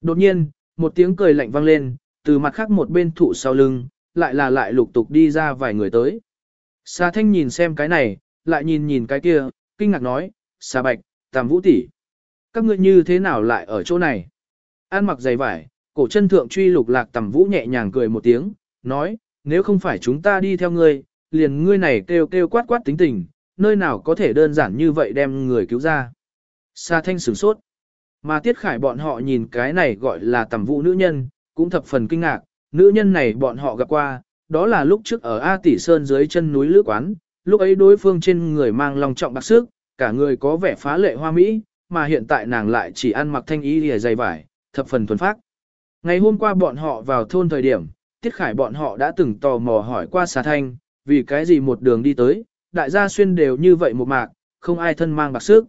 Đột nhiên, một tiếng cười lạnh vang lên, từ mặt khác một bên thụ sau lưng, lại là lại lục tục đi ra vài người tới. xà thanh nhìn xem cái này, lại nhìn nhìn cái kia, kinh ngạc nói, xà bạch, tam vũ tỷ, Các ngươi như thế nào lại ở chỗ này? An mặc giày vải, cổ chân thượng truy lục lạc tam vũ nhẹ nhàng cười một tiếng, nói, nếu không phải chúng ta đi theo ngươi, liền ngươi này kêu kêu quát quát tính tình, nơi nào có thể đơn giản như vậy đem người cứu ra. Sa thanh sửng sốt. Mà tiết khải bọn họ nhìn cái này gọi là tầm vụ nữ nhân, cũng thập phần kinh ngạc, nữ nhân này bọn họ gặp qua, đó là lúc trước ở A Tỷ Sơn dưới chân núi lữ quán, lúc ấy đối phương trên người mang lòng trọng bạc sức, cả người có vẻ phá lệ hoa mỹ, mà hiện tại nàng lại chỉ ăn mặc thanh y lìa dày vải, thập phần thuần phác. Ngày hôm qua bọn họ vào thôn thời điểm, Tiết Khải bọn họ đã từng tò mò hỏi qua xà thanh, vì cái gì một đường đi tới, đại gia xuyên đều như vậy một mạc, không ai thân mang bạc sức.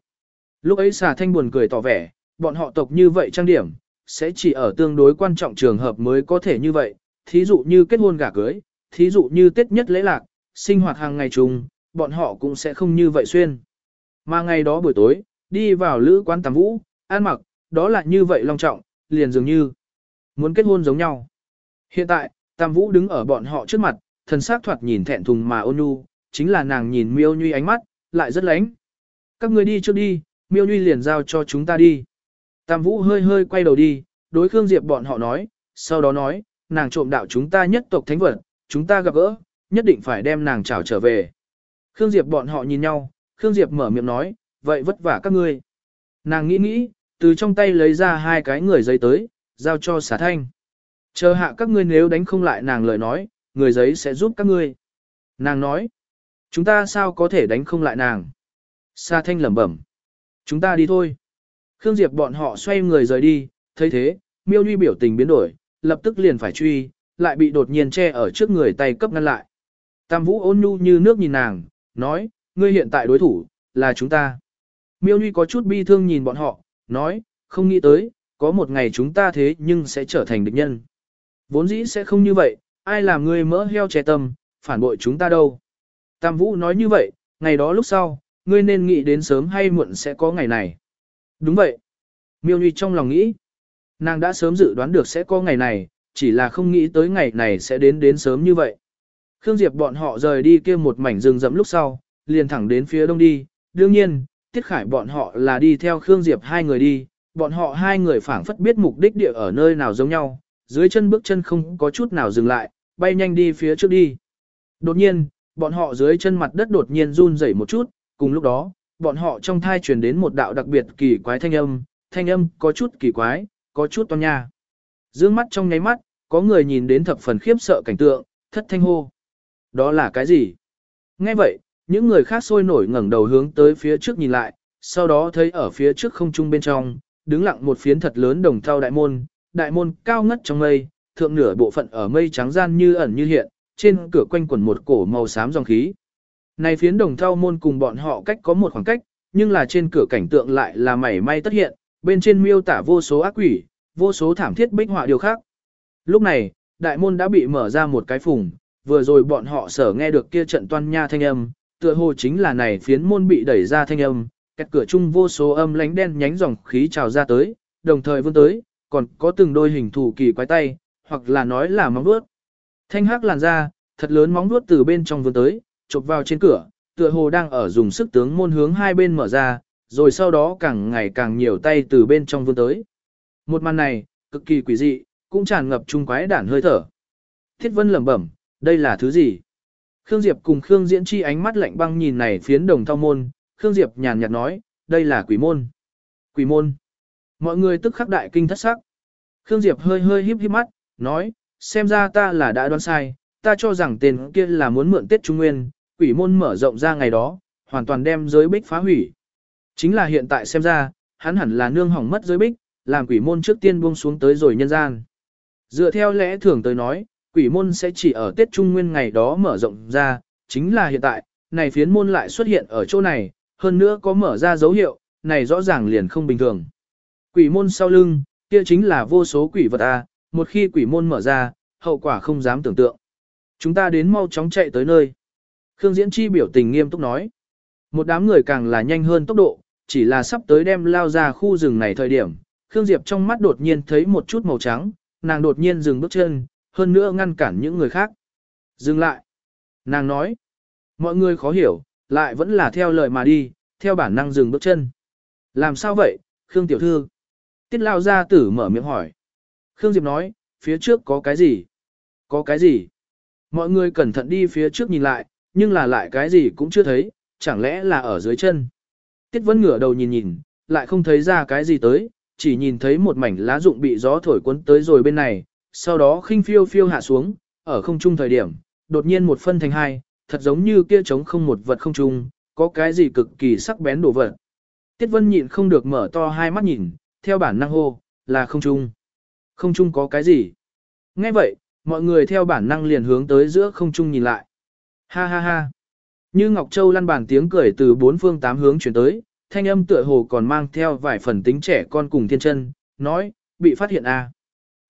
Lúc ấy xà thanh buồn cười tỏ vẻ, bọn họ tộc như vậy trang điểm, sẽ chỉ ở tương đối quan trọng trường hợp mới có thể như vậy, thí dụ như kết hôn gả cưới, thí dụ như tết nhất lễ lạc, sinh hoạt hàng ngày chung, bọn họ cũng sẽ không như vậy xuyên. Mà ngày đó buổi tối, đi vào lữ quán tắm vũ, ăn mặc, đó là như vậy long trọng, liền dường như muốn kết hôn giống nhau. Hiện tại, Tam Vũ đứng ở bọn họ trước mặt, thần sắc thoạt nhìn thẹn thùng mà ôn nhu, chính là nàng nhìn Miêu Nhuy ánh mắt, lại rất lánh. Các người đi trước đi, Miêu Nhuy liền giao cho chúng ta đi. Tam Vũ hơi hơi quay đầu đi, đối Khương Diệp bọn họ nói, sau đó nói, nàng trộm đạo chúng ta nhất tộc thánh vật, chúng ta gặp gỡ, nhất định phải đem nàng trảo trở về. Khương Diệp bọn họ nhìn nhau, Khương Diệp mở miệng nói, vậy vất vả các ngươi. Nàng nghĩ nghĩ, từ trong tay lấy ra hai cái người giấy tới, giao cho xả thanh. Chờ hạ các ngươi nếu đánh không lại nàng lời nói, người giấy sẽ giúp các ngươi. Nàng nói, chúng ta sao có thể đánh không lại nàng? Sa thanh lẩm bẩm. Chúng ta đi thôi. Khương Diệp bọn họ xoay người rời đi, thấy thế, miêu nhuy biểu tình biến đổi, lập tức liền phải truy, lại bị đột nhiên che ở trước người tay cấp ngăn lại. Tam vũ ôn nhu như nước nhìn nàng, nói, ngươi hiện tại đối thủ, là chúng ta. Miêu nhuy có chút bi thương nhìn bọn họ, nói, không nghĩ tới, có một ngày chúng ta thế nhưng sẽ trở thành địch nhân. Vốn dĩ sẽ không như vậy, ai làm ngươi mỡ heo che tâm, phản bội chúng ta đâu. Tam Vũ nói như vậy, ngày đó lúc sau, ngươi nên nghĩ đến sớm hay muộn sẽ có ngày này. Đúng vậy. Miêu Nhi trong lòng nghĩ, nàng đã sớm dự đoán được sẽ có ngày này, chỉ là không nghĩ tới ngày này sẽ đến đến sớm như vậy. Khương Diệp bọn họ rời đi kia một mảnh rừng rậm lúc sau, liền thẳng đến phía đông đi. Đương nhiên, Tiết Khải bọn họ là đi theo Khương Diệp hai người đi, bọn họ hai người phảng phất biết mục đích địa ở nơi nào giống nhau, dưới chân bước chân không có chút nào dừng lại, bay nhanh đi phía trước đi. Đột nhiên, bọn họ dưới chân mặt đất đột nhiên run rẩy một chút, cùng lúc đó, bọn họ trong thai truyền đến một đạo đặc biệt kỳ quái thanh âm, thanh âm có chút kỳ quái, có chút toan nha. Dương mắt trong nháy mắt, có người nhìn đến thập phần khiếp sợ cảnh tượng, thất thanh hô. Đó là cái gì? Nghe vậy, những người khác sôi nổi ngẩng đầu hướng tới phía trước nhìn lại, sau đó thấy ở phía trước không trung bên trong, đứng lặng một phiến thật lớn đồng thau đại môn, đại môn cao ngất trong mây, thượng nửa bộ phận ở mây trắng gian như ẩn như hiện, trên cửa quanh quẩn một cổ màu xám dòng khí. Này phiến đồng thau môn cùng bọn họ cách có một khoảng cách, nhưng là trên cửa cảnh tượng lại là mảy may tất hiện, bên trên miêu tả vô số ác quỷ, vô số thảm thiết bích họa điều khác. Lúc này, đại môn đã bị mở ra một cái phùng, vừa rồi bọn họ sở nghe được kia trận toan nha thanh âm, tựa hồ chính là này phiến môn bị đẩy ra thanh âm, cách cửa chung vô số âm lánh đen nhánh dòng khí trào ra tới, đồng thời vươn tới, còn có từng đôi hình thù kỳ quái tay, hoặc là nói là móng vuốt. Thanh hắc làn ra, thật lớn móng vuốt từ bên trong vươn tới, chộp vào trên cửa, tựa hồ đang ở dùng sức tướng môn hướng hai bên mở ra, rồi sau đó càng ngày càng nhiều tay từ bên trong vươn tới. Một màn này, cực kỳ quỷ dị, cũng tràn ngập trung quái đản hơi thở. Thiết Vân lẩm bẩm, đây là thứ gì? Khương Diệp cùng Khương Diễn Chi ánh mắt lạnh băng nhìn này phiến đồng thao môn, Khương Diệp nhàn nhạt nói, đây là quỷ môn. Quỷ môn. Mọi người tức khắc đại kinh thất sắc. Khương Diệp hơi hơi híp híp mắt, nói, xem ra ta là đã đoán sai, ta cho rằng tên kia là muốn mượn Tết Trung Nguyên, quỷ môn mở rộng ra ngày đó, hoàn toàn đem giới bích phá hủy. Chính là hiện tại xem ra, hắn hẳn là nương hỏng mất giới bích, làm quỷ môn trước tiên buông xuống tới rồi nhân gian. Dựa theo lẽ thường tới nói, quỷ môn sẽ chỉ ở Tết Trung Nguyên ngày đó mở rộng ra, chính là hiện tại, này phiến môn lại xuất hiện ở chỗ này, hơn nữa có mở ra dấu hiệu, này rõ ràng liền không bình thường. Quỷ môn sau lưng, kia chính là vô số quỷ vật A, một khi quỷ môn mở ra, hậu quả không dám tưởng tượng. Chúng ta đến mau chóng chạy tới nơi. Khương Diễn Chi biểu tình nghiêm túc nói. Một đám người càng là nhanh hơn tốc độ, chỉ là sắp tới đem lao ra khu rừng này thời điểm. Khương Diệp trong mắt đột nhiên thấy một chút màu trắng, nàng đột nhiên dừng bước chân, hơn nữa ngăn cản những người khác. Dừng lại. Nàng nói. Mọi người khó hiểu, lại vẫn là theo lời mà đi, theo bản năng dừng bước chân. Làm sao vậy, Khương Tiểu Thư? Tiết lao gia tử mở miệng hỏi. Khương Diệp nói, phía trước có cái gì? Có cái gì? Mọi người cẩn thận đi phía trước nhìn lại, nhưng là lại cái gì cũng chưa thấy, chẳng lẽ là ở dưới chân. Tiết Vân ngửa đầu nhìn nhìn, lại không thấy ra cái gì tới, chỉ nhìn thấy một mảnh lá rụng bị gió thổi cuốn tới rồi bên này, sau đó khinh phiêu phiêu hạ xuống, ở không trung thời điểm, đột nhiên một phân thành hai, thật giống như kia trống không một vật không trung, có cái gì cực kỳ sắc bén đổ vật. Tiết Vân nhịn không được mở to hai mắt nhìn, theo bản năng hô, là không trung. Không trung có cái gì? Nghe vậy, mọi người theo bản năng liền hướng tới giữa không trung nhìn lại. Ha ha ha. Như Ngọc Châu lăn bàn tiếng cười từ bốn phương tám hướng chuyển tới, thanh âm tựa hồ còn mang theo vài phần tính trẻ con cùng thiên chân, nói, bị phát hiện à.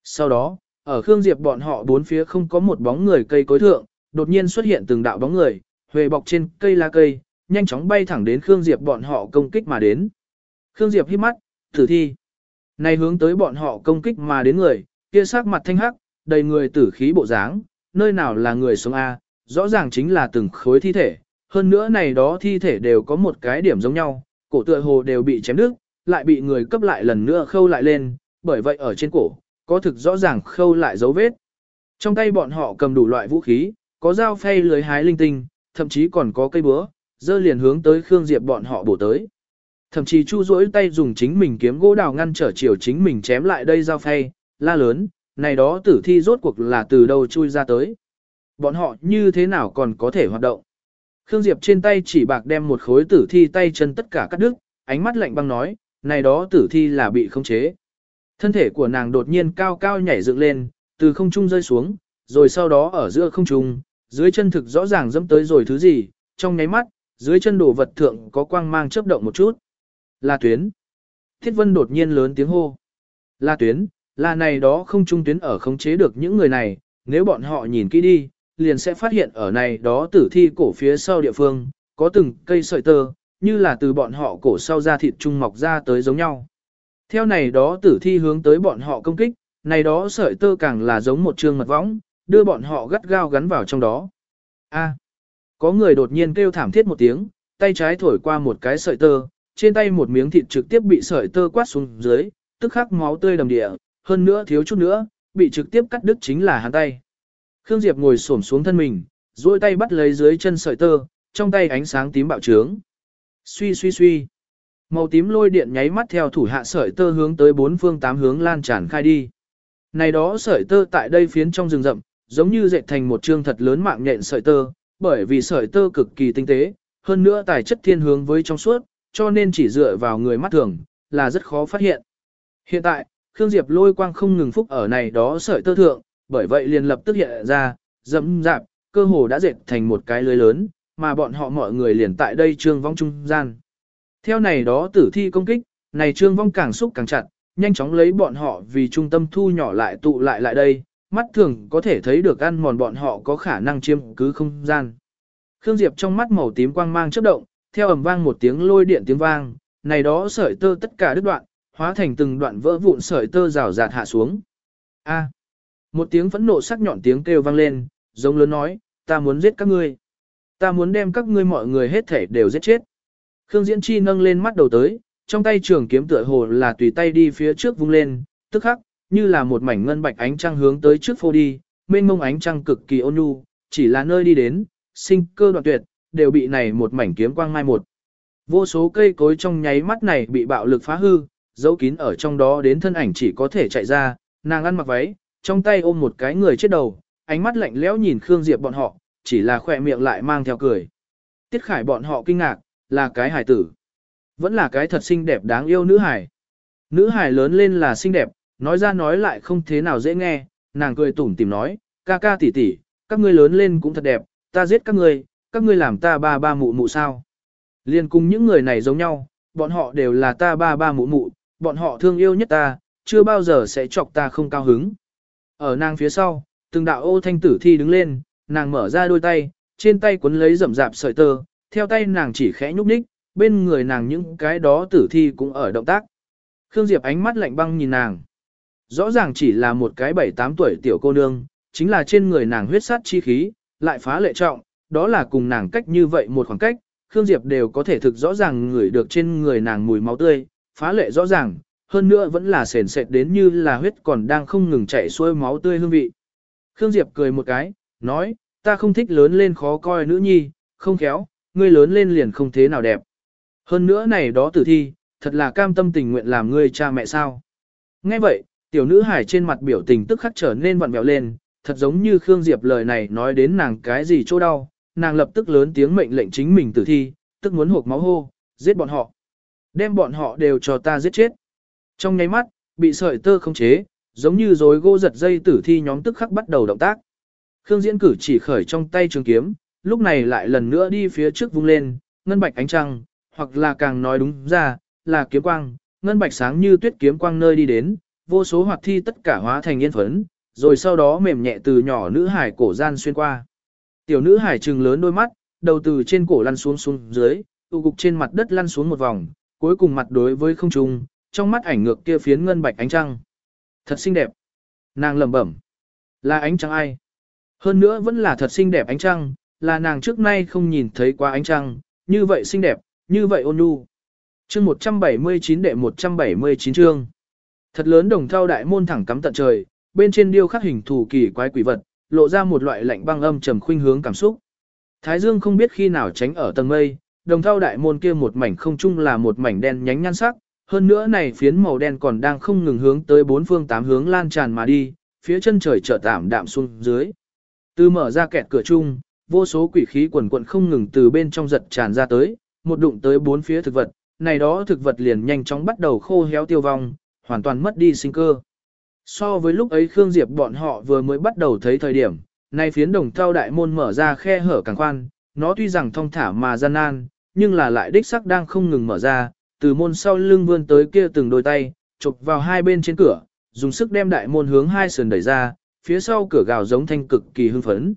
Sau đó, ở Khương Diệp bọn họ bốn phía không có một bóng người cây cối thượng, đột nhiên xuất hiện từng đạo bóng người, huề bọc trên cây lá cây, nhanh chóng bay thẳng đến Khương Diệp bọn họ công kích mà đến. Khương Diệp hít mắt, thử thi. Này hướng tới bọn họ công kích mà đến người, kia sắc mặt thanh hắc, đầy người tử khí bộ dáng, nơi nào là người sống A, rõ ràng chính là từng khối thi thể. Hơn nữa này đó thi thể đều có một cái điểm giống nhau, cổ tựa hồ đều bị chém đứt, lại bị người cấp lại lần nữa khâu lại lên, bởi vậy ở trên cổ, có thực rõ ràng khâu lại dấu vết. Trong tay bọn họ cầm đủ loại vũ khí, có dao phay lưới hái linh tinh, thậm chí còn có cây búa, dơ liền hướng tới Khương Diệp bọn họ bổ tới. Thậm chí Chu rỗi tay dùng chính mình kiếm gỗ đào ngăn trở chiều chính mình chém lại đây dao phay, la lớn, này đó tử thi rốt cuộc là từ đâu chui ra tới. Bọn họ như thế nào còn có thể hoạt động. Khương Diệp trên tay chỉ bạc đem một khối tử thi tay chân tất cả cắt đứt, ánh mắt lạnh băng nói, này đó tử thi là bị khống chế. Thân thể của nàng đột nhiên cao cao nhảy dựng lên, từ không trung rơi xuống, rồi sau đó ở giữa không trung, dưới chân thực rõ ràng dẫm tới rồi thứ gì, trong nháy mắt, dưới chân đồ vật thượng có quang mang chớp động một chút. La tuyến. Thiết vân đột nhiên lớn tiếng hô. La tuyến, là này đó không trung tuyến ở khống chế được những người này, nếu bọn họ nhìn kỹ đi, liền sẽ phát hiện ở này đó tử thi cổ phía sau địa phương, có từng cây sợi tơ, như là từ bọn họ cổ sau ra thịt trung mọc ra tới giống nhau. Theo này đó tử thi hướng tới bọn họ công kích, này đó sợi tơ càng là giống một trường mật võng, đưa bọn họ gắt gao gắn vào trong đó. A. có người đột nhiên kêu thảm thiết một tiếng, tay trái thổi qua một cái sợi tơ, trên tay một miếng thịt trực tiếp bị sợi tơ quát xuống dưới, tức khắc máu tươi đầm địa, hơn nữa thiếu chút nữa, bị trực tiếp cắt đứt chính là hắn tay. Khương Diệp ngồi xổm xuống thân mình, duỗi tay bắt lấy dưới chân sợi tơ, trong tay ánh sáng tím bạo trướng. Suy suy suy. Màu tím lôi điện nháy mắt theo thủ hạ sợi tơ hướng tới bốn phương tám hướng lan tràn khai đi. Này đó sợi tơ tại đây phiến trong rừng rậm, giống như dệt thành một chương thật lớn mạng nhện sợi tơ, bởi vì sợi tơ cực kỳ tinh tế, hơn nữa tài chất thiên hướng với trong suốt, cho nên chỉ dựa vào người mắt thường, là rất khó phát hiện. Hiện tại, Khương Diệp lôi quang không ngừng phúc ở này đó sợi tơ thượng, bởi vậy liền lập tức hiện ra, dẫm dạp, cơ hồ đã dệt thành một cái lưới lớn, mà bọn họ mọi người liền tại đây trương vong trung gian. Theo này đó tử thi công kích, này trương vong càng xúc càng chặt, nhanh chóng lấy bọn họ vì trung tâm thu nhỏ lại tụ lại lại đây, mắt thường có thể thấy được ăn mòn bọn họ có khả năng chiếm cứ không gian. Khương Diệp trong mắt màu tím quang mang chớp động, theo ầm vang một tiếng lôi điện tiếng vang, này đó sợi tơ tất cả đứt đoạn, hóa thành từng đoạn vỡ vụn sợi tơ rào rạt hạ xuống. A. một tiếng phẫn nộ sắc nhọn tiếng kêu vang lên, giống lớn nói, ta muốn giết các ngươi. Ta muốn đem các ngươi mọi người hết thể đều giết chết. Khương Diễn Chi nâng lên mắt đầu tới, trong tay trường kiếm tựa hồ là tùy tay đi phía trước vung lên, tức khắc, như là một mảnh ngân bạch ánh trăng hướng tới trước phô đi, mênh mông ánh trăng cực kỳ ôn nhu, chỉ là nơi đi đến, sinh cơ đoạn tuyệt, đều bị này một mảnh kiếm quang mai một. Vô số cây cối trong nháy mắt này bị bạo lực phá hư, dấu kín ở trong đó đến thân ảnh chỉ có thể chạy ra, nàng ăn mặc váy, trong tay ôm một cái người chết đầu, ánh mắt lạnh lẽo nhìn Khương Diệp bọn họ, chỉ là khỏe miệng lại mang theo cười. Tiết Khải bọn họ kinh ngạc, là cái hài tử. Vẫn là cái thật xinh đẹp đáng yêu nữ hài. Nữ hài lớn lên là xinh đẹp, nói ra nói lại không thế nào dễ nghe, nàng cười tủm tìm nói, ca ca tỷ tỷ, các ngươi lớn lên cũng thật đẹp, ta giết các ngươi, các ngươi làm ta ba ba mụ mụ sao. Liên cùng những người này giống nhau, bọn họ đều là ta ba ba mụ mụ, bọn họ thương yêu nhất ta, chưa bao giờ sẽ chọc ta không cao hứng. Ở nàng phía sau, từng đạo ô thanh tử thi đứng lên, nàng mở ra đôi tay, trên tay cuốn lấy rậm rạp sợi tơ, theo tay nàng chỉ khẽ nhúc nhích, bên người nàng những cái đó tử thi cũng ở động tác. Khương Diệp ánh mắt lạnh băng nhìn nàng. Rõ ràng chỉ là một cái bảy tám tuổi tiểu cô nương, chính là trên người nàng huyết sát chi khí, lại phá lệ trọng, đó là cùng nàng cách như vậy một khoảng cách, Khương Diệp đều có thể thực rõ ràng ngửi được trên người nàng mùi máu tươi, phá lệ rõ ràng, hơn nữa vẫn là sền sệt đến như là huyết còn đang không ngừng chảy xuôi máu tươi hương vị. Khương Diệp cười một cái, nói, ta không thích lớn lên khó coi nữ nhi, không khéo, ngươi lớn lên liền không thế nào đẹp. Hơn nữa này đó tử thi, thật là cam tâm tình nguyện làm ngươi cha mẹ sao. Nghe vậy, tiểu nữ hải trên mặt biểu tình tức khắc trở nên vặn vẹo lên, thật giống như Khương Diệp lời này nói đến nàng cái gì chỗ đau, nàng lập tức lớn tiếng mệnh lệnh chính mình tử thi, tức muốn hộp máu hô, giết bọn họ. Đem bọn họ đều cho ta giết chết. Trong nháy mắt, bị sợi tơ không chế, giống như rối gỗ giật dây tử thi nhóm tức khắc bắt đầu động tác. Khương Diễn cử chỉ khởi trong tay trường kiếm, lúc này lại lần nữa đi phía trước vung lên, ngân bạch ánh trăng, hoặc là càng nói đúng ra, là kiếm quang, ngân bạch sáng như tuyết kiếm quang nơi đi đến, vô số hoạt thi tất cả hóa thành yên phấn, rồi sau đó mềm nhẹ từ nhỏ nữ hải cổ gian xuyên qua. Tiểu nữ hải trừng lớn đôi mắt, đầu từ trên cổ lăn xuống xuống dưới, tụ cục trên mặt đất lăn xuống một vòng, cuối cùng mặt đối với không trung, trong mắt ảnh ngược kia phiến ngân bạch ánh trăng. Thật xinh đẹp. Nàng lẩm bẩm. Là ánh trăng ai? Hơn nữa vẫn là thật xinh đẹp ánh trăng, là nàng trước nay không nhìn thấy qua ánh trăng, như vậy xinh đẹp, như vậy ôn nhu. Chương 179 đệ 179 chương. Thật lớn đồng thau đại môn thẳng cắm tận trời, bên trên điêu khắc hình thù kỳ quái quỷ vật, lộ ra một loại lạnh băng âm trầm khuynh hướng cảm xúc. Thái Dương không biết khi nào tránh ở tầng mây, đồng thau đại môn kia một mảnh không chung là một mảnh đen nhánh nhan sắc, hơn nữa này phiến màu đen còn đang không ngừng hướng tới bốn phương tám hướng lan tràn mà đi, phía chân trời chợt tạm đạm xuống dưới. Từ mở ra kẹt cửa chung, vô số quỷ khí quần quận không ngừng từ bên trong giật tràn ra tới, một đụng tới bốn phía thực vật, này đó thực vật liền nhanh chóng bắt đầu khô héo tiêu vong, hoàn toàn mất đi sinh cơ. So với lúc ấy Khương Diệp bọn họ vừa mới bắt đầu thấy thời điểm, nay phiến đồng thau đại môn mở ra khe hở càng khoan, nó tuy rằng thông thả mà gian nan, nhưng là lại đích sắc đang không ngừng mở ra, từ môn sau lưng vươn tới kia từng đôi tay, chụp vào hai bên trên cửa, dùng sức đem đại môn hướng hai sườn đẩy ra, phía sau cửa gào giống thanh cực kỳ hưng phấn.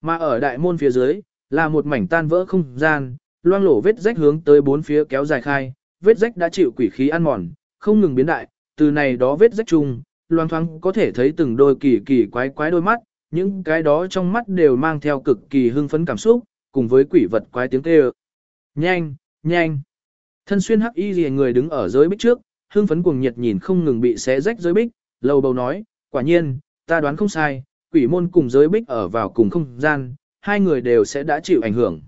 Mà ở đại môn phía dưới, là một mảnh tan vỡ không gian, loang lổ vết rách hướng tới bốn phía kéo dài khai, vết rách đã chịu quỷ khí ăn mòn, không ngừng biến đại, từ này đó vết rách chung, loang thoáng có thể thấy từng đôi kỳ kỳ quái quái đôi mắt, những cái đó trong mắt đều mang theo cực kỳ hưng phấn cảm xúc, cùng với quỷ vật quái tiếng kêu. Nhanh, nhanh. Thân xuyên hắc y rìa người đứng ở dưới bích trước, hưng phấn cuồng nhiệt nhìn không ngừng bị xé rách dưới bích, lầu bầu nói, quả nhiên, ta đoán không sai, quỷ môn cùng giới bích ở vào cùng không gian, hai người đều sẽ đã chịu ảnh hưởng.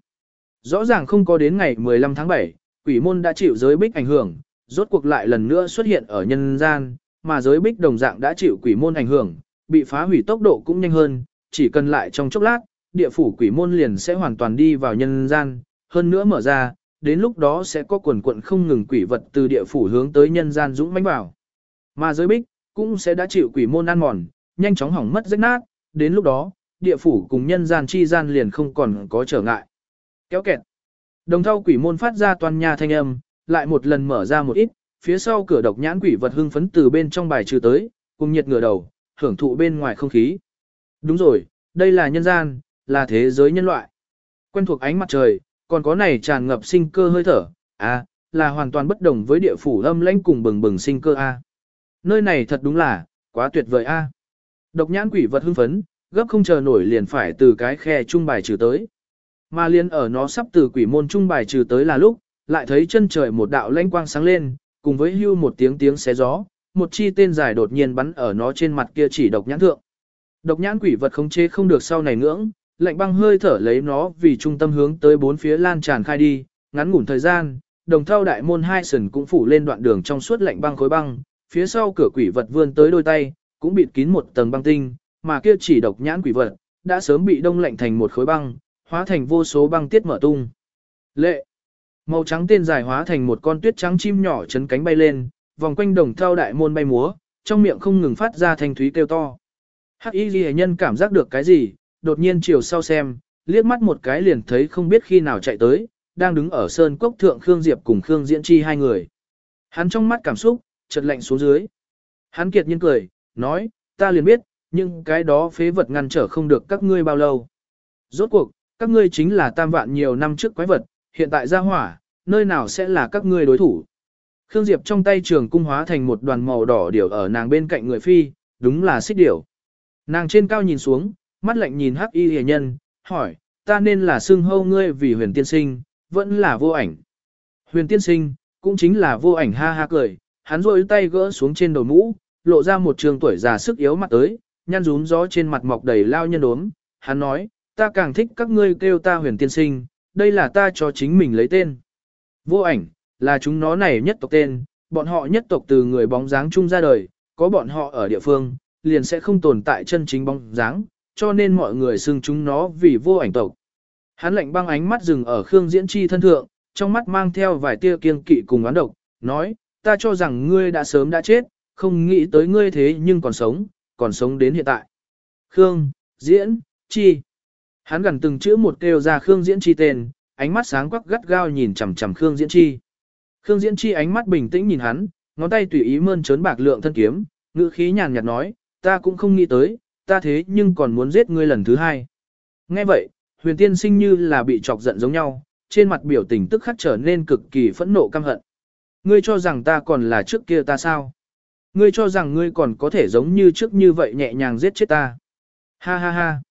Rõ ràng không có đến ngày 15 tháng 7, quỷ môn đã chịu giới bích ảnh hưởng, rốt cuộc lại lần nữa xuất hiện ở nhân gian, mà giới bích đồng dạng đã chịu quỷ môn ảnh hưởng, bị phá hủy tốc độ cũng nhanh hơn, chỉ cần lại trong chốc lát, địa phủ quỷ môn liền sẽ hoàn toàn đi vào nhân gian, hơn nữa mở ra, đến lúc đó sẽ có quần quận không ngừng quỷ vật từ địa phủ hướng tới nhân gian dũng mãnh vào. Mà giới bích, cũng sẽ đã chịu quỷ môn ăn mòn, nhanh chóng hỏng mất rách nát, đến lúc đó, địa phủ cùng nhân gian chi gian liền không còn có trở ngại. Kéo kẹt. Đồng thau quỷ môn phát ra toàn nhà thanh âm, lại một lần mở ra một ít, phía sau cửa độc nhãn quỷ vật hưng phấn từ bên trong bài trừ tới, cùng nhiệt ngửa đầu, hưởng thụ bên ngoài không khí. Đúng rồi, đây là nhân gian, là thế giới nhân loại. Quen thuộc ánh mặt trời, còn có này tràn ngập sinh cơ hơi thở, à, là hoàn toàn bất đồng với địa phủ âm lãnh cùng bừng bừng sinh cơ a. Nơi này thật đúng là, quá tuyệt vời a. Độc nhãn quỷ vật hưng phấn, gấp không chờ nổi liền phải từ cái khe trung bài trừ tới. Mà liền ở nó sắp từ quỷ môn trung bài trừ tới là lúc, lại thấy chân trời một đạo lãnh quang sáng lên, cùng với hưu một tiếng tiếng xé gió, một chi tên dài đột nhiên bắn ở nó trên mặt kia chỉ độc nhãn thượng. Độc nhãn quỷ vật khống chế không được sau này ngưỡng, lạnh băng hơi thở lấy nó vì trung tâm hướng tới bốn phía lan tràn khai đi, ngắn ngủn thời gian, đồng thau đại môn hai sần cũng phủ lên đoạn đường trong suốt lạnh băng khối băng, phía sau cửa quỷ vật vươn tới đôi tay, cũng bịt kín một tầng băng tinh, mà kia chỉ độc nhãn quỷ vật, đã sớm bị đông lạnh thành một khối băng, hóa thành vô số băng tiết mở tung. Lệ Màu trắng tên dài hóa thành một con tuyết trắng chim nhỏ chấn cánh bay lên, vòng quanh đồng thau đại môn bay múa, trong miệng không ngừng phát ra thanh thúy kêu to. Hắc Y nhân cảm giác được cái gì, đột nhiên chiều sau xem, liếc mắt một cái liền thấy không biết khi nào chạy tới, đang đứng ở sơn cốc thượng Khương Diệp cùng Khương Diễn Chi hai người. Hắn trong mắt cảm xúc, chợt lạnh xuống dưới. Hắn kiệt nhiên cười, nói, ta liền biết, nhưng cái đó phế vật ngăn trở không được các ngươi bao lâu. Rốt cuộc, các ngươi chính là tam vạn nhiều năm trước quái vật, hiện tại ra hỏa, nơi nào sẽ là các ngươi đối thủ. Khương Diệp trong tay trường cung hóa thành một đoàn màu đỏ điểu ở nàng bên cạnh người phi, đúng là xích điểu. Nàng trên cao nhìn xuống, mắt lạnh nhìn hắc y hề nhân, hỏi, ta nên là xưng hâu ngươi vì huyền tiên sinh, vẫn là vô ảnh. Huyền tiên sinh, cũng chính là vô ảnh ha ha cười, hắn rôi tay gỡ xuống trên đầu mũ, lộ ra một trường tuổi già sức yếu mặt tới, nhăn rún gió trên mặt mọc đầy lao nhân đốm. Hắn nói, ta càng thích các ngươi kêu ta huyền tiên sinh, đây là ta cho chính mình lấy tên. Vô ảnh, là chúng nó này nhất tộc tên, bọn họ nhất tộc từ người bóng dáng chung ra đời, có bọn họ ở địa phương, liền sẽ không tồn tại chân chính bóng dáng, cho nên mọi người xưng chúng nó vì vô ảnh tộc. Hắn lạnh băng ánh mắt dừng ở Khương Diễn Chi thân thượng, trong mắt mang theo vài tia kiên kỵ cùng oán độc, nói, ta cho rằng ngươi đã sớm đã chết, không nghĩ tới ngươi thế nhưng còn sống, còn sống đến hiện tại. Khương, Diễn, Chi. Hắn gần từng chữ một kêu ra Khương Diễn Chi tên, ánh mắt sáng quắc gắt gao nhìn chằm chằm Khương Diễn Chi. Khương Diễn Chi ánh mắt bình tĩnh nhìn hắn, ngón tay tùy ý mơn trớn bạc lượng thân kiếm, ngữ khí nhàn nhạt nói, ta cũng không nghĩ tới, ta thế nhưng còn muốn giết ngươi lần thứ hai. Nghe vậy, huyền tiên sinh như là bị chọc giận giống nhau, trên mặt biểu tình tức khắc trở nên cực kỳ phẫn nộ căm hận. Ngươi cho rằng ta còn là trước kia ta sao? Ngươi cho rằng ngươi còn có thể giống như trước như vậy nhẹ nhàng giết chết ta. Ha ha ha.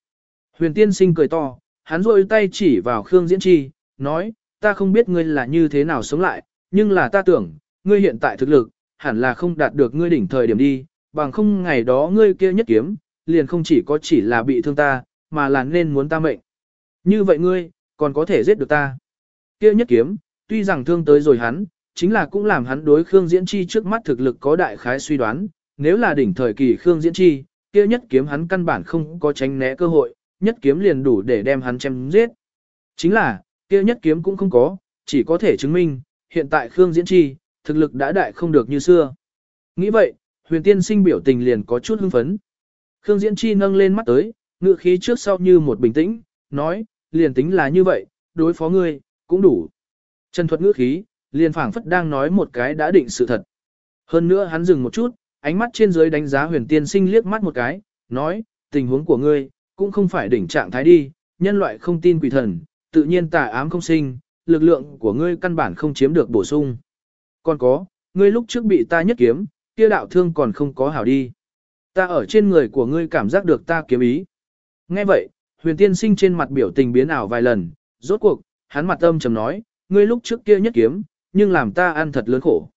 Huyền tiên sinh cười to, hắn rôi tay chỉ vào Khương Diễn Chi, nói, ta không biết ngươi là như thế nào sống lại, nhưng là ta tưởng, ngươi hiện tại thực lực, hẳn là không đạt được ngươi đỉnh thời điểm đi, bằng không ngày đó ngươi kia nhất kiếm, liền không chỉ có chỉ là bị thương ta, mà là nên muốn ta mệnh. Như vậy ngươi, còn có thể giết được ta. Kia nhất kiếm, tuy rằng thương tới rồi hắn, chính là cũng làm hắn đối Khương Diễn Chi trước mắt thực lực có đại khái suy đoán, nếu là đỉnh thời kỳ Khương Diễn Chi, kia nhất kiếm hắn căn bản không có tránh né cơ hội, nhất kiếm liền đủ để đem hắn chém giết. Chính là, kia nhất kiếm cũng không có, chỉ có thể chứng minh, hiện tại Khương Diễn Chi, thực lực đã đại không được như xưa. Nghĩ vậy, huyền tiên sinh biểu tình liền có chút hưng phấn. Khương Diễn Chi nâng lên mắt tới, ngựa khí trước sau như một bình tĩnh, nói, liền tính là như vậy, đối phó ngươi, cũng đủ. Trần thuật ngữ khí, liền phảng phất đang nói một cái đã định sự thật. Hơn nữa hắn dừng một chút, ánh mắt trên dưới đánh giá huyền tiên sinh liếc mắt một cái, nói, tình huống của ngươi, cũng không phải đỉnh trạng thái đi, nhân loại không tin quỷ thần, tự nhiên tà ám không sinh, lực lượng của ngươi căn bản không chiếm được bổ sung. Còn có, ngươi lúc trước bị ta nhất kiếm, kia đạo thương còn không có hảo đi. Ta ở trên người của ngươi cảm giác được ta kiếm ý. Nghe vậy, huyền tiên sinh trên mặt biểu tình biến ảo vài lần, rốt cuộc, hắn mặt âm trầm nói, ngươi lúc trước kia nhất kiếm, nhưng làm ta ăn thật lớn khổ.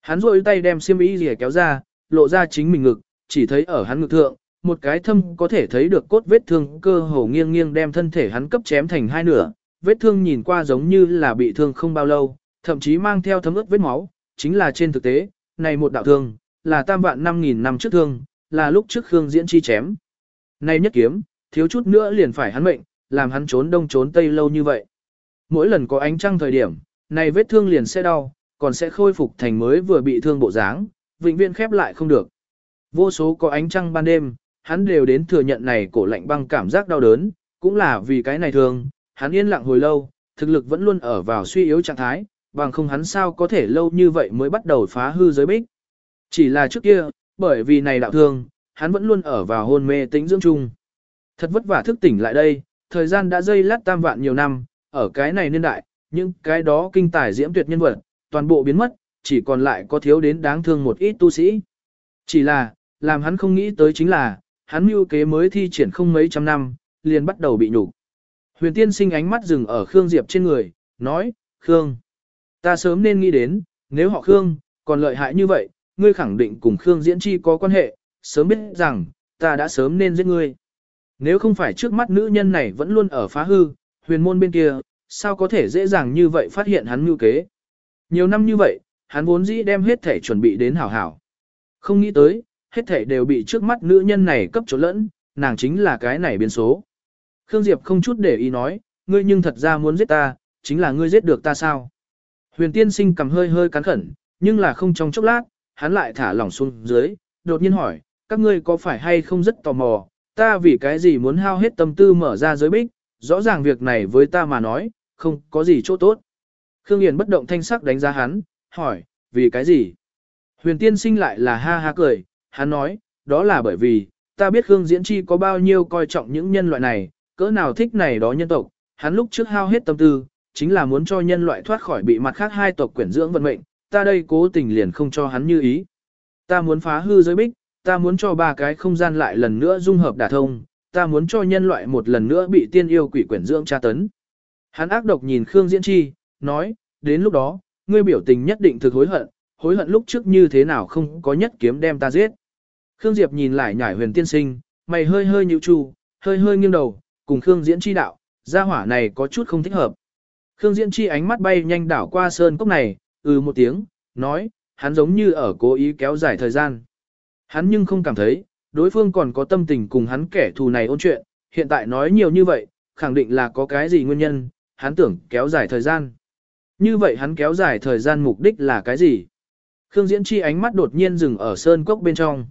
Hắn rôi tay đem xiêm ý rìa kéo ra, lộ ra chính mình ngực, chỉ thấy ở hắn ngực thượng, một cái thâm có thể thấy được cốt vết thương cơ hồ nghiêng nghiêng đem thân thể hắn cấp chém thành hai nửa, vết thương nhìn qua giống như là bị thương không bao lâu, thậm chí mang theo thấm ướt vết máu, chính là trên thực tế, này một đạo thương, là tam vạn năm nghìn năm trước thương, là lúc trước Khương Diễn Chi chém. nay nhất kiếm, thiếu chút nữa liền phải hắn mệnh, làm hắn trốn đông trốn tây lâu như vậy. Mỗi lần có ánh trăng thời điểm, này vết thương liền sẽ đau, còn sẽ khôi phục thành mới vừa bị thương bộ dáng, vĩnh viễn khép lại không được. Vô số có ánh trăng ban đêm, hắn đều đến thừa nhận này cổ lạnh băng cảm giác đau đớn, cũng là vì cái này thường, hắn yên lặng hồi lâu, thực lực vẫn luôn ở vào suy yếu trạng thái, bằng không hắn sao có thể lâu như vậy mới bắt đầu phá hư giới bích. Chỉ là trước kia, bởi vì này đạo thương, hắn vẫn luôn ở vào hôn mê tĩnh dưỡng chung. Thật vất vả thức tỉnh lại đây, thời gian đã dây lát tam vạn nhiều năm, ở cái này niên đại, những cái đó kinh tài diễm tuyệt nhân vật, toàn bộ biến mất, chỉ còn lại có thiếu đến đáng thương một ít tu sĩ. Chỉ là, làm hắn không nghĩ tới chính là, hắn mưu kế mới thi triển không mấy trăm năm, liền bắt đầu bị nhục. Huyền tiên sinh ánh mắt dừng ở Khương Diệp trên người, nói, Khương, ta sớm nên nghĩ đến, nếu họ Khương, còn lợi hại như vậy, ngươi khẳng định cùng Khương Diễn Chi có quan hệ, sớm biết rằng, ta đã sớm nên giết ngươi. Nếu không phải trước mắt nữ nhân này vẫn luôn ở phá hư, huyền môn bên kia, sao có thể dễ dàng như vậy phát hiện hắn mưu kế. Nhiều năm như vậy, hắn vốn dĩ đem hết thể chuẩn bị đến hảo hảo. Không nghĩ tới, hết thể đều bị trước mắt nữ nhân này cấp chỗ lẫn, nàng chính là cái này biến số. Khương Diệp không chút để ý nói, ngươi nhưng thật ra muốn giết ta, chính là ngươi giết được ta sao? Huyền tiên sinh cầm hơi hơi cắn khẩn, nhưng là không trong chốc lát, hắn lại thả lỏng xuống dưới, đột nhiên hỏi, các ngươi có phải hay không rất tò mò, ta vì cái gì muốn hao hết tâm tư mở ra giới bích, rõ ràng việc này với ta mà nói, không có gì chỗ tốt. Khương Hiền bất động thanh sắc đánh giá hắn, hỏi, vì cái gì? Huyền tiên sinh lại là ha ha cười, hắn nói, đó là bởi vì, ta biết Khương Diễn Chi có bao nhiêu coi trọng những nhân loại này, cỡ nào thích này đó nhân tộc, hắn lúc trước hao hết tâm tư, chính là muốn cho nhân loại thoát khỏi bị mặt khác hai tộc quyển dưỡng vận mệnh, ta đây cố tình liền không cho hắn như ý. Ta muốn phá hư giới bích, ta muốn cho ba cái không gian lại lần nữa dung hợp đả thông, ta muốn cho nhân loại một lần nữa bị tiên yêu quỷ quyển dưỡng tra tấn. Hắn ác độc nhìn Khương Diễn Chi, nói, đến lúc đó, ngươi biểu tình nhất định thực hối hận, hối hận lúc trước như thế nào không có nhất kiếm đem ta giết. Khương Diệp nhìn lại nhảy huyền tiên sinh, mày hơi hơi nhíu chu, hơi hơi nghiêng đầu, cùng Khương Diễn Chi đạo, gia hỏa này có chút không thích hợp. Khương Diễn Chi ánh mắt bay nhanh đảo qua sơn cốc này, ừ một tiếng, nói, hắn giống như ở cố ý kéo dài thời gian. Hắn nhưng không cảm thấy, đối phương còn có tâm tình cùng hắn kẻ thù này ôn chuyện, hiện tại nói nhiều như vậy, khẳng định là có cái gì nguyên nhân, hắn tưởng kéo dài thời gian. Như vậy hắn kéo dài thời gian mục đích là cái gì? Khương Diễn Chi ánh mắt đột nhiên dừng ở sơn cốc bên trong.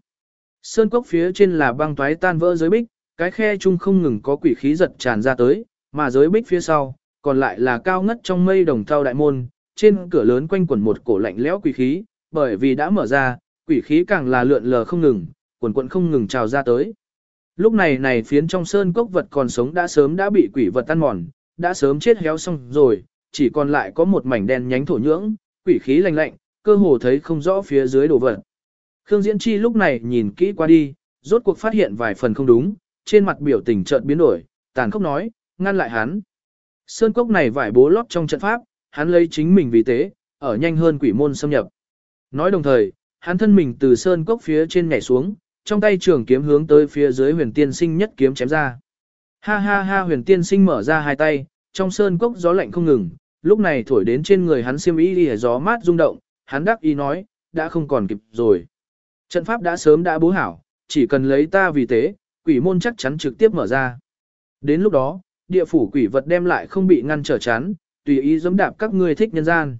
Sơn cốc phía trên là băng toái tan vỡ giới bích, cái khe chung không ngừng có quỷ khí giật tràn ra tới, mà giới bích phía sau, còn lại là cao ngất trong mây đồng thau đại môn, trên cửa lớn quanh quẩn một cổ lạnh lẽo quỷ khí, bởi vì đã mở ra, quỷ khí càng là lượn lờ không ngừng, quần quần không ngừng trào ra tới. Lúc này này phiến trong sơn cốc vật còn sống đã sớm đã bị quỷ vật tan mòn, đã sớm chết héo xong rồi, chỉ còn lại có một mảnh đen nhánh thổ nhưỡng, quỷ khí lạnh lạnh, cơ hồ thấy không rõ phía dưới đồ vật. Khương Diễn Chi lúc này nhìn kỹ qua đi, rốt cuộc phát hiện vài phần không đúng, trên mặt biểu tình chợt biến đổi, tàn khốc nói, ngăn lại hắn. Sơn cốc này vải bố lót trong trận pháp, hắn lấy chính mình vì tế, ở nhanh hơn quỷ môn xâm nhập. Nói đồng thời, hắn thân mình từ sơn cốc phía trên nhảy xuống, trong tay trường kiếm hướng tới phía dưới huyền tiên sinh nhất kiếm chém ra. Ha ha ha huyền tiên sinh mở ra hai tay, trong sơn cốc gió lạnh không ngừng, lúc này thổi đến trên người hắn xiêm y đi gió mát rung động, hắn đắc ý nói, đã không còn kịp rồi. Trận pháp đã sớm đã bố hảo, chỉ cần lấy ta vì thế, quỷ môn chắc chắn trực tiếp mở ra. Đến lúc đó, địa phủ quỷ vật đem lại không bị ngăn trở chắn, tùy ý giẫm đạp các ngươi thích nhân gian.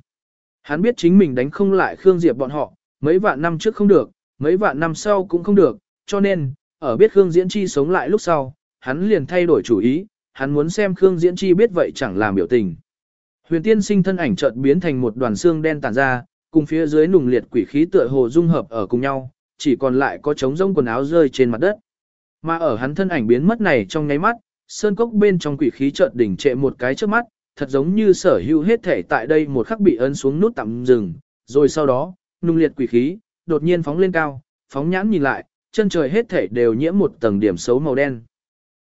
Hắn biết chính mình đánh không lại Khương Diệp bọn họ, mấy vạn năm trước không được, mấy vạn năm sau cũng không được, cho nên, ở biết Khương Diễn Chi sống lại lúc sau, hắn liền thay đổi chủ ý, hắn muốn xem Khương Diễn Chi biết vậy chẳng làm biểu tình. Huyền tiên sinh thân ảnh chợt biến thành một đoàn xương đen tản ra, cùng phía dưới nùng liệt quỷ khí tựa hồ dung hợp ở cùng nhau, chỉ còn lại có trống rông quần áo rơi trên mặt đất. Mà ở hắn thân ảnh biến mất này trong nháy mắt, sơn cốc bên trong quỷ khí chợt đỉnh trệ một cái trước mắt, thật giống như sở hữu hết thể tại đây một khắc bị ấn xuống nút tạm dừng, rồi sau đó, nung liệt quỷ khí, đột nhiên phóng lên cao, phóng nhãn nhìn lại, chân trời hết thể đều nhiễm một tầng điểm xấu màu đen.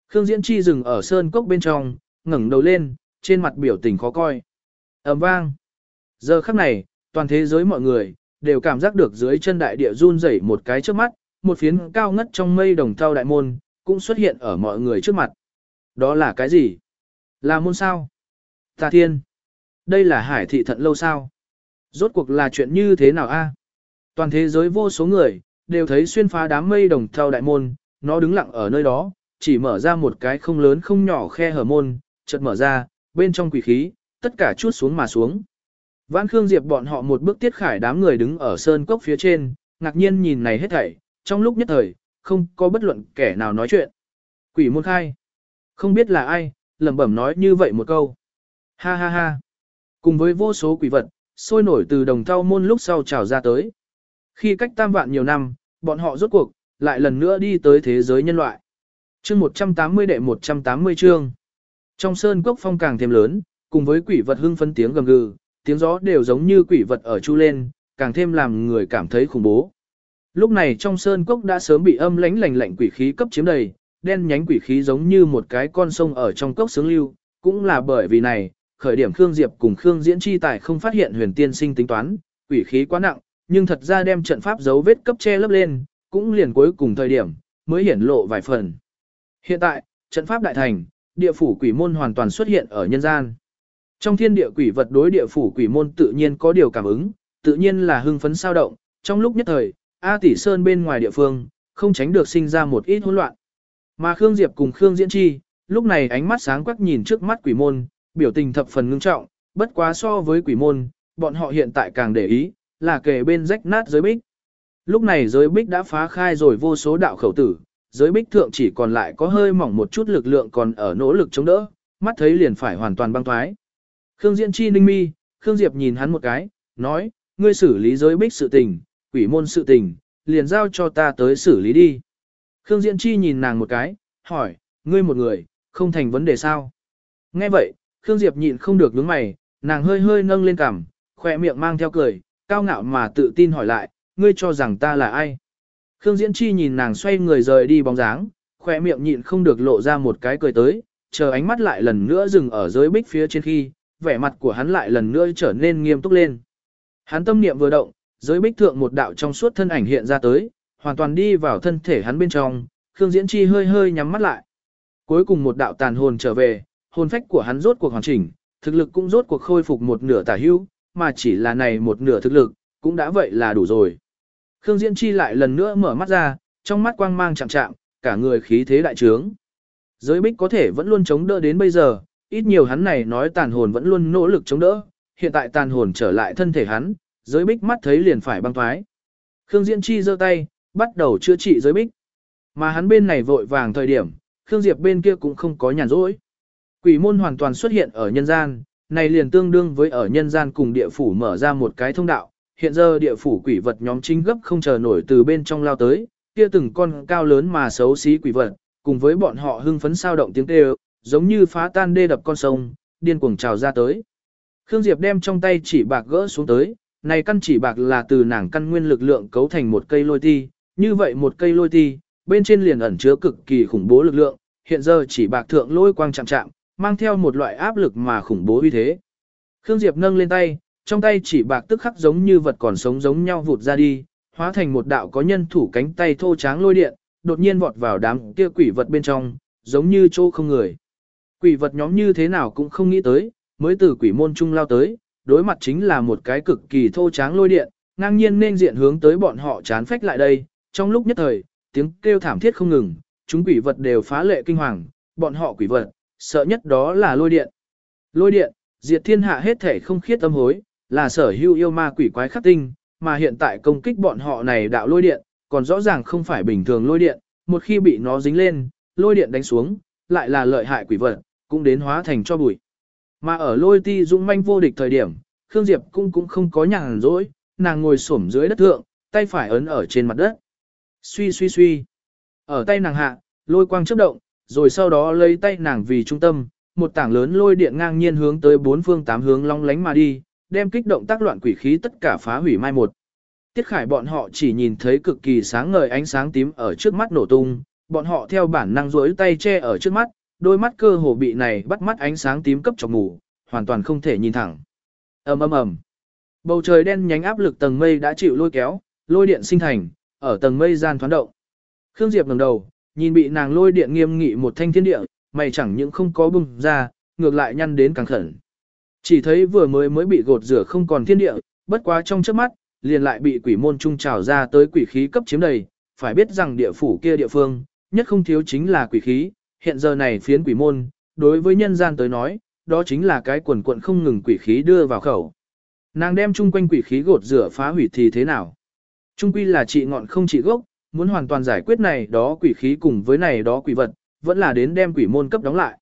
Khương Diễn Chi dừng ở sơn cốc bên trong, ngẩng đầu lên, trên mặt biểu tình khó coi. ầm vang. Giờ khắc này, toàn thế giới mọi người, đều cảm giác được dưới chân đại địa run rẩy một cái trước mắt, một phiến cao ngất trong mây đồng thau đại môn, cũng xuất hiện ở mọi người trước mặt. Đó là cái gì? Là môn sao? Tà thiên. Đây là hải thị thận lâu sao? Rốt cuộc là chuyện như thế nào a? Toàn thế giới vô số người, đều thấy xuyên phá đám mây đồng theo đại môn, nó đứng lặng ở nơi đó, chỉ mở ra một cái không lớn không nhỏ khe hở môn, chợt mở ra, bên trong quỷ khí, tất cả chút xuống mà xuống. Vãn Khương Diệp bọn họ một bước tiết khải đám người đứng ở sơn cốc phía trên, ngạc nhiên nhìn này hết thảy, trong lúc nhất thời, không có bất luận kẻ nào nói chuyện. Quỷ môn khai. Không biết là ai, lẩm bẩm nói như vậy một câu. Ha ha ha. Cùng với vô số quỷ vật, sôi nổi từ đồng thau môn lúc sau trào ra tới. Khi cách tam vạn nhiều năm, bọn họ rốt cuộc, lại lần nữa đi tới thế giới nhân loại. chương 180 đệ 180 chương. Trong sơn cốc phong càng thêm lớn, cùng với quỷ vật hưng phấn tiếng gầm gừ, tiếng gió đều giống như quỷ vật ở chu lên, càng thêm làm người cảm thấy khủng bố. Lúc này trong sơn cốc đã sớm bị âm lánh lạnh lạnh quỷ khí cấp chiếm đầy, đen nhánh quỷ khí giống như một cái con sông ở trong cốc sướng lưu, cũng là bởi vì này, khởi điểm Khương Diệp cùng Khương Diễn Chi tài không phát hiện huyền tiên sinh tính toán, quỷ khí quá nặng, nhưng thật ra đem trận pháp dấu vết cấp che lấp lên, cũng liền cuối cùng thời điểm, mới hiển lộ vài phần. Hiện tại, trận pháp đại thành, địa phủ quỷ môn hoàn toàn xuất hiện ở nhân gian. Trong thiên địa quỷ vật đối địa phủ quỷ môn tự nhiên có điều cảm ứng, tự nhiên là hưng phấn sao động, trong lúc nhất thời, A Tỷ Sơn bên ngoài địa phương, không tránh được sinh ra một ít hỗn loạn. Mà Khương Diệp cùng Khương Diễn Chi, lúc này ánh mắt sáng quắc nhìn trước mắt quỷ môn, biểu tình thập phần ngưng trọng, bất quá so với quỷ môn, bọn họ hiện tại càng để ý, là kề bên rách nát giới bích. Lúc này giới bích đã phá khai rồi vô số đạo khẩu tử, giới bích thượng chỉ còn lại có hơi mỏng một chút lực lượng còn ở nỗ lực chống đỡ, mắt thấy liền phải hoàn toàn băng thoái. Khương Diễn Chi ninh mi, Khương Diệp nhìn hắn một cái, nói, ngươi xử lý giới bích sự tình, quỷ môn sự tình, liền giao cho ta tới xử lý đi. Khương Diễn Chi nhìn nàng một cái, hỏi, ngươi một người, không thành vấn đề sao? Nghe vậy, Khương Diệp nhịn không được nhướng mày, nàng hơi hơi nâng lên cằm, khỏe miệng mang theo cười, cao ngạo mà tự tin hỏi lại, ngươi cho rằng ta là ai? Khương Diễn Chi nhìn nàng xoay người rời đi bóng dáng, khỏe miệng nhịn không được lộ ra một cái cười tới, chờ ánh mắt lại lần nữa dừng ở dưới bích phía trên khi, vẻ mặt của hắn lại lần nữa trở nên nghiêm túc lên. Hắn tâm niệm vừa động, dưới bích thượng một đạo trong suốt thân ảnh hiện ra tới, hoàn toàn đi vào thân thể hắn bên trong, Khương Diễn Chi hơi hơi nhắm mắt lại. Cuối cùng một đạo tàn hồn trở về, hồn phách của hắn rốt cuộc hoàn chỉnh, thực lực cũng rốt cuộc khôi phục một nửa tả hữu, mà chỉ là này một nửa thực lực, cũng đã vậy là đủ rồi. Khương Diễn Chi lại lần nữa mở mắt ra, trong mắt quang mang chạm chạm, cả người khí thế đại trướng. Giới bích có thể vẫn luôn chống đỡ đến bây giờ, ít nhiều hắn này nói tàn hồn vẫn luôn nỗ lực chống đỡ, hiện tại tàn hồn trở lại thân thể hắn, giới bích mắt thấy liền phải băng thoái. Khương Diễn Chi giơ tay, bắt đầu chữa trị giới bích. Mà hắn bên này vội vàng thời điểm, Khương Diệp bên kia cũng không có nhàn rỗi. Quỷ môn hoàn toàn xuất hiện ở nhân gian, này liền tương đương với ở nhân gian cùng địa phủ mở ra một cái thông đạo. Hiện giờ địa phủ quỷ vật nhóm chính gấp không chờ nổi từ bên trong lao tới, kia từng con cao lớn mà xấu xí quỷ vật, cùng với bọn họ hưng phấn sao động tiếng kêu, giống như phá tan đê đập con sông, điên cuồng trào ra tới. Khương Diệp đem trong tay chỉ bạc gỡ xuống tới, này căn chỉ bạc là từ nàng căn nguyên lực lượng cấu thành một cây lôi ti, như vậy một cây lôi ti, bên trên liền ẩn chứa cực kỳ khủng bố lực lượng, hiện giờ chỉ bạc thượng lôi quang chạm chạm, mang theo một loại áp lực mà khủng bố uy thế. Khương Diệp nâng lên tay, trong tay chỉ bạc tức khắc giống như vật còn sống giống nhau vụt ra đi, hóa thành một đạo có nhân thủ cánh tay thô tráng lôi điện, đột nhiên vọt vào đám kia quỷ vật bên trong, giống như chỗ không người. Quỷ vật nhóm như thế nào cũng không nghĩ tới, mới từ quỷ môn trung lao tới, đối mặt chính là một cái cực kỳ thô tráng lôi điện, ngang nhiên nên diện hướng tới bọn họ chán phách lại đây, trong lúc nhất thời, tiếng kêu thảm thiết không ngừng, chúng quỷ vật đều phá lệ kinh hoàng, bọn họ quỷ vật, sợ nhất đó là lôi điện. Lôi điện, diệt thiên hạ hết thể không khiết tâm hối, là sở hữu yêu ma quỷ quái khắc tinh, mà hiện tại công kích bọn họ này đạo lôi điện, còn rõ ràng không phải bình thường lôi điện, một khi bị nó dính lên, lôi điện đánh xuống, lại là lợi hại quỷ vật, cũng đến hóa thành cho bụi. Mà ở lôi ti dũng manh vô địch thời điểm, Khương Diệp cũng cũng không có nhàn rỗi, nàng ngồi xổm dưới đất thượng, tay phải ấn ở trên mặt đất. Suy suy suy. Ở tay nàng hạ, lôi quang chớp động, rồi sau đó lấy tay nàng vì trung tâm, một tảng lớn lôi điện ngang nhiên hướng tới bốn phương tám hướng long lánh mà đi, đem kích động tác loạn quỷ khí tất cả phá hủy mai một. Tiết Khải bọn họ chỉ nhìn thấy cực kỳ sáng ngời ánh sáng tím ở trước mắt nổ tung, bọn họ theo bản năng duỗi tay che ở trước mắt, đôi mắt cơ hồ bị này bắt mắt ánh sáng tím cấp cho ngủ, hoàn toàn không thể nhìn thẳng. ầm ầm ầm, bầu trời đen nhánh áp lực tầng mây đã chịu lôi kéo, lôi điện sinh thành, ở tầng mây gian thoáng động. Khương Diệp ngẩng đầu, nhìn bị nàng lôi điện nghiêm nghị một thanh thiên địa, mày chẳng những không có bùng ra, ngược lại nhăn đến càng khẩn. Chỉ thấy vừa mới mới bị gột rửa không còn thiên địa, bất quá trong trước mắt, liền lại bị quỷ môn trung trào ra tới quỷ khí cấp chiếm đầy, phải biết rằng địa phủ kia địa phương, nhất không thiếu chính là quỷ khí, hiện giờ này phiến quỷ môn, đối với nhân gian tới nói, đó chính là cái quần quận không ngừng quỷ khí đưa vào khẩu. Nàng đem chung quanh quỷ khí gột rửa phá hủy thì thế nào? Trung quy là trị ngọn không trị gốc, muốn hoàn toàn giải quyết này đó quỷ khí cùng với này đó quỷ vật, vẫn là đến đem quỷ môn cấp đóng lại.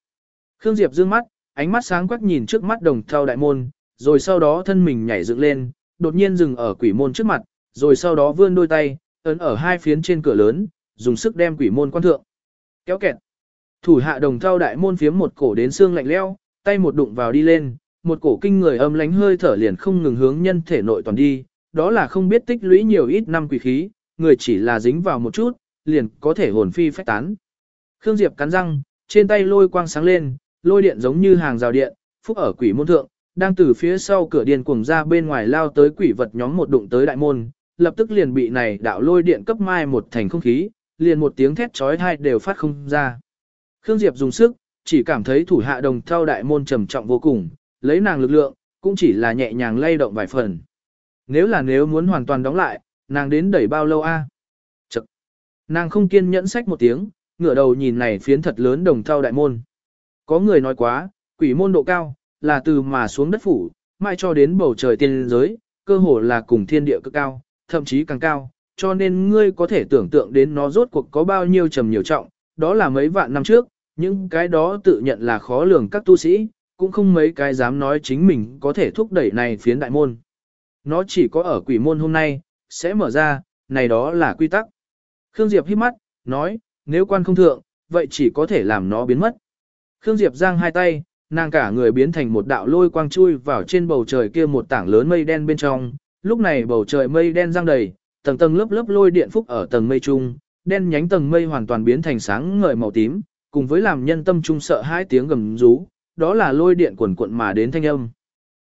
Khương Diệp dương mắt, ánh mắt sáng quắc nhìn trước mắt đồng thao đại môn, rồi sau đó thân mình nhảy dựng lên, đột nhiên dừng ở quỷ môn trước mặt, rồi sau đó vươn đôi tay, ấn ở hai phiến trên cửa lớn, dùng sức đem quỷ môn quan thượng. Kéo kẹt. Thủ hạ đồng thao đại môn phiếm một cổ đến xương lạnh leo, tay một đụng vào đi lên, một cổ kinh người âm lánh hơi thở liền không ngừng hướng nhân thể nội toàn đi, đó là không biết tích lũy nhiều ít năm quỷ khí, người chỉ là dính vào một chút, liền có thể hồn phi phách tán. Khương Diệp cắn răng, trên tay lôi quang sáng lên, lôi điện giống như hàng rào điện, phúc ở quỷ môn thượng, đang từ phía sau cửa điền cuồng ra bên ngoài lao tới quỷ vật nhóm một đụng tới đại môn, lập tức liền bị này đạo lôi điện cấp mai một thành không khí, liền một tiếng thét chói tai đều phát không ra. Khương Diệp dùng sức, chỉ cảm thấy thủ hạ đồng thao đại môn trầm trọng vô cùng, lấy nàng lực lượng, cũng chỉ là nhẹ nhàng lay động vài phần. Nếu là nếu muốn hoàn toàn đóng lại, nàng đến đẩy bao lâu a? À? Chậc. Nàng không kiên nhẫn sách một tiếng, ngửa đầu nhìn này phiến thật lớn đồng thao đại môn. Có người nói quá, quỷ môn độ cao, là từ mà xuống đất phủ, mai cho đến bầu trời tiên giới, cơ hồ là cùng thiên địa cực cao, thậm chí càng cao, cho nên ngươi có thể tưởng tượng đến nó rốt cuộc có bao nhiêu trầm nhiều trọng, đó là mấy vạn năm trước, những cái đó tự nhận là khó lường các tu sĩ, cũng không mấy cái dám nói chính mình có thể thúc đẩy này phiến đại môn. Nó chỉ có ở quỷ môn hôm nay, sẽ mở ra, này đó là quy tắc. Khương Diệp hít mắt, nói, nếu quan không thượng, vậy chỉ có thể làm nó biến mất. Khương Diệp giang hai tay, nàng cả người biến thành một đạo lôi quang chui vào trên bầu trời kia một tảng lớn mây đen bên trong. Lúc này bầu trời mây đen giăng đầy, tầng tầng lớp lớp lôi điện phúc ở tầng mây trung, đen nhánh tầng mây hoàn toàn biến thành sáng ngời màu tím, cùng với làm nhân tâm trung sợ hai tiếng gầm rú, đó là lôi điện cuộn cuộn mà đến thanh âm.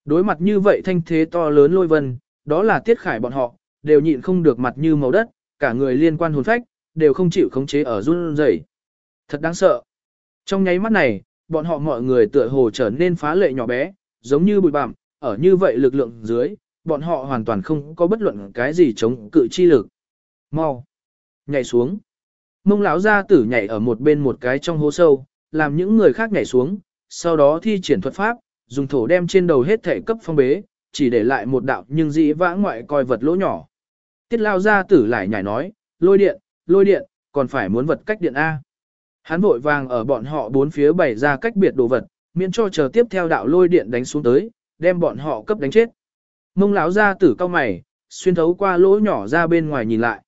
Đối mặt như vậy thanh thế to lớn lôi vân, đó là tiết khải bọn họ, đều nhịn không được mặt như màu đất, cả người liên quan hồn phách, đều không chịu khống chế ở run rẩy. Thật đáng sợ. Trong nháy mắt này, bọn họ mọi người tựa hồ trở nên phá lệ nhỏ bé, giống như bụi bặm, ở như vậy lực lượng dưới, bọn họ hoàn toàn không có bất luận cái gì chống cự chi lực. Mau, nhảy xuống. Mông lão gia tử nhảy ở một bên một cái trong hố sâu, làm những người khác nhảy xuống, sau đó thi triển thuật pháp, dùng thổ đem trên đầu hết thể cấp phong bế, chỉ để lại một đạo nhưng dĩ vã ngoại coi vật lỗ nhỏ. Tiết lao gia tử lại nhảy nói, lôi điện, lôi điện, còn phải muốn vật cách điện A. Hắn vội vàng ở bọn họ bốn phía bày ra cách biệt đồ vật, miễn cho chờ tiếp theo đạo lôi điện đánh xuống tới, đem bọn họ cấp đánh chết. Mông lão gia tử cao mày, xuyên thấu qua lỗ nhỏ ra bên ngoài nhìn lại.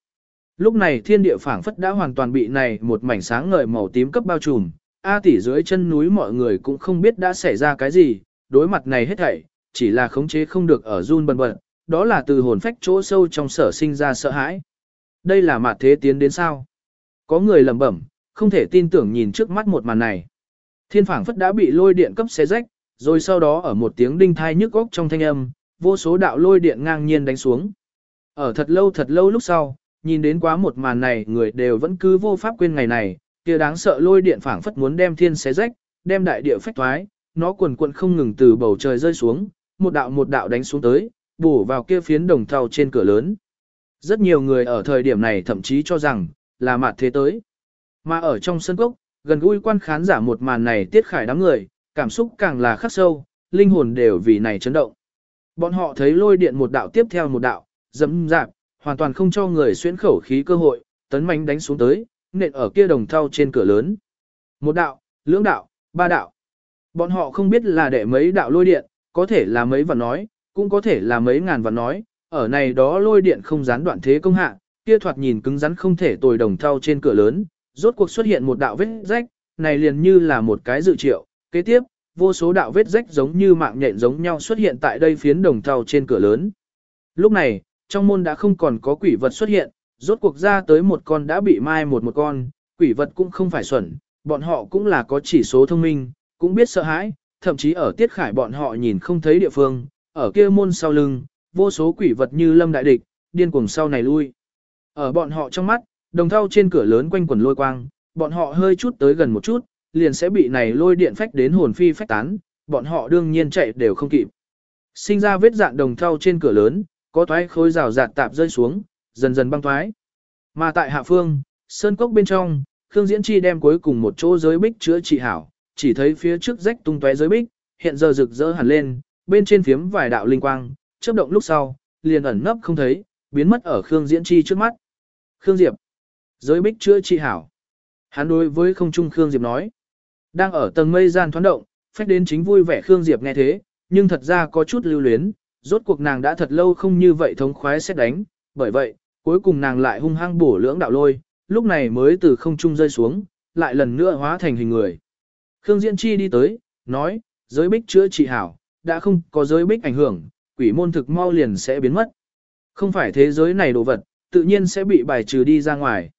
Lúc này thiên địa phảng phất đã hoàn toàn bị này một mảnh sáng ngời màu tím cấp bao trùm, A tỷ dưới chân núi mọi người cũng không biết đã xảy ra cái gì, đối mặt này hết thảy, chỉ là khống chế không được ở run bần bật, đó là từ hồn phách chỗ sâu trong sở sinh ra sợ hãi. Đây là mạt thế tiến đến sao? Có người lẩm bẩm, không thể tin tưởng nhìn trước mắt một màn này. Thiên phảng phất đã bị lôi điện cấp xé rách, rồi sau đó ở một tiếng đinh thai nhức góc trong thanh âm, vô số đạo lôi điện ngang nhiên đánh xuống. Ở thật lâu thật lâu lúc sau, nhìn đến quá một màn này người đều vẫn cứ vô pháp quên ngày này, kia đáng sợ lôi điện phảng phất muốn đem thiên xé rách, đem đại địa phách thoái, nó quần quận không ngừng từ bầu trời rơi xuống, một đạo một đạo đánh xuống tới, bổ vào kia phiến đồng thau trên cửa lớn. Rất nhiều người ở thời điểm này thậm chí cho rằng, là mặt thế tới. Mà ở trong sân cốc, gần gũi quan khán giả một màn này tiết khải đám người, cảm xúc càng là khắc sâu, linh hồn đều vì này chấn động. Bọn họ thấy lôi điện một đạo tiếp theo một đạo, dẫm dạp, hoàn toàn không cho người xuyên khẩu khí cơ hội, tấn mánh đánh xuống tới, nện ở kia đồng thau trên cửa lớn. Một đạo, lưỡng đạo, ba đạo. Bọn họ không biết là để mấy đạo lôi điện, có thể là mấy và nói, cũng có thể là mấy ngàn vạn nói, ở này đó lôi điện không gián đoạn thế công hạ, kia thoạt nhìn cứng rắn không thể tồi đồng thau trên cửa lớn, rốt cuộc xuất hiện một đạo vết rách, này liền như là một cái dự triệu, kế tiếp, vô số đạo vết rách giống như mạng nhện giống nhau xuất hiện tại đây phiến đồng thau trên cửa lớn. Lúc này, trong môn đã không còn có quỷ vật xuất hiện, rốt cuộc ra tới một con đã bị mai một một con, quỷ vật cũng không phải xuẩn, bọn họ cũng là có chỉ số thông minh, cũng biết sợ hãi, thậm chí ở tiết khải bọn họ nhìn không thấy địa phương, ở kia môn sau lưng, vô số quỷ vật như lâm đại địch, điên cuồng sau này lui. Ở bọn họ trong mắt, Đồng thau trên cửa lớn quanh quần lôi quang, bọn họ hơi chút tới gần một chút, liền sẽ bị này lôi điện phách đến hồn phi phách tán, bọn họ đương nhiên chạy đều không kịp. Sinh ra vết dạn đồng thau trên cửa lớn, có toái khối rào rạt tạp rơi xuống, dần dần băng toái. Mà tại hạ phương, sơn cốc bên trong, Khương Diễn Chi đem cuối cùng một chỗ giới bích chữa trị hảo, chỉ thấy phía trước rách tung tóe giới bích, hiện giờ rực rỡ hẳn lên, bên trên phiếm vài đạo linh quang, chớp động lúc sau, liền ẩn nấp không thấy, biến mất ở Khương Diễn Chi trước mắt. Khương Diệp, giới bích chữa trị hảo. Hắn đối với không trung Khương Diệp nói, đang ở tầng mây gian thoáng động, phách đến chính vui vẻ Khương Diệp nghe thế, nhưng thật ra có chút lưu luyến, rốt cuộc nàng đã thật lâu không như vậy thống khoái xét đánh, bởi vậy, cuối cùng nàng lại hung hăng bổ lưỡng đạo lôi, lúc này mới từ không trung rơi xuống, lại lần nữa hóa thành hình người. Khương Diễn Chi đi tới, nói, giới bích chữa trị hảo, đã không có giới bích ảnh hưởng, quỷ môn thực mau liền sẽ biến mất. Không phải thế giới này đồ vật, tự nhiên sẽ bị bài trừ đi ra ngoài.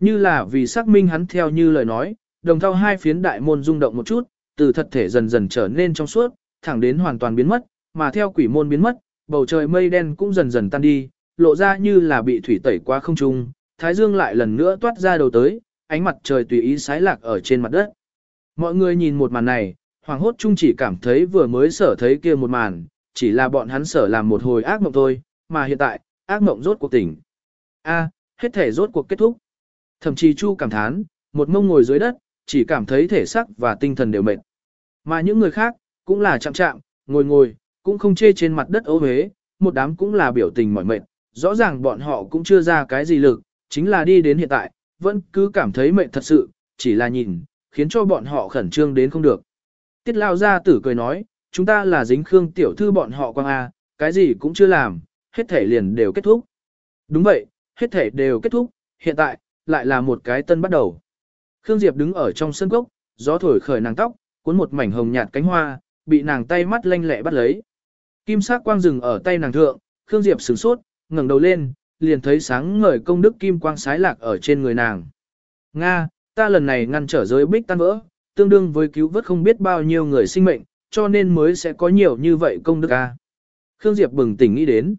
Như là vì xác minh hắn theo như lời nói, đồng thao hai phiến đại môn rung động một chút, từ thật thể dần dần trở nên trong suốt, thẳng đến hoàn toàn biến mất, mà theo quỷ môn biến mất, bầu trời mây đen cũng dần dần tan đi, lộ ra như là bị thủy tẩy qua không trung, thái dương lại lần nữa toát ra đầu tới, ánh mặt trời tùy ý sái lạc ở trên mặt đất. Mọi người nhìn một màn này, hoàng hốt chung chỉ cảm thấy vừa mới sở thấy kia một màn, chỉ là bọn hắn sở làm một hồi ác mộng thôi, mà hiện tại, ác mộng rốt cuộc tỉnh. A, hết thể rốt cuộc kết thúc. Thậm chí Chu cảm thán, một mông ngồi dưới đất, chỉ cảm thấy thể xác và tinh thần đều mệt. Mà những người khác, cũng là chạm chạm, ngồi ngồi, cũng không chê trên mặt đất ố huế, một đám cũng là biểu tình mỏi mệt. Rõ ràng bọn họ cũng chưa ra cái gì lực, chính là đi đến hiện tại, vẫn cứ cảm thấy mệt thật sự, chỉ là nhìn, khiến cho bọn họ khẩn trương đến không được. Tiết lao gia tử cười nói, chúng ta là dính khương tiểu thư bọn họ quang A, cái gì cũng chưa làm, hết thể liền đều kết thúc. Đúng vậy, hết thể đều kết thúc, hiện tại, lại là một cái tân bắt đầu. Khương Diệp đứng ở trong sân cốc, gió thổi khởi nàng tóc, cuốn một mảnh hồng nhạt cánh hoa, bị nàng tay mắt lanh lẹ bắt lấy. Kim sắc quang rừng ở tay nàng thượng, Khương Diệp sửng sốt, ngẩng đầu lên, liền thấy sáng ngời công đức kim quang sái lạc ở trên người nàng. Nga, ta lần này ngăn trở giới bích tan vỡ, tương đương với cứu vớt không biết bao nhiêu người sinh mệnh, cho nên mới sẽ có nhiều như vậy công đức a. Khương Diệp bừng tỉnh nghĩ đến.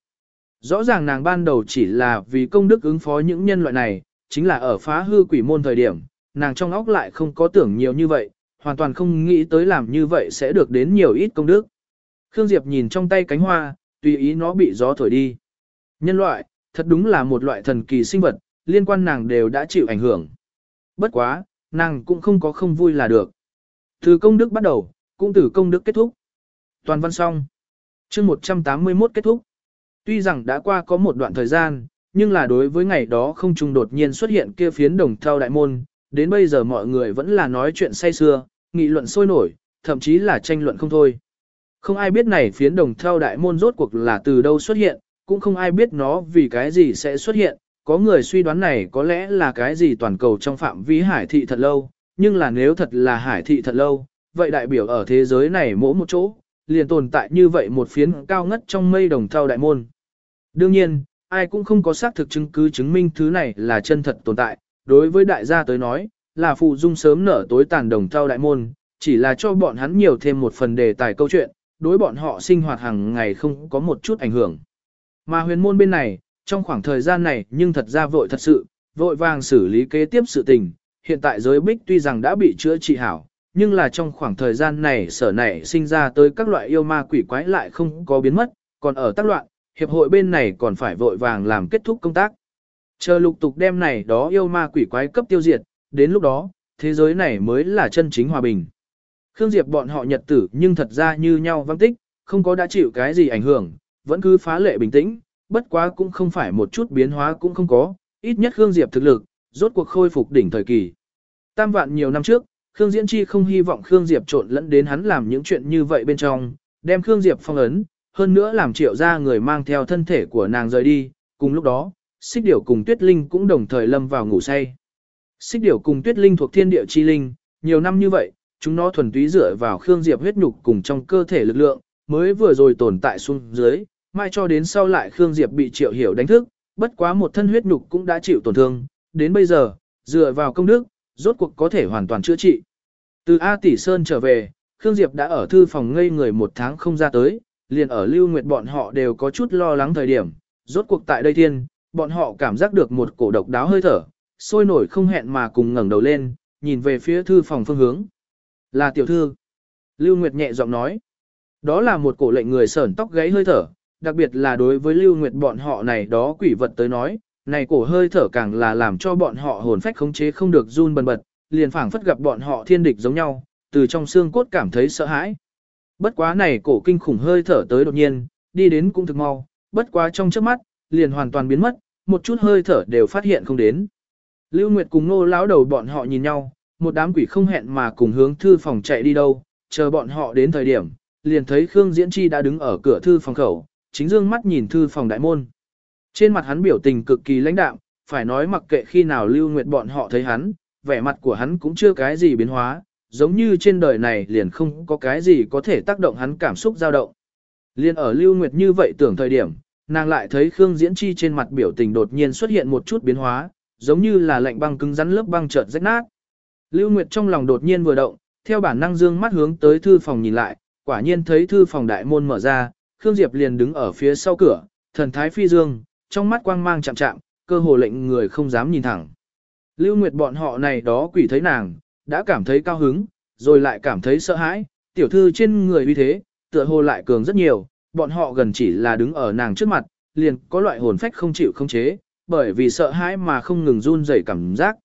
Rõ ràng nàng ban đầu chỉ là vì công đức ứng phó những nhân loại này, chính là ở phá hư quỷ môn thời điểm, nàng trong óc lại không có tưởng nhiều như vậy, hoàn toàn không nghĩ tới làm như vậy sẽ được đến nhiều ít công đức. Khương Diệp nhìn trong tay cánh hoa, tùy ý nó bị gió thổi đi. Nhân loại, thật đúng là một loại thần kỳ sinh vật, liên quan nàng đều đã chịu ảnh hưởng. Bất quá, nàng cũng không có không vui là được. Từ công đức bắt đầu, cũng từ công đức kết thúc. Toàn văn xong. chương 181 kết thúc. Tuy rằng đã qua có một đoạn thời gian, nhưng là đối với ngày đó không trùng đột nhiên xuất hiện kia phiến đồng thao đại môn, đến bây giờ mọi người vẫn là nói chuyện say xưa, nghị luận sôi nổi, thậm chí là tranh luận không thôi. Không ai biết này phiến đồng thao đại môn rốt cuộc là từ đâu xuất hiện, cũng không ai biết nó vì cái gì sẽ xuất hiện, có người suy đoán này có lẽ là cái gì toàn cầu trong phạm vi hải thị thật lâu, nhưng là nếu thật là hải thị thật lâu, vậy đại biểu ở thế giới này mỗi một chỗ, liền tồn tại như vậy một phiến cao ngất trong mây đồng thau đại môn. Đương nhiên, ai cũng không có xác thực chứng cứ chứng minh thứ này là chân thật tồn tại, đối với đại gia tới nói, là phụ dung sớm nở tối tàn đồng thau đại môn, chỉ là cho bọn hắn nhiều thêm một phần đề tài câu chuyện, đối bọn họ sinh hoạt hàng ngày không có một chút ảnh hưởng. Mà huyền môn bên này, trong khoảng thời gian này nhưng thật ra vội thật sự, vội vàng xử lý kế tiếp sự tình, hiện tại giới bích tuy rằng đã bị chữa trị hảo, nhưng là trong khoảng thời gian này sở này sinh ra tới các loại yêu ma quỷ quái lại không có biến mất, còn ở tác loạn, hiệp hội bên này còn phải vội vàng làm kết thúc công tác. Chờ lục tục đem này đó yêu ma quỷ quái cấp tiêu diệt, đến lúc đó, thế giới này mới là chân chính hòa bình. Khương Diệp bọn họ nhật tử nhưng thật ra như nhau văng tích, không có đã chịu cái gì ảnh hưởng, vẫn cứ phá lệ bình tĩnh, bất quá cũng không phải một chút biến hóa cũng không có, ít nhất Khương Diệp thực lực, rốt cuộc khôi phục đỉnh thời kỳ. Tam vạn nhiều năm trước, Khương Diễn Chi không hy vọng Khương Diệp trộn lẫn đến hắn làm những chuyện như vậy bên trong, đem Khương Diệp phong ấn, hơn nữa làm triệu ra người mang theo thân thể của nàng rời đi, cùng lúc đó, Xích Điểu cùng Tuyết Linh cũng đồng thời lâm vào ngủ say. Xích Điểu cùng Tuyết Linh thuộc thiên địa chi linh, nhiều năm như vậy, chúng nó thuần túy dựa vào Khương Diệp huyết nhục cùng trong cơ thể lực lượng, mới vừa rồi tồn tại xuống dưới, mai cho đến sau lại Khương Diệp bị Triệu Hiểu đánh thức, bất quá một thân huyết nhục cũng đã chịu tổn thương, đến bây giờ, dựa vào công đức, rốt cuộc có thể hoàn toàn chữa trị. Từ A Tỷ Sơn trở về, Khương Diệp đã ở thư phòng ngây người một tháng không ra tới, liền ở Lưu Nguyệt bọn họ đều có chút lo lắng thời điểm, rốt cuộc tại đây thiên, bọn họ cảm giác được một cổ độc đáo hơi thở, sôi nổi không hẹn mà cùng ngẩng đầu lên, nhìn về phía thư phòng phương hướng. Là tiểu thư. Lưu Nguyệt nhẹ giọng nói. Đó là một cổ lệnh người sởn tóc gáy hơi thở, đặc biệt là đối với Lưu Nguyệt bọn họ này đó quỷ vật tới nói, này cổ hơi thở càng là làm cho bọn họ hồn phách khống chế không được run bần bật, liền phảng phất gặp bọn họ thiên địch giống nhau, từ trong xương cốt cảm thấy sợ hãi. Bất quá này cổ kinh khủng hơi thở tới đột nhiên, đi đến cũng thực mau, bất quá trong trước mắt, liền hoàn toàn biến mất, một chút hơi thở đều phát hiện không đến. Lưu Nguyệt cùng nô lão đầu bọn họ nhìn nhau, một đám quỷ không hẹn mà cùng hướng thư phòng chạy đi đâu, chờ bọn họ đến thời điểm, liền thấy Khương Diễn Chi đã đứng ở cửa thư phòng khẩu, chính dương mắt nhìn thư phòng đại môn. Trên mặt hắn biểu tình cực kỳ lãnh đạm, phải nói mặc kệ khi nào Lưu Nguyệt bọn họ thấy hắn, vẻ mặt của hắn cũng chưa cái gì biến hóa, giống như trên đời này liền không có cái gì có thể tác động hắn cảm xúc dao động. Liên ở Lưu Nguyệt như vậy tưởng thời điểm, nàng lại thấy Khương Diễn Chi trên mặt biểu tình đột nhiên xuất hiện một chút biến hóa, giống như là lạnh băng cứng rắn lớp băng chợt rách nát. Lưu Nguyệt trong lòng đột nhiên vừa động, theo bản năng dương mắt hướng tới thư phòng nhìn lại, quả nhiên thấy thư phòng đại môn mở ra, Khương Diệp liền đứng ở phía sau cửa, thần thái phi dương, trong mắt quang mang chạm chạm, cơ hồ lệnh người không dám nhìn thẳng. Lưu Nguyệt bọn họ này đó quỷ thấy nàng, đã cảm thấy cao hứng, rồi lại cảm thấy sợ hãi, tiểu thư trên người uy thế, tựa hồ lại cường rất nhiều, bọn họ gần chỉ là đứng ở nàng trước mặt, liền có loại hồn phách không chịu không chế, bởi vì sợ hãi mà không ngừng run rẩy cảm giác.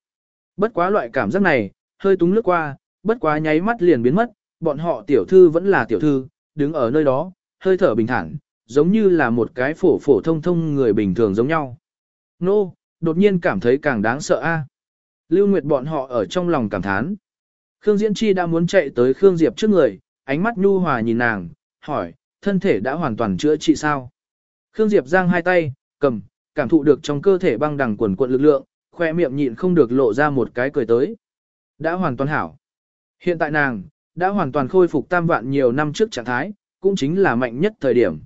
Bất quá loại cảm giác này, hơi túng lướt qua, bất quá nháy mắt liền biến mất, bọn họ tiểu thư vẫn là tiểu thư, đứng ở nơi đó, hơi thở bình thản, giống như là một cái phổ phổ thông thông người bình thường giống nhau. Nô, đột nhiên cảm thấy càng đáng sợ a. Lưu Nguyệt bọn họ ở trong lòng cảm thán. Khương Diễn Chi đã muốn chạy tới Khương Diệp trước người, ánh mắt nhu hòa nhìn nàng, hỏi, thân thể đã hoàn toàn chữa trị sao? Khương Diệp giang hai tay, cầm, cảm thụ được trong cơ thể băng đằng quần cuộn lực lượng, khoe miệng nhịn không được lộ ra một cái cười tới. Đã hoàn toàn hảo. Hiện tại nàng, đã hoàn toàn khôi phục tam vạn nhiều năm trước trạng thái, cũng chính là mạnh nhất thời điểm.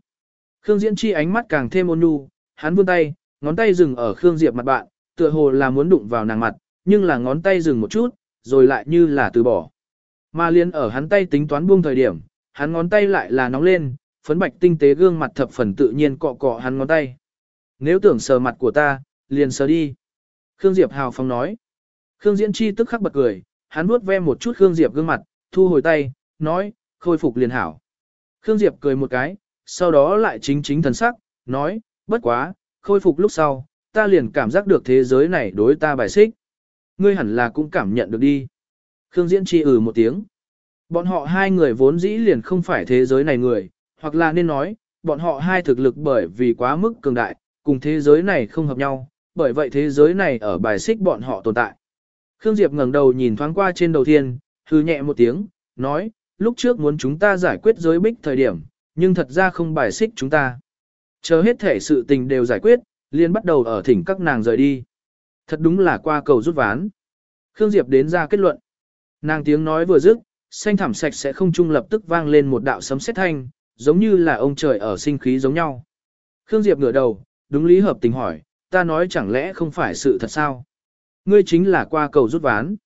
Khương Diễn Chi ánh mắt càng thêm ôn nhu, hắn vươn tay, ngón tay dừng ở Khương Diệp mặt bạn, tựa hồ là muốn đụng vào nàng mặt, nhưng là ngón tay dừng một chút, rồi lại như là từ bỏ. Mà liên ở hắn tay tính toán buông thời điểm, hắn ngón tay lại là nóng lên, phấn bạch tinh tế gương mặt thập phần tự nhiên cọ cọ hắn ngón tay. Nếu tưởng sờ mặt của ta, liền sờ đi. Khương Diệp hào phóng nói. Khương Diễn Chi tức khắc bật cười, hắn vuốt ve một chút Khương Diệp gương mặt, thu hồi tay, nói, khôi phục liền hảo. Khương Diệp cười một cái, sau đó lại chính chính thần sắc, nói, bất quá, khôi phục lúc sau, ta liền cảm giác được thế giới này đối ta bài xích. Ngươi hẳn là cũng cảm nhận được đi. Khương Diễn Chi ừ một tiếng. Bọn họ hai người vốn dĩ liền không phải thế giới này người, hoặc là nên nói, bọn họ hai thực lực bởi vì quá mức cường đại, cùng thế giới này không hợp nhau, bởi vậy thế giới này ở bài xích bọn họ tồn tại. Khương Diệp ngẩng đầu nhìn thoáng qua trên đầu thiên, hư nhẹ một tiếng, nói, lúc trước muốn chúng ta giải quyết giới bích thời điểm, nhưng thật ra không bài xích chúng ta. Chờ hết thể sự tình đều giải quyết, liền bắt đầu ở thỉnh các nàng rời đi. Thật đúng là qua cầu rút ván. Khương Diệp đến ra kết luận. Nàng tiếng nói vừa dứt, xanh thảm sạch sẽ không trung lập tức vang lên một đạo sấm sét thanh, giống như là ông trời ở sinh khí giống nhau. Khương Diệp ngửa đầu, đúng lý hợp tình hỏi, ta nói chẳng lẽ không phải sự thật sao? Ngươi chính là qua cầu rút ván.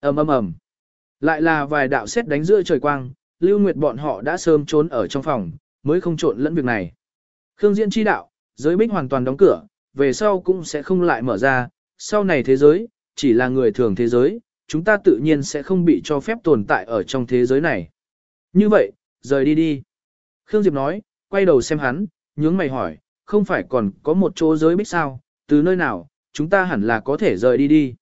ầm ầm ầm. Lại là vài đạo xét đánh giữa trời quang, Lưu Nguyệt bọn họ đã sớm trốn ở trong phòng, mới không trộn lẫn việc này. Khương Diễn chi đạo, giới bích hoàn toàn đóng cửa, về sau cũng sẽ không lại mở ra, sau này thế giới, chỉ là người thường thế giới, chúng ta tự nhiên sẽ không bị cho phép tồn tại ở trong thế giới này. Như vậy, rời đi đi. Khương Diệp nói, quay đầu xem hắn, nhướng mày hỏi, không phải còn có một chỗ giới bích sao, từ nơi nào, chúng ta hẳn là có thể rời đi đi.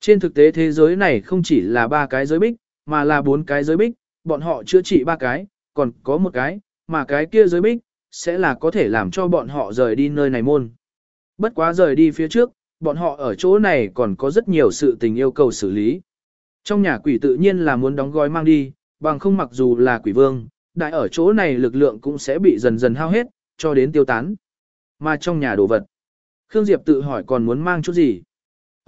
Trên thực tế thế giới này không chỉ là ba cái giới bích, mà là bốn cái giới bích, bọn họ chữa trị ba cái, còn có một cái, mà cái kia giới bích, sẽ là có thể làm cho bọn họ rời đi nơi này môn. Bất quá rời đi phía trước, bọn họ ở chỗ này còn có rất nhiều sự tình yêu cầu xử lý. Trong nhà quỷ tự nhiên là muốn đóng gói mang đi, bằng không mặc dù là quỷ vương, đại ở chỗ này lực lượng cũng sẽ bị dần dần hao hết, cho đến tiêu tán. Mà trong nhà đồ vật, Khương Diệp tự hỏi còn muốn mang chút gì.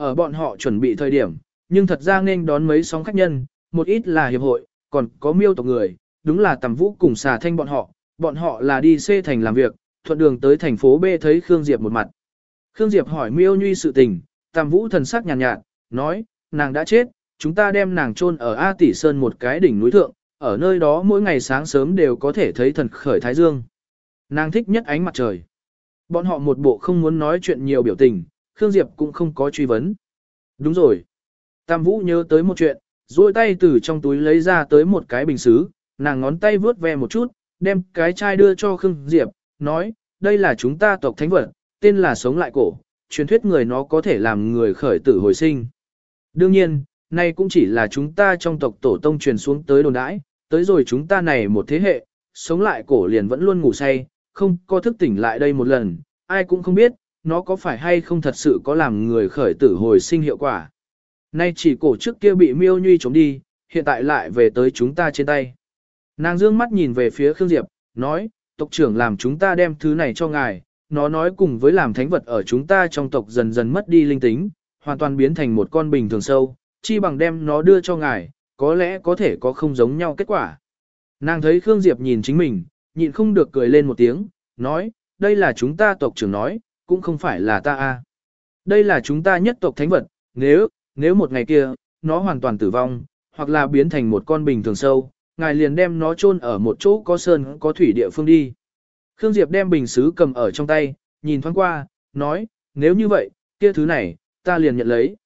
Ở bọn họ chuẩn bị thời điểm, nhưng thật ra nên đón mấy sóng khách nhân, một ít là hiệp hội, còn có miêu tộc người, đúng là tầm vũ cùng xà thanh bọn họ, bọn họ là đi C thành làm việc, thuận đường tới thành phố B thấy Khương Diệp một mặt. Khương Diệp hỏi miêu nhuy sự tình, tầm vũ thần sắc nhàn nhạt, nhạt, nói, nàng đã chết, chúng ta đem nàng chôn ở A Tỷ Sơn một cái đỉnh núi thượng, ở nơi đó mỗi ngày sáng sớm đều có thể thấy thần khởi thái dương. Nàng thích nhất ánh mặt trời. Bọn họ một bộ không muốn nói chuyện nhiều biểu tình, Khương Diệp cũng không có truy vấn. Đúng rồi. Tam Vũ nhớ tới một chuyện, duỗi tay từ trong túi lấy ra tới một cái bình xứ, nàng ngón tay vướt ve một chút, đem cái chai đưa cho Khương Diệp, nói, đây là chúng ta tộc thánh vật, tên là sống lại cổ, truyền thuyết người nó có thể làm người khởi tử hồi sinh. Đương nhiên, nay cũng chỉ là chúng ta trong tộc tổ tông truyền xuống tới đồn đãi, tới rồi chúng ta này một thế hệ, sống lại cổ liền vẫn luôn ngủ say, không có thức tỉnh lại đây một lần, ai cũng không biết, nó có phải hay không thật sự có làm người khởi tử hồi sinh hiệu quả. Nay chỉ cổ trước kia bị miêu nhuy chống đi, hiện tại lại về tới chúng ta trên tay. Nàng dương mắt nhìn về phía Khương Diệp, nói, tộc trưởng làm chúng ta đem thứ này cho ngài, nó nói cùng với làm thánh vật ở chúng ta trong tộc dần dần mất đi linh tính, hoàn toàn biến thành một con bình thường sâu, chi bằng đem nó đưa cho ngài, có lẽ có thể có không giống nhau kết quả. Nàng thấy Khương Diệp nhìn chính mình, nhịn không được cười lên một tiếng, nói, đây là chúng ta tộc trưởng nói, cũng không phải là ta a. Đây là chúng ta nhất tộc thánh vật, nếu, nếu một ngày kia, nó hoàn toàn tử vong, hoặc là biến thành một con bình thường sâu, ngài liền đem nó chôn ở một chỗ có sơn có thủy địa phương đi. Khương Diệp đem bình xứ cầm ở trong tay, nhìn thoáng qua, nói, nếu như vậy, kia thứ này, ta liền nhận lấy.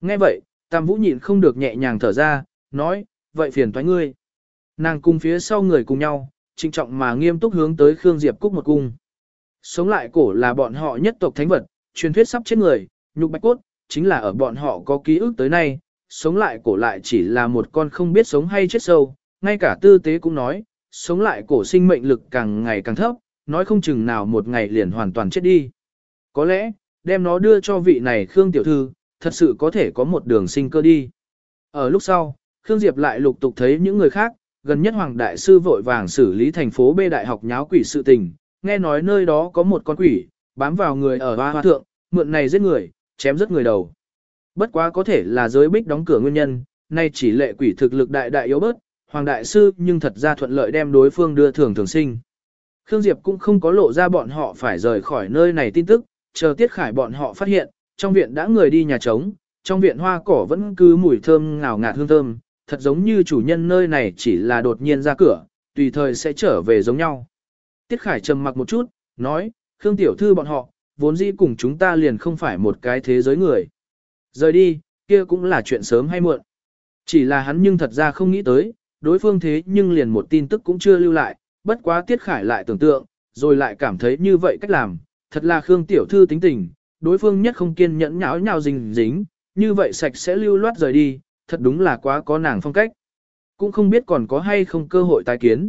Nghe vậy, Tam Vũ nhịn không được nhẹ nhàng thở ra, nói, vậy phiền toái ngươi. Nàng cùng phía sau người cùng nhau, trinh trọng mà nghiêm túc hướng tới Khương Diệp cúc một cung. Sống lại cổ là bọn họ nhất tộc thánh vật, truyền thuyết sắp chết người, nhục bạch cốt, chính là ở bọn họ có ký ức tới nay, sống lại cổ lại chỉ là một con không biết sống hay chết sâu, ngay cả tư tế cũng nói, sống lại cổ sinh mệnh lực càng ngày càng thấp, nói không chừng nào một ngày liền hoàn toàn chết đi. Có lẽ, đem nó đưa cho vị này Khương Tiểu Thư, thật sự có thể có một đường sinh cơ đi. Ở lúc sau, Khương Diệp lại lục tục thấy những người khác, gần nhất Hoàng Đại Sư vội vàng xử lý thành phố B Đại học nháo quỷ sự tình, nghe nói nơi đó có một con quỷ, bám vào người ở hoa hoa thượng, mượn này giết người, chém rất người đầu. Bất quá có thể là giới bích đóng cửa nguyên nhân, nay chỉ lệ quỷ thực lực đại đại yếu bớt, Hoàng Đại Sư nhưng thật ra thuận lợi đem đối phương đưa thường thường sinh. Khương Diệp cũng không có lộ ra bọn họ phải rời khỏi nơi này tin tức, chờ Tiết Khải bọn họ phát hiện, trong viện đã người đi nhà trống, trong viện hoa cỏ vẫn cứ mùi thơm ngào ngạt hương thơm, thật giống như chủ nhân nơi này chỉ là đột nhiên ra cửa, tùy thời sẽ trở về giống nhau. Tiết Khải trầm mặc một chút, nói, Khương Tiểu Thư bọn họ, vốn dĩ cùng chúng ta liền không phải một cái thế giới người. Rời đi, kia cũng là chuyện sớm hay muộn. Chỉ là hắn nhưng thật ra không nghĩ tới, đối phương thế nhưng liền một tin tức cũng chưa lưu lại, bất quá Tiết Khải lại tưởng tượng, rồi lại cảm thấy như vậy cách làm, thật là Khương Tiểu Thư tính tình, đối phương nhất không kiên nhẫn nháo nhào dính dính, như vậy sạch sẽ lưu loát rời đi, thật đúng là quá có nàng phong cách. Cũng không biết còn có hay không cơ hội tái kiến.